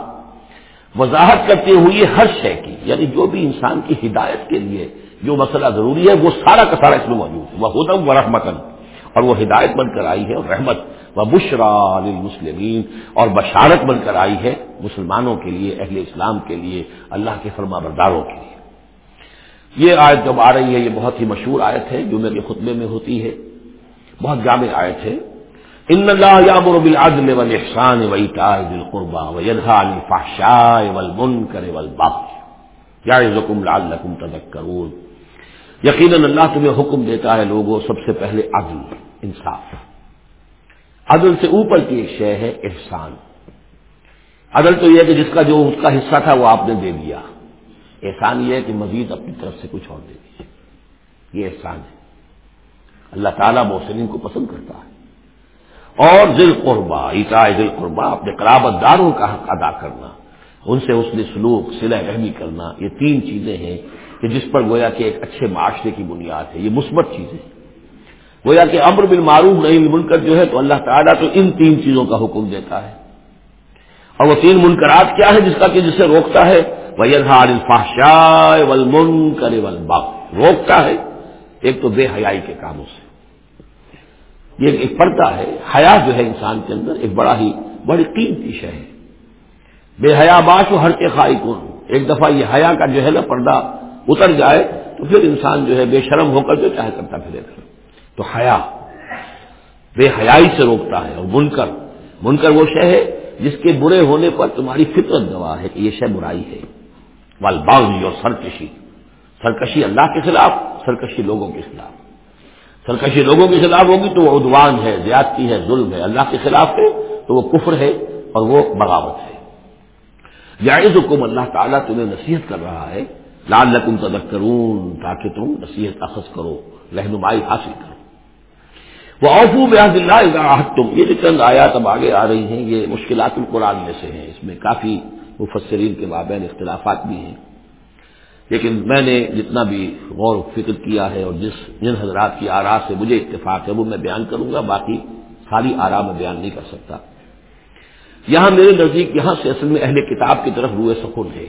وضاحت کرتے ہوئے ہر شے کی یعنی جو بھی انسان کی ہدایت کے لیے جو مسئلہ ضروری ہے، وہ سارا کا سارا اس میں موجود ہے۔ وہ ہدم و رحمتن اور وہ ہدایت بن کر آئی ہے، اور رحمت۔ و بشرا للمسلمین، اور بشارت بن کر آئی ہے مسلمانوں کے لیے، اہل اسلام کے لیے، اللہ کے فرما برداروں کے لیے۔ یہ آیت جب آ رہی ہے، یہ بہت ہی مشہور آیت ہے، جو میرے خطبے میں ہوتی ہے۔ بہت جامع آیت ہے۔ ان اللہ یامر بالعدل والاحسان وایتاء ذی القربى وینھا عن الفحشاء والمنکر والبغي یعظکم لعلکم تذکرون یقینا اللہ تمہیں حکم دیتا ہے لوگوں، سب سے پہلے عدل، انصاف۔ عدل سے اوپر کی ایک شے ہے احسان۔ عدل تو یہ ہے کہ جس کا جو اس کا حصہ تھا وہ آپ نے دے دیا۔ احسان یہ ہے کہ مزید اپنی طرف سے کچھ اور دے دیجیے یہ احسان ہے۔ اللہ تعالیٰ محسنین کو پسند کرتا ہے۔ اور دل قربا عیتا دل قربا اپنے قرابت داروں کا حق ادا کرنا، ان سے اس نے سلوک سلا رحمی کرنا، یہ تین چیزیں ہیں کہ جس پر گویا کہ ایک اچھے معاشرے کی بنیاد ہے۔ یہ مثبت چیزیں گویا کہ امر بن معروف نہیں منکر جو ہے تو اللہ تعالیٰ تو ان تین چیزوں کا حکم دیتا ہے۔ اور وہ تین منکرات کیا ہے جس کا کہ جسے روکتا ہے ولمن کرے ول روکتا ہے، ایک تو بے حیائی کے کاموں سے۔ یہ ایک پردہ ہے، حیا جو ہے انسان کے اندر، ایک بڑا ہی، بڑی قیمتی شہ ہے۔ بے حیا باش و ہر کے خائی کون۔ ایک دفعہ یہ حیا کا جو ہے نا پردہ اتر جائے، تو پھر انسان جو ہے بے شرم ہو کر جو چاہے کرتا پھرے گا تو حیا بے حیائی سے روکتا ہے، اور بنکر بنکر وہ شہ ہے جس کے برے ہونے پر تمہاری فطرت گواہ ہے کہ یہ شہ برائی ہے۔ والباغی اور سرکشی۔ سرکشی اللہ کے خلاف، سرکشی لوگوں کے خلاف۔ سرکشی لوگوں کے خلاف ہوگی تو وہ ادوان ہے، زیادتی ہے، ظلم ہے۔ اللہ کے خلاف ہے تو وہ کفر ہے اور وہ بغاوت ہے۔ جائز حکم اللہ تعالیٰ تمہیں نصیحت کر رہا ہے لال لکم تدک کرون تاکہ تم نصیحت اخذ کرو، رہنمائی حاصل کرو۔ وہ اوفو بیاض اللہ تم یہ جو چند آیات اب آگے آ رہی ہیں، یہ مشکلات القرآن میں سے ہیں۔ اس میں کافی مفسرین کے مابین اختلافات بھی ہیں۔ لیکن میں نے جتنا بھی غور و فکر کیا ہے اور جس جن حضرات کی آرا سے مجھے اتفاق ہے، وہ میں بیان کروں گا، باقی ساری آرا میں بیان نہیں کر سکتا۔ یہاں میرے نزدیک، یہاں سے اصل میں اہل کتاب کی طرف روئے سکون ہے۔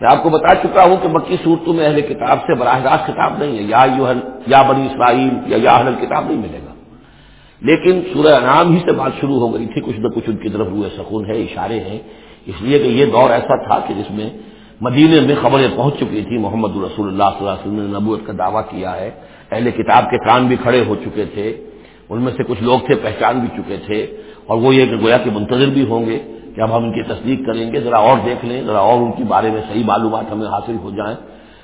میں آپ کو بتا چکا ہوں کہ مکی صورتوں میں اہل کتاب سے براہ راست کتاب نہیں ہے۔ یا یا بنی اسرائیل، یا یا اہل کتاب نہیں ملے گا۔ لیکن سورہ انعام ہی سے بات شروع ہو گئی تھی، کچھ نہ کچھ ان کی طرف روئے سکون ہے، اشارے ہیں۔ اس لیے کہ یہ دور ایسا تھا کہ جس میں مدینے میں خبریں پہنچ چکی تھی محمد رسول اللہ صلی اللہ علیہ وسلم نے نبوت کا دعویٰ کیا ہے۔ اہل کتاب کے کان بھی کھڑے ہو چکے تھے۔ ان میں سے کچھ لوگ تھے، پہچان بھی چکے تھے۔ اور وہ یہ کہ گویا کہ منتظر بھی ہوں گے کہ اب ہم ان کی تصدیق کریں گے۔ ذرا اور دیکھ لیں، ذرا اور ان کے بارے میں صحیح معلومات ہمیں حاصل ہو جائیں۔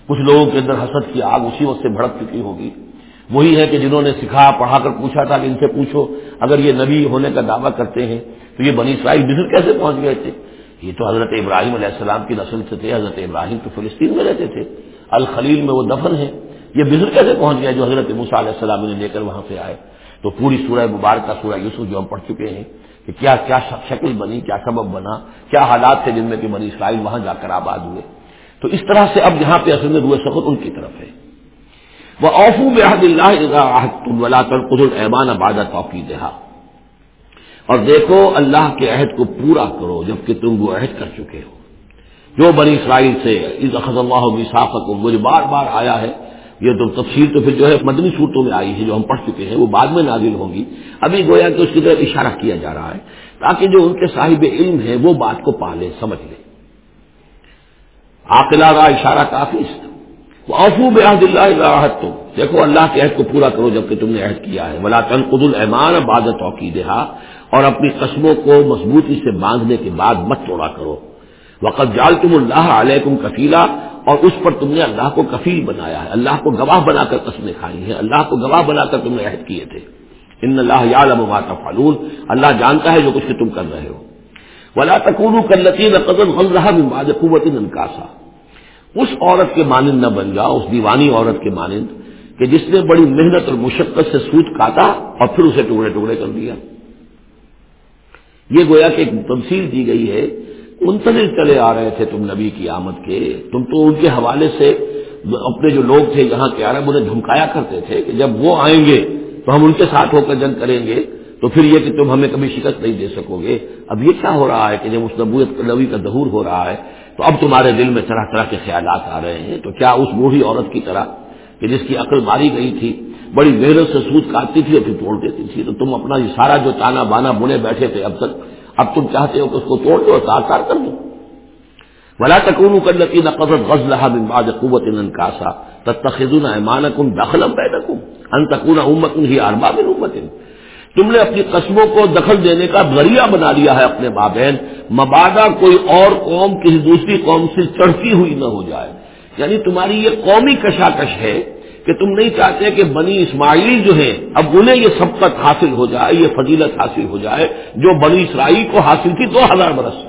کچھ لوگوں کے اندر حسد کی آگ اسی وقت سے بھڑک چکی ہوگی۔ وہی ہے کہ جنہوں نے سکھا پڑھا کر پوچھا تھا کہ ان سے پوچھو، اگر یہ نبی ہونے کا دعویٰ کرتے ہیں تو یہ بنی اسرائیل بزر کیسے پہنچ گئے تھے؟ یہ تو حضرت ابراہیم علیہ السلام کی نسل سے تھے، حضرت ابراہیم تو فلسطین میں رہتے تھے۔ الخلیل میں وہ دفن ہے یہ بزر کیسے پہنچ گیا جو حضرت موسیٰ علیہ السلام نے لے کر وہاں سے آئے؟ تو پوری سورہ مبارکہ، سورہ یوسف جو ہم پڑھ چکے ہیں کہ کیا کیا شکل بنی، کیا سبب بنا، کیا حالات تھے جن میں کہ بنی اسرائیل وہاں جا کر آباد ہوئے۔ تو اس طرح سے اب یہاں پہ اصل میں روئے سفر ان کی طرف ہے۔ وہ اوفو میں اللہ قدر ایمان عبادت اوقی دہا اور دیکھو، اللہ کے عہد کو پورا کرو جبکہ تم وہ عہد کر چکے ہو۔ جو بنی اسرائیل سے اس اخذ اللہ کو مجھے بار بار آیا ہے۔ یہ تو تفصیل تو پھر جو ہے مدنی صورتوں میں آئی ہے، جو ہم پڑھ چکے ہیں، وہ بعد میں نازل ہوں گی۔ ابھی گویا کہ اس کی طرف اشارہ کیا جا رہا ہے تاکہ جو ان کے صاحب علم ہے وہ بات کو پالے سمجھ لے آکلا را اشارہ کافی افو بے عہد اللہ راحت تو دیکھو، اللہ کے عہد کو پورا کرو جبکہ تم نے عہد کیا ہے۔ بلا تنقد المان عبادت اوقی اور اپنی قسموں کو مضبوطی سے باندھنے کے بعد مت توڑا کرو۔ وقت جال تم اللہ علیہ کفیلا اور اس پر تم نے اللہ کو کفیل بنایا ہے۔ اللہ کو گواہ بنا کر قسمیں کھائی ہیں۔ اللہ کو گواہ بنا کر تم نے عہد کیے تھے۔ ان اللہ یعلم ما تفعلون۔ اللہ جانتا ہے جو کچھ تم کر رہے ہو۔ ولا تکون کلطین قدم غلطہ بعد قوت انکاسا اس عورت کے مانند نہ بن جاؤ، اس دیوانی عورت کے مانند، کہ جس نے بڑی محنت اور مشقت سے سوچ کاٹا اور پھر اسے ٹکڑے ٹکڑے کر دیا۔ یہ گویا کہ ایک تمثیل دی گئی ہے منتظر چلے آ رہے تھے تم نبی کی آمد کے۔ تم تو ان کے حوالے سے اپنے جو لوگ تھے یہاں کے عرب، انہیں دھمکایا کرتے تھے کہ جب وہ آئیں گے تو ہم ان کے ساتھ ہو کر جنگ کریں گے، تو پھر یہ کہ تم ہمیں کبھی شکست نہیں دے سکو گے۔ اب یہ کیا ہو رہا ہے کہ جب اس نبوت نبی کا ظہور ہو رہا ہے تو اب تمہارے دل میں طرح طرح کے خیالات آ رہے ہیں، تو کیا اس بوڑھی عورت کی طرح کہ جس کی عقل ماری گئی تھی، بڑی محنت سے سوچ کاٹتی تھی اور پھر توڑ دیتی تھی، تو تم اپنا یہ سارا جو تانا بانا بنے بیٹھے تھے اب تک، اب تم چاہتے ہو کہ اس کو توڑ دو اور تار تار کر دو۔ ولا تکون کرتی نہ قدرت غز لہا بن بعد قوت ان کاسا تتخذون ایمانکم دخلم بینکم ان تکون امت ہی ارباب امت تم نے اپنی قسموں کو دخل دینے کا ذریعہ بنا لیا ہے اپنے مابین۔ مبادہ کوئی اور قوم کسی دوسری قوم سے چڑھتی ہوئی نہ ہو جائے۔ یعنی تمہاری یہ قومی کشاکش ہے کہ تم نہیں چاہتے کہ بنی اسماعیل جو ہیں، اب انہیں یہ سبقت حاصل ہو جائے، یہ فضیلت حاصل ہو جائے، جو بنی اسرائیل کو حاصل تھی دو ہزار برس۔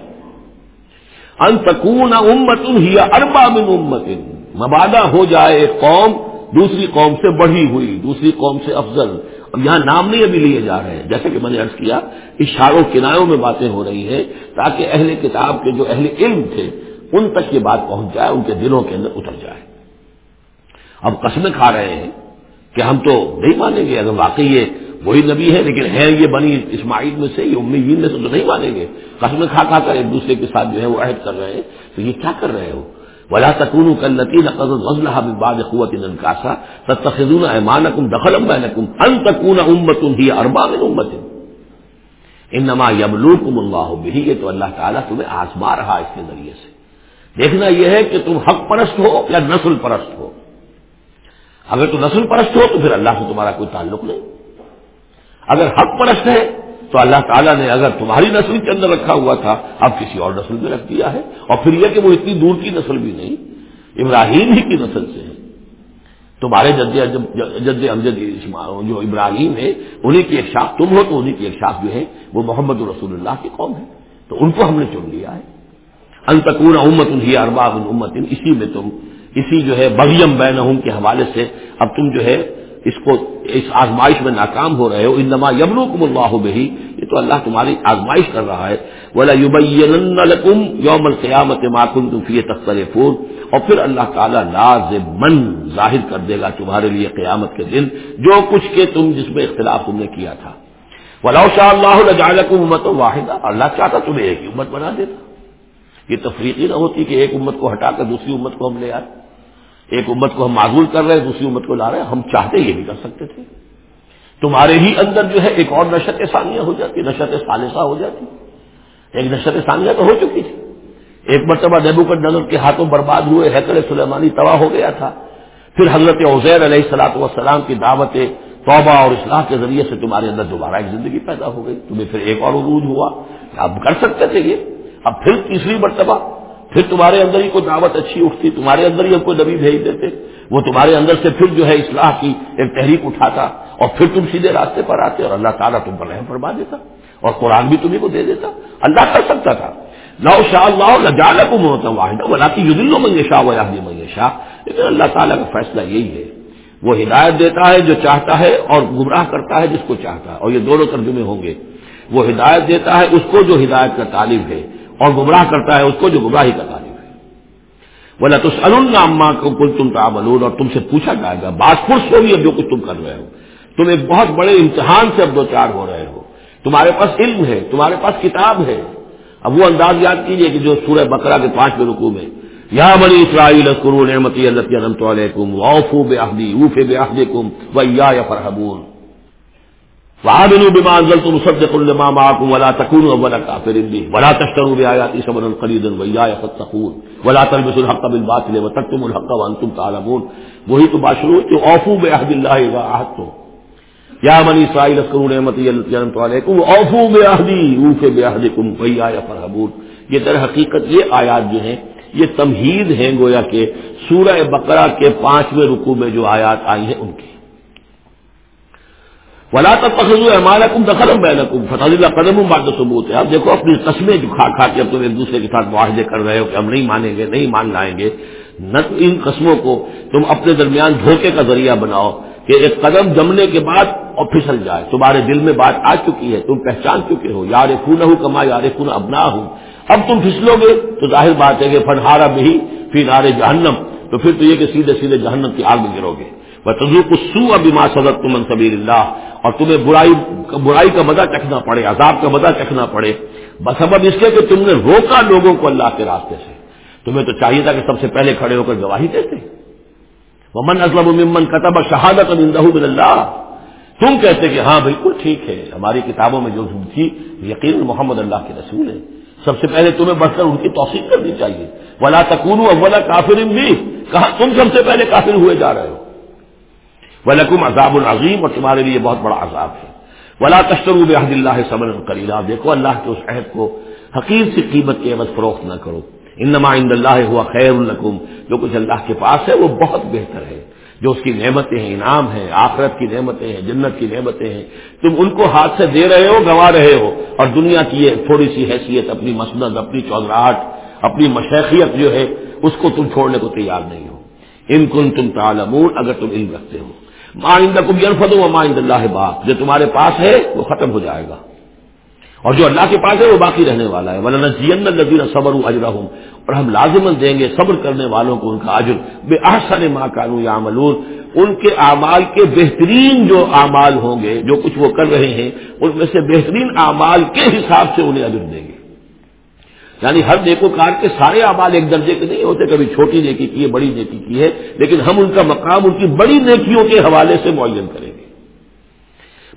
انتقون امت ہی اربا من امت مبادہ ہو جائے ایک قوم، دوسری قوم سے بڑھی ہوئی، دوسری قوم سے افضل۔ یہاں نام نہیں ابھی لیے جا رہے ہیں۔ جیسے کہ میں نے ارض کیا، اشاروں کنایوں میں باتیں ہو رہی ہیں تاکہ اہل کتاب کے جو اہل علم تھے، ان تک یہ بات پہنچ جائے، ان کے دلوں کے اندر اتر جائے۔ اب قسمیں کھا رہے ہیں کہ ہم تو نہیں مانیں گے، اگر واقعی یہ وہی نبی ہے لیکن ہے یہ بنی اسماعیل میں سے، یہ امیدین میں سے تو نہیں مانیں گے۔ قسمیں کھا کھا کر ایک دوسرے کے ساتھ جو ہے وہ عہد کر رہے ہیں۔ تو یہ کیا کر رہے ہو؟ ولا تکون کل نتیل قزل غزلہ باد قوت انکاسا تخذون ایمان کم دخل بینکم ان تکون امت ہی اربا من امت. انما یبلوکم اللہ بھی یہ تو اللہ تعالیٰ تمہیں آزما رہا اس کے ذریعے سے. دیکھنا یہ ہے کہ تم حق پرست ہو یا نسل پرست ہو. اگر تو نسل پرست ہو تو پھر اللہ سے تمہارا کوئی تعلق نہیں. اگر حق پرست ہے تو اللہ تعالیٰ نے اگر تمہاری نسل کے اندر رکھا ہوا تھا، اب کسی اور نسل میں رکھ دیا ہے۔ اور پھر یہ کہ وہ اتنی دور کی نسل بھی نہیں، ابراہیم ہی کی نسل سے ہے۔ تمہارے جد جد امجد جو ابراہیم ہے انہیں کی ایک شاخ، تم ہو تو انہیں کی ایک شاخ جو ہے، وہ محمد رسول اللہ کی قوم ہے۔ تو ان کو ہم نے چن لیا ہے۔ انتقور امت انہی ارباب امت اسی میں تم، اسی جو ہے بغیم بین کے حوالے سے اب تم جو ہے اس کو اس آزمائش میں ناکام ہو رہے ہو، انما یمنو کم اللہ بہی، یہ تو اللہ تمہاری آزمائش کر رہا ہے۔ بولا یوبئی یوم القیامت ماکن فی تختر پور اور پھر اللہ تعالیٰ لازمن ظاہر کر دے گا تمہارے لیے قیامت کے دن، جو کچھ کے تم جس میں اختلاف تم نے کیا تھا۔ ولا شاء اللہ امت واحدہ اللہ چاہتا تمہیں ایک ہی امت بنا دیتا۔ یہ تفریقی نہ ہوتی کہ ایک امت کو ہٹا کر دوسری امت کو ہم لے آئے ایک امت کو ہم معذول کر رہے ہیں، دوسری امت کو لا رہے ہیں، ہم چاہتے یہ بھی کر سکتے تھے۔ تمہارے ہی اندر جو ہے ایک اور نشت ثانیہ ہو جاتی، نشت ثالثہ ہو جاتی۔ ایک نشت ثانیہ تو ہو چکی تھی۔ ایک مرتبہ نیبو نظر کے ہاتھوں برباد ہوئے حیکر سلیمانی تباہ ہو گیا تھا۔ پھر حضرت عزیر علیہ السلاط والسلام کی دعوت توبہ اور اصلاح کے ذریعے سے تمہارے اندر دوبارہ ایک زندگی پیدا ہو گئی۔ تمہیں پھر ایک اور عروج ہوا۔ اب کر سکتے تھے یہ؟ اب پھر تیسری مرتبہ پھر تمہارے اندر ہی کوئی دعوت اچھی اٹھتی، تمہارے اندر ہی ہم کوئی نبی بھیج دیتے۔ وہ تمہارے اندر سے پھر جو ہے اصلاح کی ایک تحریک اٹھاتا اور پھر تم سیدھے راستے پر آتے اور اللہ تعالیٰ تم پر رحم فرما دیتا اور قرآن بھی تمہیں کو دے دیتا۔ اللہ کر سکتا تھا۔ لو شاہ اللہ جالا کو محتا واحد بلا کی یدل منگے شاہ و لیکن اللہ تعالیٰ کا فیصلہ یہی ہے۔ وہ ہدایت دیتا ہے جو چاہتا ہے اور گمراہ کرتا ہے جس کو چاہتا ہے اور یہ دونوں ترجمے ہوں گے۔ وہ ہدایت دیتا ہے اس کو جو ہدایت کا تعلیم ہے۔ اور گمراہ کرتا ہے اس کو جو گمراہی کا تعلیم ہے۔ بولا تو سلام کو کل تم کا اور تم سے پوچھا جائے گا، بات خوش ہوگی اب جو کچھ تم کر رہے ہو۔ تم ایک بہت بڑے امتحان سے اب دو چار ہو رہے ہو۔ تمہارے پاس علم ہے، تمہارے پاس کتاب ہے۔ اب وہ انداز یاد کیجیے کہ جو سورہ بکرا کے پانچ رکو میں، یا بنی اسرائیل کرو نعمتی اللہ علیکم اوفو بے احدی اوفے بے احدی کم و یا فرحبون۔ وعاملوا بما انزلتم مصدقا لما معكم ولا تكونوا اول كافر به. ولا تشتروا بآياتي ثمنا قليلا وإياي فاتقون. ولا تلبسوا الحق بالباطل وتكتموا الحق وانتم تعلمون. وہی تو باشرو کہ اوفوا بعهد الله اذا عهدتم يا بني اسرائيل اذكروا نعمتي التي انعمت عليكم. واوفوا بعهدي. اوفوا بعهدكم وإياي فارهبون. یہ در حقیقت یہ آیات جو ہیں، یہ تمہید ہیں گویا کہ سورہ بقرہ کے پانچویں رکو میں جو آیات آئی ہیں، ان کی ولا تب پخلو کم دخل بین فتح اللہ قدم بات ثبوت۔ ہے اب دیکھو، اپنی قسمیں جو کھا کھا کے اب تم ایک دوسرے کے ساتھ معاہدے کر رہے ہو کہ ہم نہیں مانیں گے، نہیں مان لائیں گے، نہ ان قسموں کو تم اپنے درمیان دھوکے کا ذریعہ بناؤ کہ ایک قدم جمنے کے بعد اور پھسل جائے۔ تمہارے دل میں بات آ چکی ہے، تم پہچان چکے ہو۔ یار خون ہوں کما یار خون ابنا ہوں اب تم پھسلو گے تو ظاہر بات ہے کہ فنہارا بھی پھر نارے جہنم۔ تو پھر تو یہ کہ سیدھے سیدھے جہنم کی آگ میں گرو گے۔ وہ تجو سو ابھی ماں صدر تم سبیر اللہ اور تمہیں برائی برائی کا مزہ چکھنا پڑے، عذاب کا مزہ چکھنا پڑے۔ بس اب اس لیے کہ تم نے روکا لوگوں کو اللہ کے راستے سے۔ تمہیں تو چاہیے تھا کہ سب سے پہلے کھڑے ہو کر گواہی دیتے۔ وہ من اسلم ممن قطب شہادت بن اللہ تم کہتے کہ ہاں بالکل ٹھیک ہے، ہماری کتابوں میں جو تھی یقین محمد اللہ کے رسول ہے سب سے پہلے تمہیں بڑھ کر ان کی توثیق کرنی چاہیے۔ ولا تکون اولا کافر بھی کہا تم سب سے پہلے کافر ہوئے جا رہے ہو۔ ولکم عذاب العظیم اور تمہارے لیے بہت بڑا عذاب ہے۔ ولا تشتر بحد اللہ صبر کلیلہ دیکھو اللہ کے اس عہد کو حقیق سی قیمت کے عوض فروخت نہ کرو۔ انما عند اللہ ہوا خیر القم جو کچھ اللہ کے پاس ہے وہ بہت بہتر ہے۔ جو اس کی نعمتیں ہیں، انعام ہیں، آخرت کی نعمتیں ہیں، جنت کی نعمتیں ہیں۔ تم ان کو ہاتھ سے دے رہے ہو گوا رہے ہو۔ اور دنیا کی یہ تھوڑی سی حیثیت، اپنی مسند، اپنی چودراہٹ اپنی مشیخیت جو ہے، اس کو تم چھوڑنے کو تیار نہیں ہو۔ ان کن تم تعلمون، اگر تم علم رکھتے ہو۔ ماں کم جنفت ہو ماں اللہ باپ جو تمہارے پاس ہے، وہ ختم ہو جائے گا۔ اور جو اللہ کے پاس ہے، وہ باقی رہنے والا ہے۔ ورنہ جین الدین صبر اجرا ہوں اور ہم لازمن دیں گے صبر کرنے والوں کو ان کا عجر بے احسن ماں کانو یا ملون ان کے اعمال کے بہترین جو اعمال ہوں گے، جو کچھ وہ کر رہے ہیں، ان میں سے بہترین اعمال کے حساب سے انہیں عجر دیں گے۔ یعنی ہر نیکو کار کے سارے اعمال ایک درجے کے نہیں ہوتے، کبھی چھوٹی نیکی کی ہے، بڑی نیکی کی ہے، لیکن ہم ان کا مقام، ان کی بڑی نیکیوں کے حوالے سے معین کریں گے۔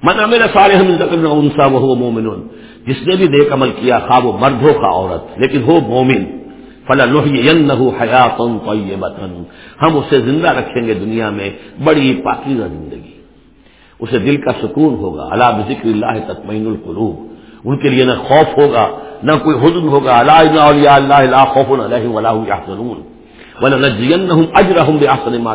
من میرا سارے ہم انسا وہ مومن جس نے بھی نیک عمل کیا، خواہ وہ مرد ہو کا عورت، لیکن ہو مومن فلا نہ حیات ہم اسے زندہ رکھیں گے دنیا میں، بڑی پاکیزہ زندگی۔ اسے دل کا سکون ہوگا۔ اللہ ذکر اللہ تطمین القلوب۔ ان کے لیے نہ خوف ہوگا، نہ کوئی حزن ہوگا۔ اللہ اللہ اللہ خوف علیہ ولا نجین اجرحم بحسن ما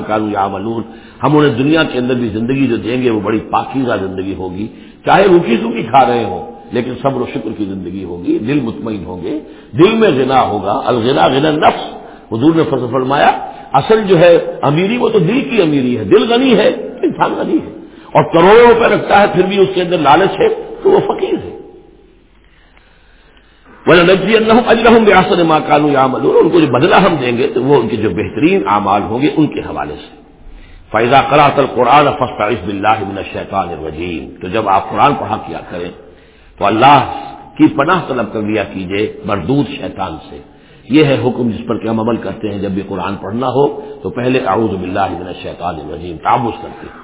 ہم انہیں دنیا کے اندر بھی زندگی جو دیں گے، وہ بڑی پاکیزہ زندگی ہوگی۔ چاہے روکی سوکھی کھا رہے ہوں، لیکن صبر و شکر کی زندگی ہوگی، دل مطمئن ہوں گے۔ دل میں غنا ہوگا، الغنا غنا نفس حضور نے فضل فرمایا، اصل جو ہے امیری، وہ تو دل کی امیری ہے۔ دل غنی ہے، انسان غنی ہے۔ اور کروڑوں روپے رکھتا ہے، پھر بھی اس کے اندر لالچ ہے، تو وہ فقیر ہے۔ نجی اللہ اجرحم ریاست ان کو جو بدلہ ہم دیں گے تو وہ ان کے جو بہترین اعمال ہوں گے ان کے حوالے سے۔ فیضا قرآت القرآن فسط بلّہ من الشیطان الرجیم تو جب آپ قرآن پڑھا کیا کریں تو اللہ کی پناہ طلب کر لیا کیجیے مردود شیطان سے۔ یہ ہے حکم جس پر کہ ہم عمل کرتے ہیں۔ جب بھی قرآن پڑھنا ہو تو پہلے اعوذ باللہ من الشیطان الرجیم تعوذ کرتے ہیں۔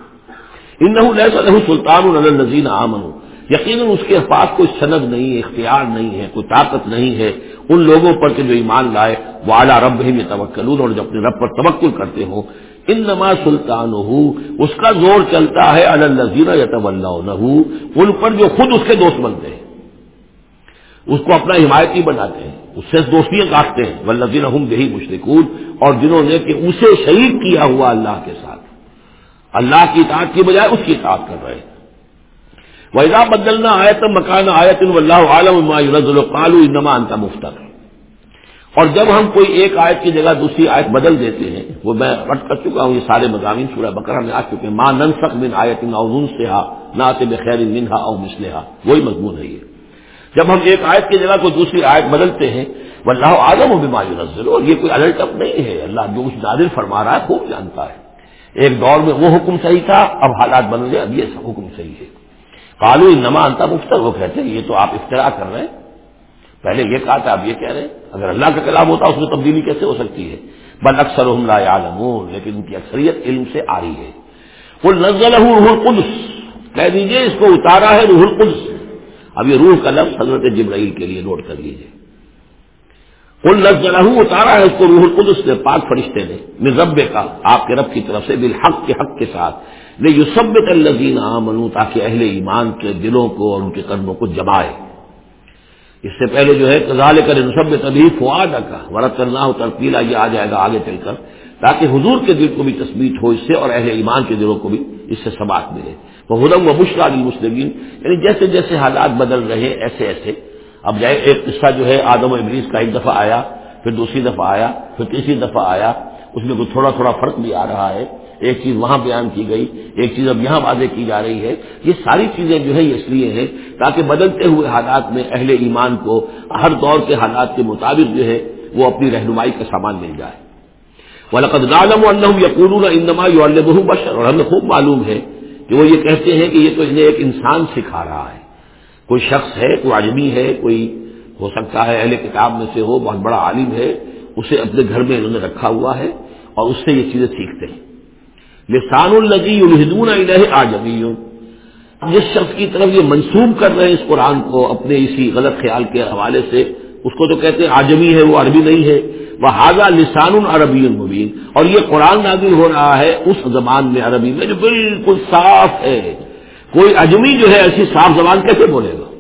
ان سلطان النزین آمن یقیناً اس کے پاس کوئی سند نہیں ہے، اختیار نہیں ہے، کوئی طاقت نہیں ہے۔ ان لوگوں پر کہ جو ایمان لائے، وہ اعلیٰ رب ہی میں توکل اور جو اپنے رب پر توکل کرتے ہوں۔ ان نما سلطان اس کا زور چلتا ہے الزین یا ان پر جو خود اس کے دوست بنتے ہیں۔ اس کو اپنا حمایتی بناتے ہیں، اس سے دوستیاں کاٹتے ہیں۔ ولزین یہی مشرقول اور جنہوں نے کہ اسے شہید کیا ہوا اللہ کے ساتھ۔ اللہ کی اطاعت کی بجائے اس کی اطاعت کر رہے ہیں۔ ویزا بدلنا آیت مکان آیت اللہ عالم قالو انما انت مفتر اور جب ہم کوئی ایک آیت کی جگہ دوسری آیت بدل دیتے ہیں، وہ میں پٹ کر چکا ہوں، یہ سارے مضامین سورہ بکرا میں آ چکے ہیں۔ ماں نن من آیت ناؤن سے ہا نہ بخیر منہا او مسلحا وہی مضمون ہے یہ۔ جب ہم ایک آیت کی جگہ کوئی دوسری آیت بدلتے ہیں وہ اللہ عالم و بیماری نزل اور یہ کوئی الرٹ اپ نہیں ہے۔ اللہ جو کچھ نادر فرما رہا ہے، خوب جانتا ہے۔ ایک دور میں وہ حکم صحیح تھا، اب حالات بن گئے، اب یہ حکم صحیح ہے۔ کالو نما انتا مفتر، وہ کہتے ہیں، یہ تو آپ افطرا کر رہے ہیں۔ پہلے یہ کہا تھا آپ یہ کہہ رہے ہیں۔ اگر اللہ کا کلام ہوتا، اس میں تبدیلی کیسے ہو سکتی ہے؟ بل اکثر لا عالمون لیکن ان کی اکثریت علم سے آ رہی ہے۔ وہ نزل روح القدس، کہہ دیجیے، اس کو اتارا ہے روح القدس۔ اب یہ روح کا لفظ حضرت جبرائیل کے لیے نوٹ کر لیجیے کل نزل اتارا ہے اس کو روح القدس نے، پاک فرشتے نے مزبے کا آپ کے رب کی طرف سے، بالحق کے حق کے ساتھ۔ لے یو سب الزین تاکہ اہل ایمان کے دلوں کو اور ان کے قدموں کو جمائے۔ اس سے پہلے جو ہے کزال کر نصب تبھی فواد کا ورت کرنا ہو ترتیلا، یہ آ جائے گا آگے چل کر، تاکہ حضور کے دل کو بھی تصویر ہو اس سے اور اہل ایمان کے دلوں کو بھی اس سے سبات ملے۔ وہ ہدم و مشکل مسلمین یعنی جیسے جیسے حالات بدل رہے ایسے ایسے۔ اب جائے ایک قصہ جو ہے آدم و ابلیس کا ایک دفعہ آیا، پھر دوسری دفعہ آیا، پھر تیسری دفعہ آیا، اس میں کوئی تھوڑا تھوڑا فرق بھی آ رہا ہے۔ ایک چیز وہاں بیان کی گئی، ایک چیز اب یہاں واضح کی جا رہی ہے۔ یہ ساری چیزیں جو ہے یہ اس لیے ہیں تاکہ بدلتے ہوئے حالات میں اہل ایمان کو ہر دور کے حالات کے مطابق جو ہے وہ اپنی رہنمائی کا سامان مل جائے۔ وہ لقد عالم و یقون انما بہو بشر۔ اور ہمیں خوب معلوم ہے کہ وہ یہ کہتے ہیں کہ یہ تو انہیں ایک انسان سکھا رہا ہے۔ کوئی شخص ہے، کوئی آدمی ہے، کوئی ہو سکتا ہے اہل کتاب میں سے ہو، بہت بڑا عالم ہے، اسے اپنے گھر میں انہوں نے رکھا ہوا ہے اور اس سے یہ چیزیں سیکھتے ہیں۔ لسان النجی الہدون آجمی جس شخص کی طرف یہ منسوب کر رہے ہیں اس قرآن کو اپنے اسی غلط خیال کے حوالے سے، اس کو تو کہتے ہیں آجمی ہے، وہ عربی نہیں ہے۔ وہ حاضہ لسان العربی المبین اور یہ قرآن نازل ہو رہا ہے اس زبان میں، عربی میں، جو بالکل صاف ہے۔ کوئی اجمی جو ہے ایسی صاف زبان کیسے بولے گا؟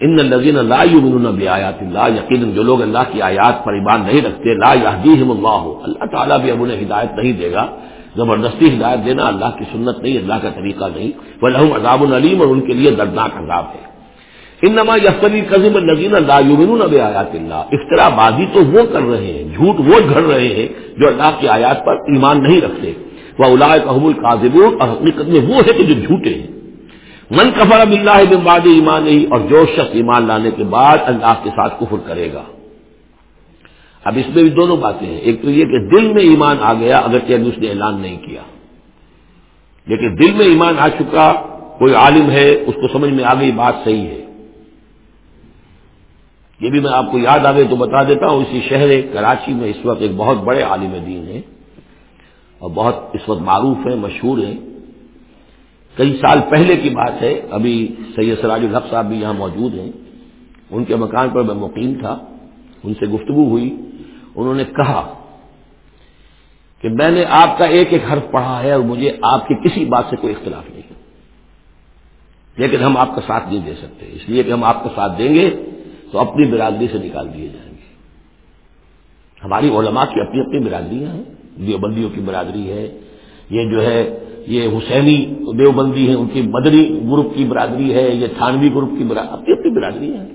ان لذین اللہ یؤمنون بیاات اللہ یقین جو لوگ اللہ کی آیات پر ایمان نہیں رکھتے، لا یہدیہم اللہ اللہ تعالیٰ بھی اب انہیں ہدایت نہیں دے گا۔ زبردستی ہدایت دینا اللہ کی سنت نہیں، اللہ کا طریقہ نہیں۔ وہ عذاب العلیم اور ان کے لیے دردناک عذاب ہے۔ ان نما یفلی قزم النزین اللہ یومن اب آیات اللہ افطرا بازی تو وہ کر رہے ہیں، جھوٹ وہ گھڑ رہے ہیں جو اللہ کی آیات پر ایمان نہیں رکھتے۔ وہ الاء قحم القاضب اور حقیقت میں وہ ہے کہ جو جھوٹے ہیں۔ من کفر اب اللہ بن باد ایمان نہیں، اور جو شخص ایمان لانے کے بعد اللہ کے ساتھ کفر کرے گا۔ اب اس میں بھی دونوں باتیں ہیں۔ ایک تو یہ کہ دل میں ایمان آ گیا اگر اس نے اعلان نہیں کیا۔ لیکن دل میں ایمان آ چکا، کوئی عالم ہے، اس کو سمجھ میں آ گئی بات صحیح ہے۔ یہ بھی میں آپ کو یاد آ گئی تو بتا دیتا ہوں، اسی شہر کراچی میں اس وقت ایک بہت بڑے عالم دین ہے اور بہت اس وقت معروف ہیں، مشہور ہیں۔ کئی سال پہلے کی بات ہے، ابھی سید سراج الحق صاحب بھی یہاں موجود ہیں۔ ان کے مکان پر میں مقیم تھا۔ ان سے گفتگو ہوئی، انہوں نے کہا کہ میں نے آپ کا ایک ایک حرف پڑھا ہے اور مجھے آپ کی کسی بات سے کوئی اختلاف نہیں لیکن ہم آپ کا ساتھ نہیں دے سکتے، اس لیے کہ ہم آپ کا ساتھ دیں گے تو اپنی برادری سے نکال دیے جائیں گے۔ ہماری علماء کی اپنی اپنی برادریاں ہیں، دیوبندیوں کی برادری ہے، یہ جو ہے، یہ حسینی دیوبندی ہے ان کی مدنی گروپ کی برادری ہے، یہ تھانوی گروپ کی برادری، اپنی اپنی برادری ہیں۔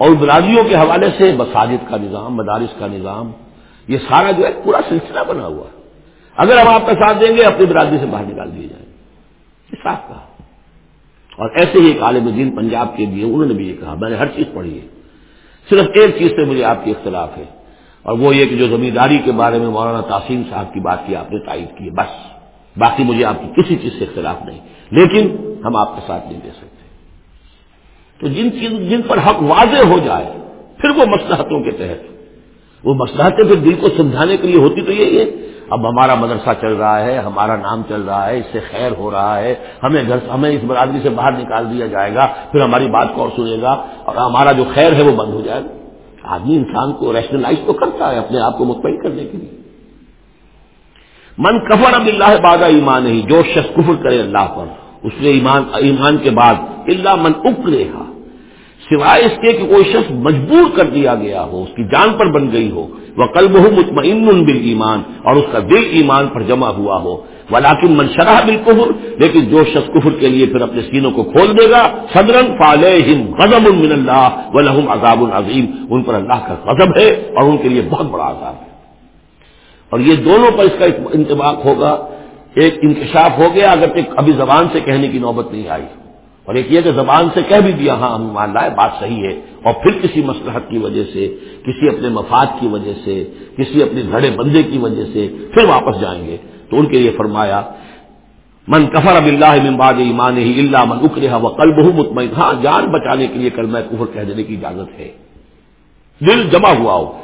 اور برادریوں کے حوالے سے مساجد کا نظام، مدارس کا نظام، یہ سارا جو ہے پورا سلسلہ بنا ہوا ہے۔ اگر ہم آپ کا ساتھ دیں گے، اپنی برادری سے باہر نکال دیے جائیں۔ یہ صاف کہا۔ اور ایسے ہی ایک عالم دین پنجاب کے لیے، انہوں نے بھی یہ کہا۔ میں نے ہر چیز پڑھی ہے۔ صرف ایک چیز سے مجھے آپ کی اختلاف ہے۔ اور وہ یہ کہ جو زمینداری کے بارے میں مولانا تاسیم صاحب کی بات کی آپ نے تائید کی ہے، بس۔ باقی مجھے آپ کی کسی چیز سے اختلاف نہیں۔ لیکن ہم آپ کا ساتھ نہیں دے سکتے۔ تو جن چیز جن پر حق واضح ہو جائے، پھر وہ مسلحتوں کے تحت۔ وہ مسلحتیں پھر دل کو سمجھانے کے لیے ہوتی تو یہی ہے۔ اب ہمارا مدرسہ چل رہا ہے، ہمارا نام چل رہا ہے، اس سے خیر ہو رہا ہے، ہمیں گھر ہمیں اس برادری سے باہر نکال دیا جائے گا، پھر ہماری بات کو اور سنے گا؟ اور ہمارا جو خیر ہے وہ بند ہو جائے۔ گا آدمی انسان کو ریشنلائز تو کرتا ہے اپنے آپ کو مطمئن کرنے کے لیے۔ من کفر اب اللہ بادہ ایمان ہی، جو شخص کفر کرے اللہ پر اس نے ایمان ایمان کے بعد اللہ من اکرے گا سوائے اس کے کہ کوئی شخص مجبور کر دیا گیا ہو، اس کی جان پر بن گئی ہو وہ قلب ہو مطمئن بال ایمان اور اس کا دل ایمان پر جمع ہوا ہو۔ ولاکن من شرح بالکفر، لیکن جو شخص کفر کے لیے پھر اپنے سینوں کو کھول دے گا صدرن فالحم غزم من اللہ و لہم عذاب العظیم ان پر اللہ کا غضب ہے اور ان کے لیے بہت بڑا عذاب ہے۔ اور یہ دونوں پر اس کا انتباق ہوگا۔ ایک انکشاف ہو گیا اگر ابھی زبان سے کہنے کی نوبت نہیں آئی۔ اور ایک یہ کہ زبان سے کہہ بھی دیا ہاں ہم مان لائے، بات صحیح ہے۔ اور پھر کسی مسلحت کی وجہ سے، کسی اپنے مفاد کی وجہ سے، کسی اپنے گھڑے بندے کی وجہ سے پھر واپس جائیں گے۔ تو ان کے لیے فرمایا، من کفر اب اللہ من بعد ایمان ہی اللہ من اکرے وہ کل مطمئن. ہاں جان بچانے کے لیے کل میں کفر کہہ دینے کی اجازت ہے۔ دل جمع ہوا ہو۔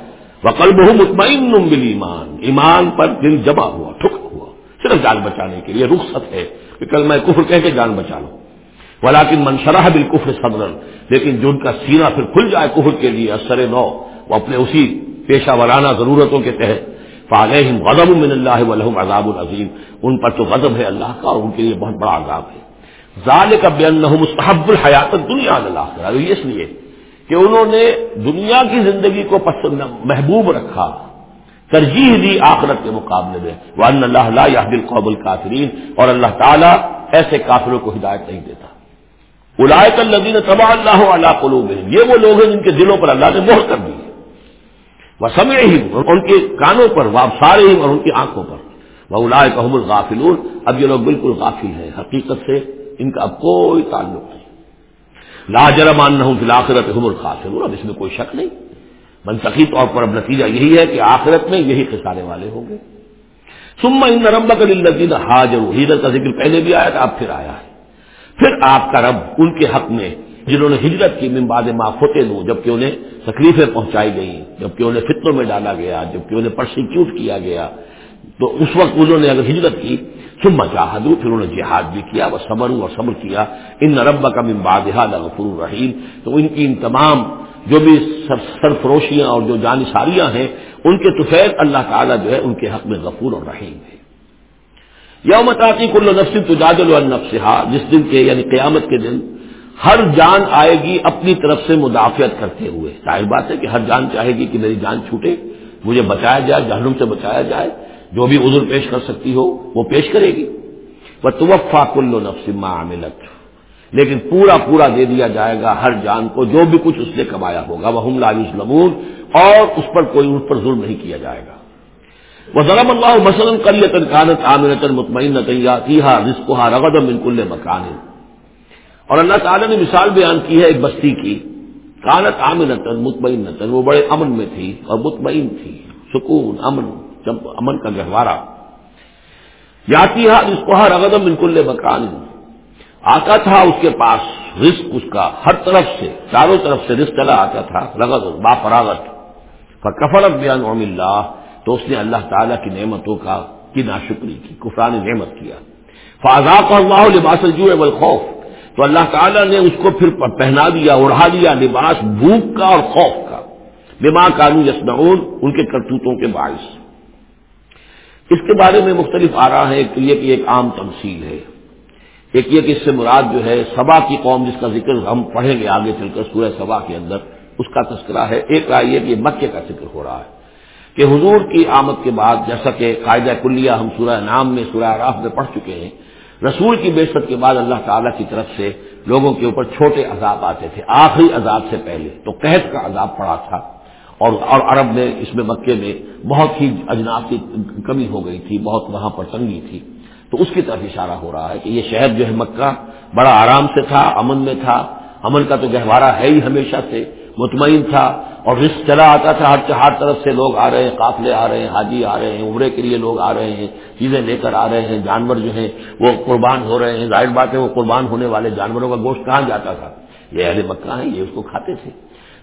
وہ کل بہو مطمئن بل ایمان ایمان پر دل جمع ہوا، ٹھک۔ ہوا صرف جان بچانے کے لیے رخصت ہے کہ کل میں کفر کہہ کے جان بچا لوں۔ ولاکن منشرح بالکفر صدر لیکن جو ان کا سینہ پھر کھل جائے کفر کے لیے اثر نو، وہ اپنے اسی پیشہ ورانہ ضرورتوں کے تحت۔ فاغم غضب من اللہ ولہم عذاب العظیم ان پر تو غضب ہے اللہ کا اور ان کے لیے بہت بڑا عذاب ہے۔ ظال کا بے مستحب الحیات دنیا اللہ اس لیے کہ انہوں نے دنیا کی زندگی کو پسند محبوب رکھا۔ ترجیح دی آخرت کے مقابلے میں۔ وہ اللہ یا دل قبل کافرین اور اللہ تعالیٰ ایسے کافروں کو ہدایت نہیں دیتا۔ الائے الدین تباہ اللہ اللہ قلوب یہ وہ لوگ ہیں جن کے دلوں پر اللہ نے مہر کر دی۔ وہ سمے ہی ان کے کانوں پر وہ سارے ہی اور ان کی آنکھوں پر۔ وہ الائے کا الغافل اب یہ لوگ بالکل غافل ہیں۔ حقیقت سے ان کا اب کوئی تعلق نہیں۔ لاجرمان نہ ہوں فی الآخرت حمر اب اس میں کوئی شک نہیں۔ منطقی طور پر اب نتیجہ یہی ہے کہ آخرت میں یہی خسارے والے ہوں گے۔ سما ان رب کا دل حاضر ہجرت کا ذکر پہلے بھی آیا تھا، اب پھر آیا ہے۔ پھر آپ کا رب ان کے حق میں، جنہوں نے ہجرت کی ممباد ماں ہوتے لوں جبکہ انہیں تکلیفیں پہنچائی گئیں، جبکہ انہیں فطروں میں ڈالا گیا، جبکہ انہیں پرسیکیوٹ کیا گیا۔ تو اس وقت انہوں نے اگر ہجرت کی، ثم جاہدو پھر انہوں نے جہاد بھی کیا، وہ صبر اور صبر کیا۔ ان نربا کا ممبادہ غفور الرحیم تو ان کی ان تمام جو بھی سرفروشیاں اور جو جانساریاں ہیں، ان کے توفیر اللہ تعالیٰ جو ہے ان کے حق میں غفور اور رحیم ہے۔ یوم تعطی کل نفس تجادل النفسها جس دن کے یعنی قیامت کے دن ہر جان آئے گی اپنی طرف سے مدافعت کرتے ہوئے۔ ظاہر بات ہے کہ ہر جان چاہے گی کہ میری جان چھوٹے، مجھے بچایا جائے، جہنم سے بچایا جائے، جو بھی عذر پیش کر سکتی ہو، وہ پیش کرے گی۔ وہ توفا کل نفسما عاملت لیکن پورا پورا دے دیا جائے گا ہر جان کو، جو بھی کچھ اس نے کمایا ہوگا وہ ہم لمون اور اس پر کوئی اس پر ظلم نہیں کیا جائے گا۔ وہ ضرب اللہ مثلاً کلیتن کانت عامرتن مطمئن رسکوہا رغد بالکل مکان اور اللہ تعالیٰ نے مثال بیان کی ہے ایک بستی کی۔ کانت عامرتن مطمئن وہ بڑے امن میں تھی اور مطمئن تھی۔ سکون، امن امن کا گہوارہ۔ یاتی ہا اس کو ہر بالکل مکان آتا تھا اس کے پاس رسک اس کا، ہر طرف سے، چاروں طرف سے رسک چلا آتا تھا رغد با فراغت کفرت بیان عم اللہ، تو اس نے اللہ تعالیٰ کی نعمتوں کا کی ناشکری کی، کفران نعمت کیا۔ فاضا اللہ لباس الجوع والخوف، تو اللہ تعالیٰ نے اس کو پھر پہنا دیا اڑا دیا لباس بھوک کا اور خوف کا۔ بما کانو یسنعون ان کے کرتوتوں کے باعث۔ اس کے بارے میں مختلف آ رہا ہے ایک یہ کہ ایک عام تمثیل ہے۔ ایک یہ کہ اس سے مراد جو ہے سبا کی قوم جس کا ذکر ہم پڑھیں گے آگے چل کر سورہ سبا کے اندر، اس کا تذکرہ ہے۔ ایک رائے یہ کہ مکے کا ذکر ہو رہا ہے کہ حضور کی آمد کے بعد، جیسا کہ قاعدہ کلیہ ہم سورہ نام میں، سورہ راف میں پڑھ چکے ہیں، رسول کی بے کے بعد اللہ تعالیٰ کی طرف سے لوگوں کے اوپر چھوٹے عذاب آتے تھے۔ آخری عذاب سے پہلے تو قحط کا عذاب پڑا تھا اور اور عرب میں، اس میں مکے میں بہت ہی اجناس کی کمی ہو گئی تھی، بہت وہاں پر تنگی تھی۔ تو اس کی طرف اشارہ ہو رہا ہے کہ یہ شہر جو ہے مکہ بڑا آرام سے تھا، امن میں تھا۔ امن کا تو گہوارہ ہے ہی ہمیشہ سے، مطمئن تھا اور رسک چلا آتا تھا۔ ہر ہر طرف سے لوگ آ رہے ہیں، قافلے آ رہے ہیں، حاجی آ رہے ہیں، عمرے کے لیے لوگ آ رہے ہیں، چیزیں لے کر آ رہے ہیں۔ جانور جو ہیں وہ قربان ہو رہے ہیں۔ ظاہر بات ہے وہ قربان ہونے والے جانوروں کا گوشت کہاں جاتا تھا؟ یہ اہل مکہ ہیں، یہ اس کو کھاتے تھے۔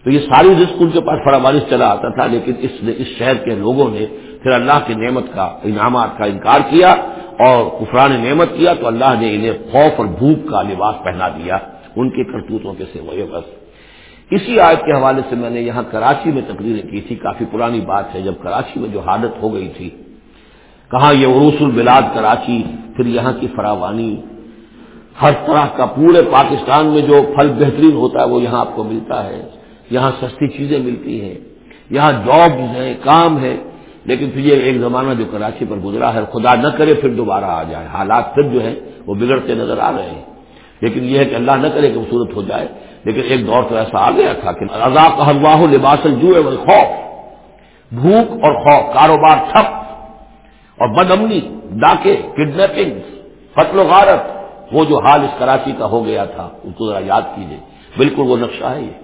تو یہ ساری رزق ان کے پاس فراوارش چلا آتا تھا، لیکن اس اس شہر کے لوگوں نے پھر اللہ کی نعمت کا، انعامات کا انکار کیا۔ اور قفران نعمت کیا تو اللہ نے انہیں خوف اور بھوک کا لباس پہنا دیا، ان کے کرتوتوں کے سوئے بس۔ اسی آیت کے حوالے سے میں نے یہاں کراچی میں تقریریں کی تھی کافی پرانی بات ہے، جب کراچی میں جو حالت ہو گئی تھی، کہاں یہ عروس البلاد کراچی، پھر یہاں کی فراوانی، ہر طرح کا پورے پاکستان میں جو پھل بہترین ہوتا ہے، وہ یہاں آپ کو ملتا ہے۔ یہاں سستی چیزیں ملتی ہیں۔ یہاں جاب ہیں، کام ہے لیکن پھر یہ ایک زمانہ جو کراچی پر گزرا ہے، خدا نہ کرے پھر دوبارہ آ جائے۔ حالات پھر جو ہے وہ بگڑتے نظر آ رہے ہیں۔ لیکن یہ ہے کہ اللہ نہ کرے کہ وہ صورت ہو جائے۔ لیکن ایک دور تو ایسا آ گیا تھا کہ رضا کا لباس جو ہے خوف بھوک اور خوف، کاروبار ٹھپ۔ اور بد امنی، ڈاکے کڈنیپنگ قتل و غارت۔ وہ جو حال اس کراچی کا ہو گیا تھا، اس کو ذرا یاد کیجیے بالکل وہ نقشہ ہے یہ۔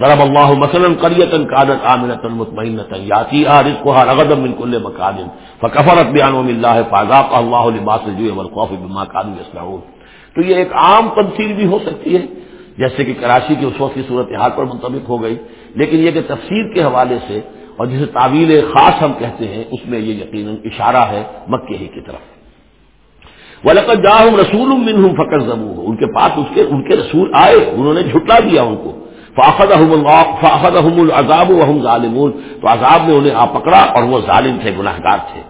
ضرب اللہ مثلا قریتا كانت آمنة مطمئنة. ياتيها رزقها رغدا من كل مكان فكفرت بأنعم الله فأذاقها الله لباس الجوع والخوف بما كانوا يصنعون. تو یہ ایک عام تفصیل بھی ہو سکتی ہے، جیسے کہ کراچی کی اس وقت کی صورت حال پر منطبق ہو گئی. لیکن یہ کہ تفسیر کے حوالے سے اور جسے تعویل خاص ہم کہتے ہیں، اس میں یہ یقیناً اشارہ ہے مکے ہی کی طرف. وَلَقَدْ جَاءَهُمْ رَسُولٌ مِّنْهُمْ فَكَذَّبُوهُ. ان کے پاس اس کے، ان کے رسول آئے، انہوں نے جھٹلا دیا ان کو. فاخذهم العذاب وهم ظالمون۔ تو عذاب نے انہیں آ پکڑا اور وہ ظالم تھے گناہ گار تھے۔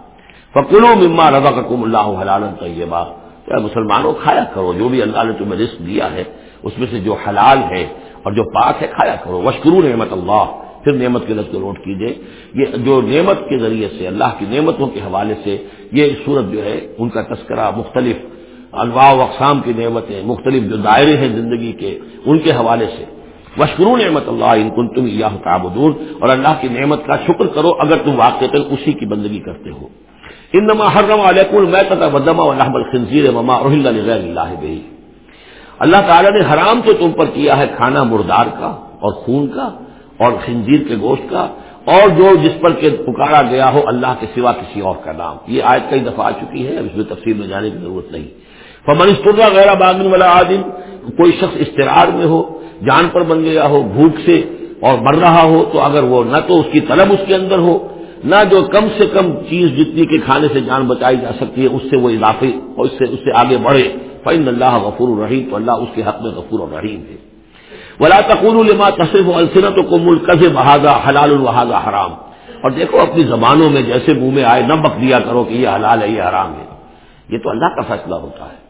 فکلوا مما رزقكم الله حلالا طیبا کیا مسلمانوں، کھایا کرو، جو بھی اللہ نے تمہیں رزق دیا ہے، اس میں سے جو حلال ہے اور جو پاک ہے، کھایا کرو۔ وشکرو نعمت اللہ پھر نعمت کے لفظ کو نوٹ کیجیے یہ جو نعمت کے ذریعے سے، اللہ کی نعمتوں کے حوالے سے یہ صورت جو ہے، ان کا تذکرہ مختلف انواع و اقسام کی نعمتیں، مختلف جو دائرے ہیں زندگی کے، ان کے حوالے سے۔ مشکرو نعمت اللہ ان کن تم یہ تعبدون اور اللہ کی نعمت کا شکر کرو اگر تم واقع اسی کی بندگی کرتے ہو۔ ان نما حرم علیکم میں الخنزیر مما اللہ بھائی اللہ تعالیٰ نے حرام تو تم پر کیا ہے، کھانا مردار کا اور خون کا اور خنزیر کے گوشت کا اور جو جس پر کہ پکارا گیا ہو اللہ کے سوا کسی اور کا نام۔ یہ آج کئی دفعہ آ چکی ہے اب اس میں تفصیل میں جانے کی ضرورت نہیں۔ فمن استرا غیر باغن والا عادم کوئی شخص استرار میں ہو جان پر بن گیا ہو، بھوک سے اور مر رہا ہو، تو اگر وہ نہ تو اس کی طلب اس کے اندر ہو، نہ جو کم سے کم چیز جتنی کے کھانے سے جان بچائی جا سکتی ہے، اس سے وہ اضافی اور اس سے اس سے آگے بڑھے۔ فن اللہ غفور الرحیم تو اللہ اس کے حق میں غفور الرحیم ہے۔ ولا تقول الما تصف السنت کو ملک بہاگا حلال الحاظہ حرام۔ اور دیکھو، اپنی زبانوں میں جیسے منہ میں آئے نہ بک دیا کرو کہ یہ حلال ہے، یہ حرام ہے۔ یہ تو اللہ کا فیصلہ ہوتا ہے۔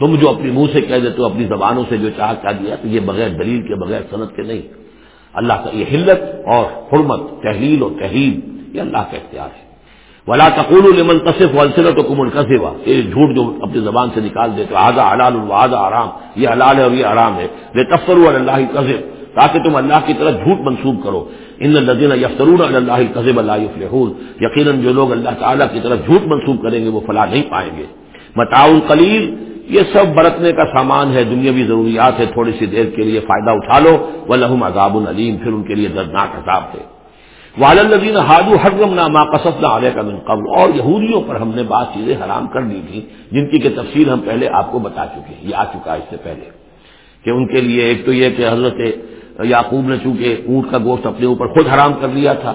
تم جو اپنی منہ سے کہہ دیتے ہو، اپنی زبانوں سے جو چاہ کہہ دیا، تو یہ بغیر دلیل کے، بغیر صنعت کے نہیں۔ اللہ کا یہ حلت اور حرمت، تحلیل اور تحریر یہ اللہ کا اختیار ہے۔ ولا تقول المن تصف والسنت و کمن کسبا یہ جھوٹ جو اپنی زبان سے نکال دیتے آزا حلال الوازا آرام یہ حلال ہے اور یہ آرام ہے۔ بے تفر اللہ کذب تاکہ تم اللہ کی طرف جھوٹ منسوب کرو۔ ان الدین یفترون اللہ کذب اللہ فلحول یقیناً جو لوگ اللہ تعالیٰ کی طرف جھوٹ منسوب کریں گے، وہ فلاح نہیں پائیں گے۔ متاؤ قلیل یہ سب برتنے کا سامان ہے، دنیاوی ضروریات ہے تھوڑی سی دیر کے لیے فائدہ اٹھا لو وہ لہم عذاب العلیم پھر ان کے لیے دردناک عذاب ہے۔ والدین ہادو حرم نامہ قصف نہ علیہ کا من قبل، اور یہودیوں پر ہم نے بعض چیزیں حرام کر دی تھیں، جن کی کہ تفصیل ہم پہلے آپ کو بتا چکے ہیں، یہ آ چکا اس سے پہلے۔ کہ ان کے لیے ایک تو یہ کہ حضرت یعقوب نے چونکہ اونٹ کا گوشت اپنے اوپر خود حرام کر لیا تھا،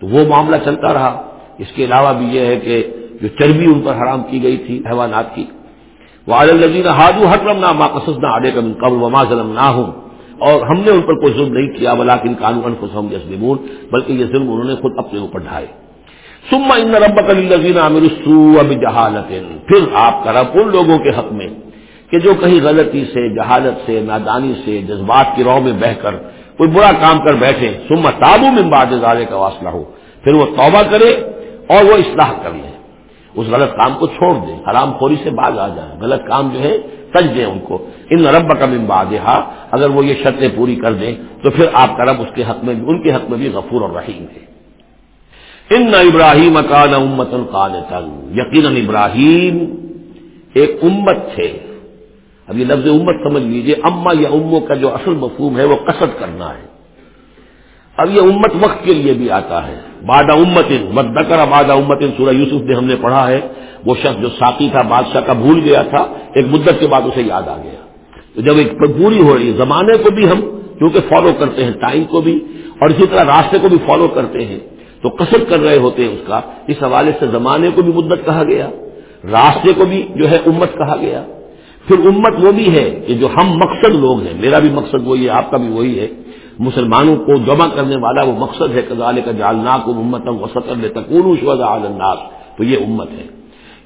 تو وہ معاملہ چلتا رہا۔ اس کے علاوہ بھی یہ ہے کہ جو چربی ان پر حرام کی گئی تھی، حیوانات کی والدین ہادو حرم نامہ قصف نہ علیہ من قبل وما نہ ہوں اور ہم نے ان پر کوئی ظلم نہیں کیا بلا کن قانون کو سم یسلمون بلکہ یہ ظلم انہوں نے خود اپنے اوپر ڈھائے۔ سما ان رب کلین عامر اب جہالت پھر آپ کا رب ان لوگوں کے حق میں کہ جو کہیں غلطی سے، جہالت سے، نادانی سے، جذبات کی رو میں بہ کر کوئی برا کام کر بیٹھے سما تابو میں باد کا واسطہ ہو پھر وہ توبہ کرے اور وہ اصلاح کر لے اس غلط کام کو چھوڑ دیں حرام خوری سے باز آ جائیں غلط کام جو ہے، سج دیں ان کو۔ ان رب کا بادہ اگر وہ یہ شرطیں پوری کر دیں، تو پھر آپ کا رب اس کے حق میں بھی، ان کے حق میں بھی غفور اور رحیم ہے۔ ان نہ ابراہیم اکان امت القان یقیناً ابراہیم ایک امت تھے۔ اب یہ لفظ امت سمجھ لیجیے، اما یا امو کا جو اصل مفہوم ہے، وہ قصد کرنا ہے۔ اب یہ امت وقت کے لیے بھی آتا ہے۔ بادہ امت مدکر بادہ امت سورہ یوسف نے ہم نے پڑھا ہے۔ وہ شخص جو ساتھی تھا، بادشاہ کا بھول گیا تھا، ایک مدت کے بعد اسے یاد آ گیا۔ تو جب ایک پوری ہو رہی ہے، زمانے کو بھی ہم کیونکہ فالو کرتے ہیں ٹائم کو بھی، اور اسی طرح راستے کو بھی فالو کرتے ہیں، تو قصد کر رہے ہوتے ہیں اس کا۔ اس حوالے سے زمانے کو بھی مدت کہا گیا، راستے کو بھی جو ہے امت کہا گیا۔ پھر امت وہ بھی ہے کہ جو ہم مقصد لوگ ہیں، میرا بھی مقصد وہی ہے، آپ کا بھی وہی ہے۔ مسلمانوں کو جمع کرنے والا وہ مقصد ہے کزال کا جالنا کو امت وسطر تکون تو یہ امت ہے۔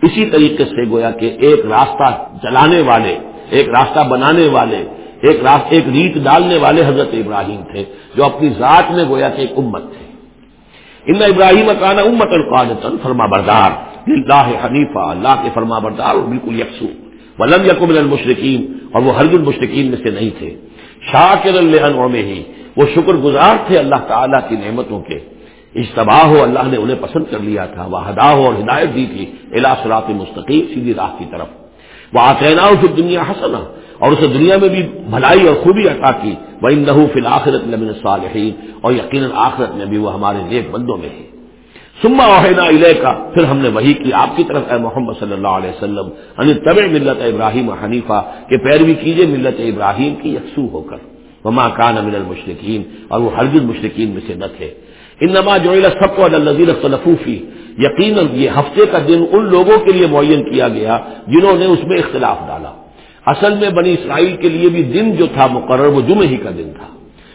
اسی طریقے سے گویا کہ ایک راستہ چلانے والے، ایک راستہ بنانے والے، ایک راستہ ایک ریت ڈالنے والے حضرت ابراہیم تھے، جو اپنی ذات میں گویا کہ ایک امت تھے۔ ان ابراہیم کانا امت القادن فرما بردار اللہ حنیفہ، اللہ کے فرما بردار اور بالکل یکسو۔ ولم یقم المشرقین اور وہ حرج المشرقین میں سے نہیں تھے۔ شاکر اللہ میں ہی وہ شکر گزار تھے اللہ تعالیٰ کی نعمتوں کے۔ اجتباح ہو، اللہ نے انہیں پسند کر لیا تھا۔ وہ ہدا ہو اور ہدایت دی تھی الا سرات مستقیم، سیدھی راہ کی طرف۔ وہ آتینا پھر دنیا حسنا اور اسے دنیا میں بھی بھلائی اور خوبی عطا کی۔ وہ نحو فی الآخرت نبن صالحین اور یقیناً آخرت میں بھی وہ ہمارے نیک بندوں میں ہے۔ سما اوہینا علیہ کا پھر ہم نے وہی کی۔ آپ کی طرف اے محمد صلی اللہ علیہ وسلم، ان طب ملت ابراہیم حنیفہ، کہ پیروی کیجیے ملت ابراہیم کی، یکسو ہو کر۔ وما کان امن المشرقین اور وہ ہرگز مشرقین میں سے نہ تھے. ان نما جو سب کو الزیر صلفوفی یقیناً یہ ہفتے کا دن ان لوگوں کے لیے معین کیا گیا جنہوں نے اس میں اختلاف ڈالا. اصل میں بنی اسرائیل کے لیے بھی دن جو تھا مقرر، وہ جمعے ہی کا دن تھا.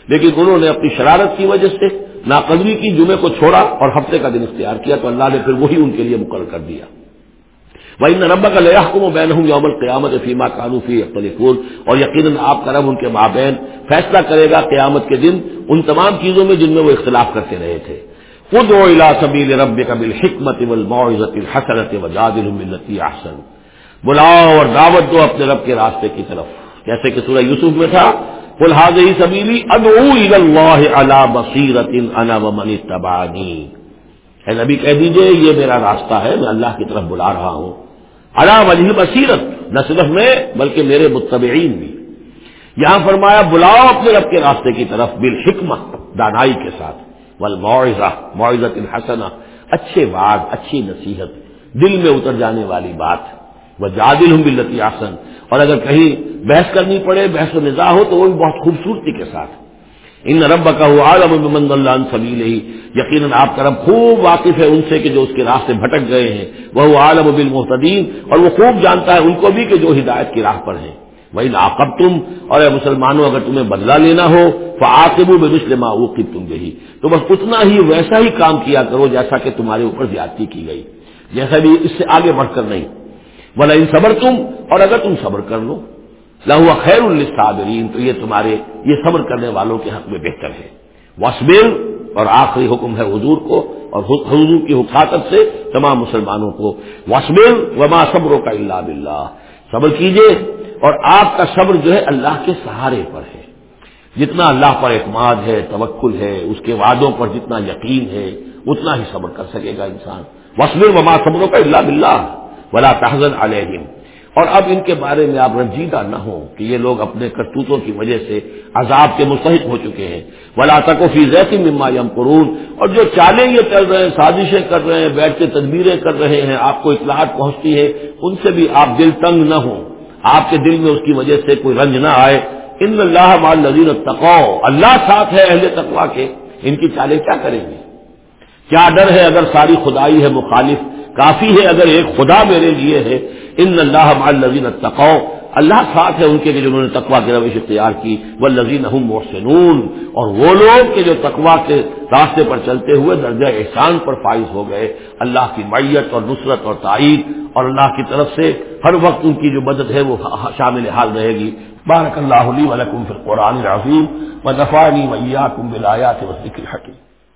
لیکن انہوں نے اپنی شرارت کی وجہ سے، ناقدری کی جمعے کو چھوڑا اور ہفتے کا دن اختیار کیا، تو اللہ نے پھر وہی ان کے لیے مقرر کر دیا. وہ ان رب کا لیا حکم و بین ہوں یوم القیامت فیما قانوفی اختلفون اور یقیناً آپ کا رب ان کے مابین فیصلہ کرے گا قیامت کے دن ان تمام چیزوں میں جن میں وہ اختلاف کرتے رہے تھے۔ خود و الا سبیل رب کا بال حکمت والموعظت الحسنت وجادل بالتي احسن۔ بلاؤ اور دعوت دو اپنے رب کے راستے کی طرف۔ جیسے کہ سورہ یوسف میں تھا، قل سبیلی ادعو الى الله بصیرت انا ومن اتبعنی۔ اے نبی کہہ دیجیے، یہ میرا راستہ ہے، میں اللہ کی طرف بلا رہا ہوں۔ اللہ وجہ بصیرت، نہ صرف میں، بلکہ میرے متبعین بھی۔ یہاں فرمایا، بلاؤ اپنے رب کے راستے کی طرف بالحکمت، دانائی کے ساتھ۔ ول معاوضہ معاوضت الحسن اچھے بات اچھی نصیحت، دل میں اتر جانے والی بات۔ وہ جادل ہوں بلتی آسن اور اگر کہیں بحث کرنی پڑے، بحث و نظا ہو تو وہ بھی بہت خوبصورتی کے ساتھ۔ ان رب کا ہوا عالم محمد اللہ سبیل ہی یقیناً آپ کا رب خوب واقف ہے ان سے کہ جو اس کے راستے بھٹک گئے ہیں۔ وہ عالم بالمحتدین اور وہ خوب جانتا ہے ان کو بھی کہ جو ہدایت کی راہ پر ہیں۔ وہی ناقب تم اور اے مسلمانوں، اگر تمہیں بدلہ لینا ہو تو آقب میں مسلم تم گئی تو بس اتنا ہی ویسا ہی کام کیا کرو جیسا کہ تمہارے اوپر زیادتی کی گئی۔ جیسا بھی اس سے آگے بڑھ کر نہیں۔ بولا ان صبر تم اور اگر تم صبر کر لو لہو خیر الصابرین تو یہ تمہارے، یہ صبر کرنے والوں کے حق میں بہتر ہے۔ وسبر اور آخری حکم ہے حضور کو، اور حضور کی حفاظت سے تمام مسلمانوں کو۔ وسبر وما صبروں کا اللہ بلّہ صبر کیجیے اور آپ کا صبر جو ہے اللہ کے سہارے پر ہے۔ جتنا اللہ پر اعتماد ہے، توکل ہے، اس کے وعدوں پر جتنا یقین ہے، اتنا ہی صبر کر سکے گا انسان۔ وسبر وما صبروں کا اللہ بلّہ ولا تحزن علیہم۔ اور اب ان کے بارے میں آپ رنجیدہ نہ ہوں کہ یہ لوگ اپنے کرتوتوں کی وجہ سے عذاب کے مستحق ہو چکے ہیں۔ ولا تک و فیض مما یم قرون اور جو چالیں یہ کر رہے ہیں، سازشیں کر رہے ہیں، بیٹھ کے تدبیریں کر رہے ہیں، آپ کو اطلاعات پہنچتی ہے، ان سے بھی آپ دل تنگ نہ ہوں۔ آپ کے دل میں اس کی وجہ سے کوئی رنج نہ آئے۔ ان اللہ مال نظیر تقو اللہ ساتھ ہے اہل تقوا کے۔ ان کی چالیں کیا کریں گے؟ کیا ڈر ہے اگر ساری خدائی ہے مخالف؟ کافی ہے اگر ایک خدا میرے لیے ہے۔ ان اللہ الزین تقو اللہ ساتھ ہے ان کے جنہوں نے تقوا کی روش اختیار کی۔ وہ لذین محسنون۔ اور وہ لوگ کے جو تقوا کے راستے پر چلتے ہوئے درجہ احسان پر فائز ہو گئے۔ اللہ کی معیت اور نصرت اور تائید۔ اور اللہ کی طرف سے ہر وقت ان کی جو مدد ہے وہ شامل حال رہے گی۔ بارک اللہ علی ولکم فی القرآن العظیم۔ و نفانی میاں کم بلایا سے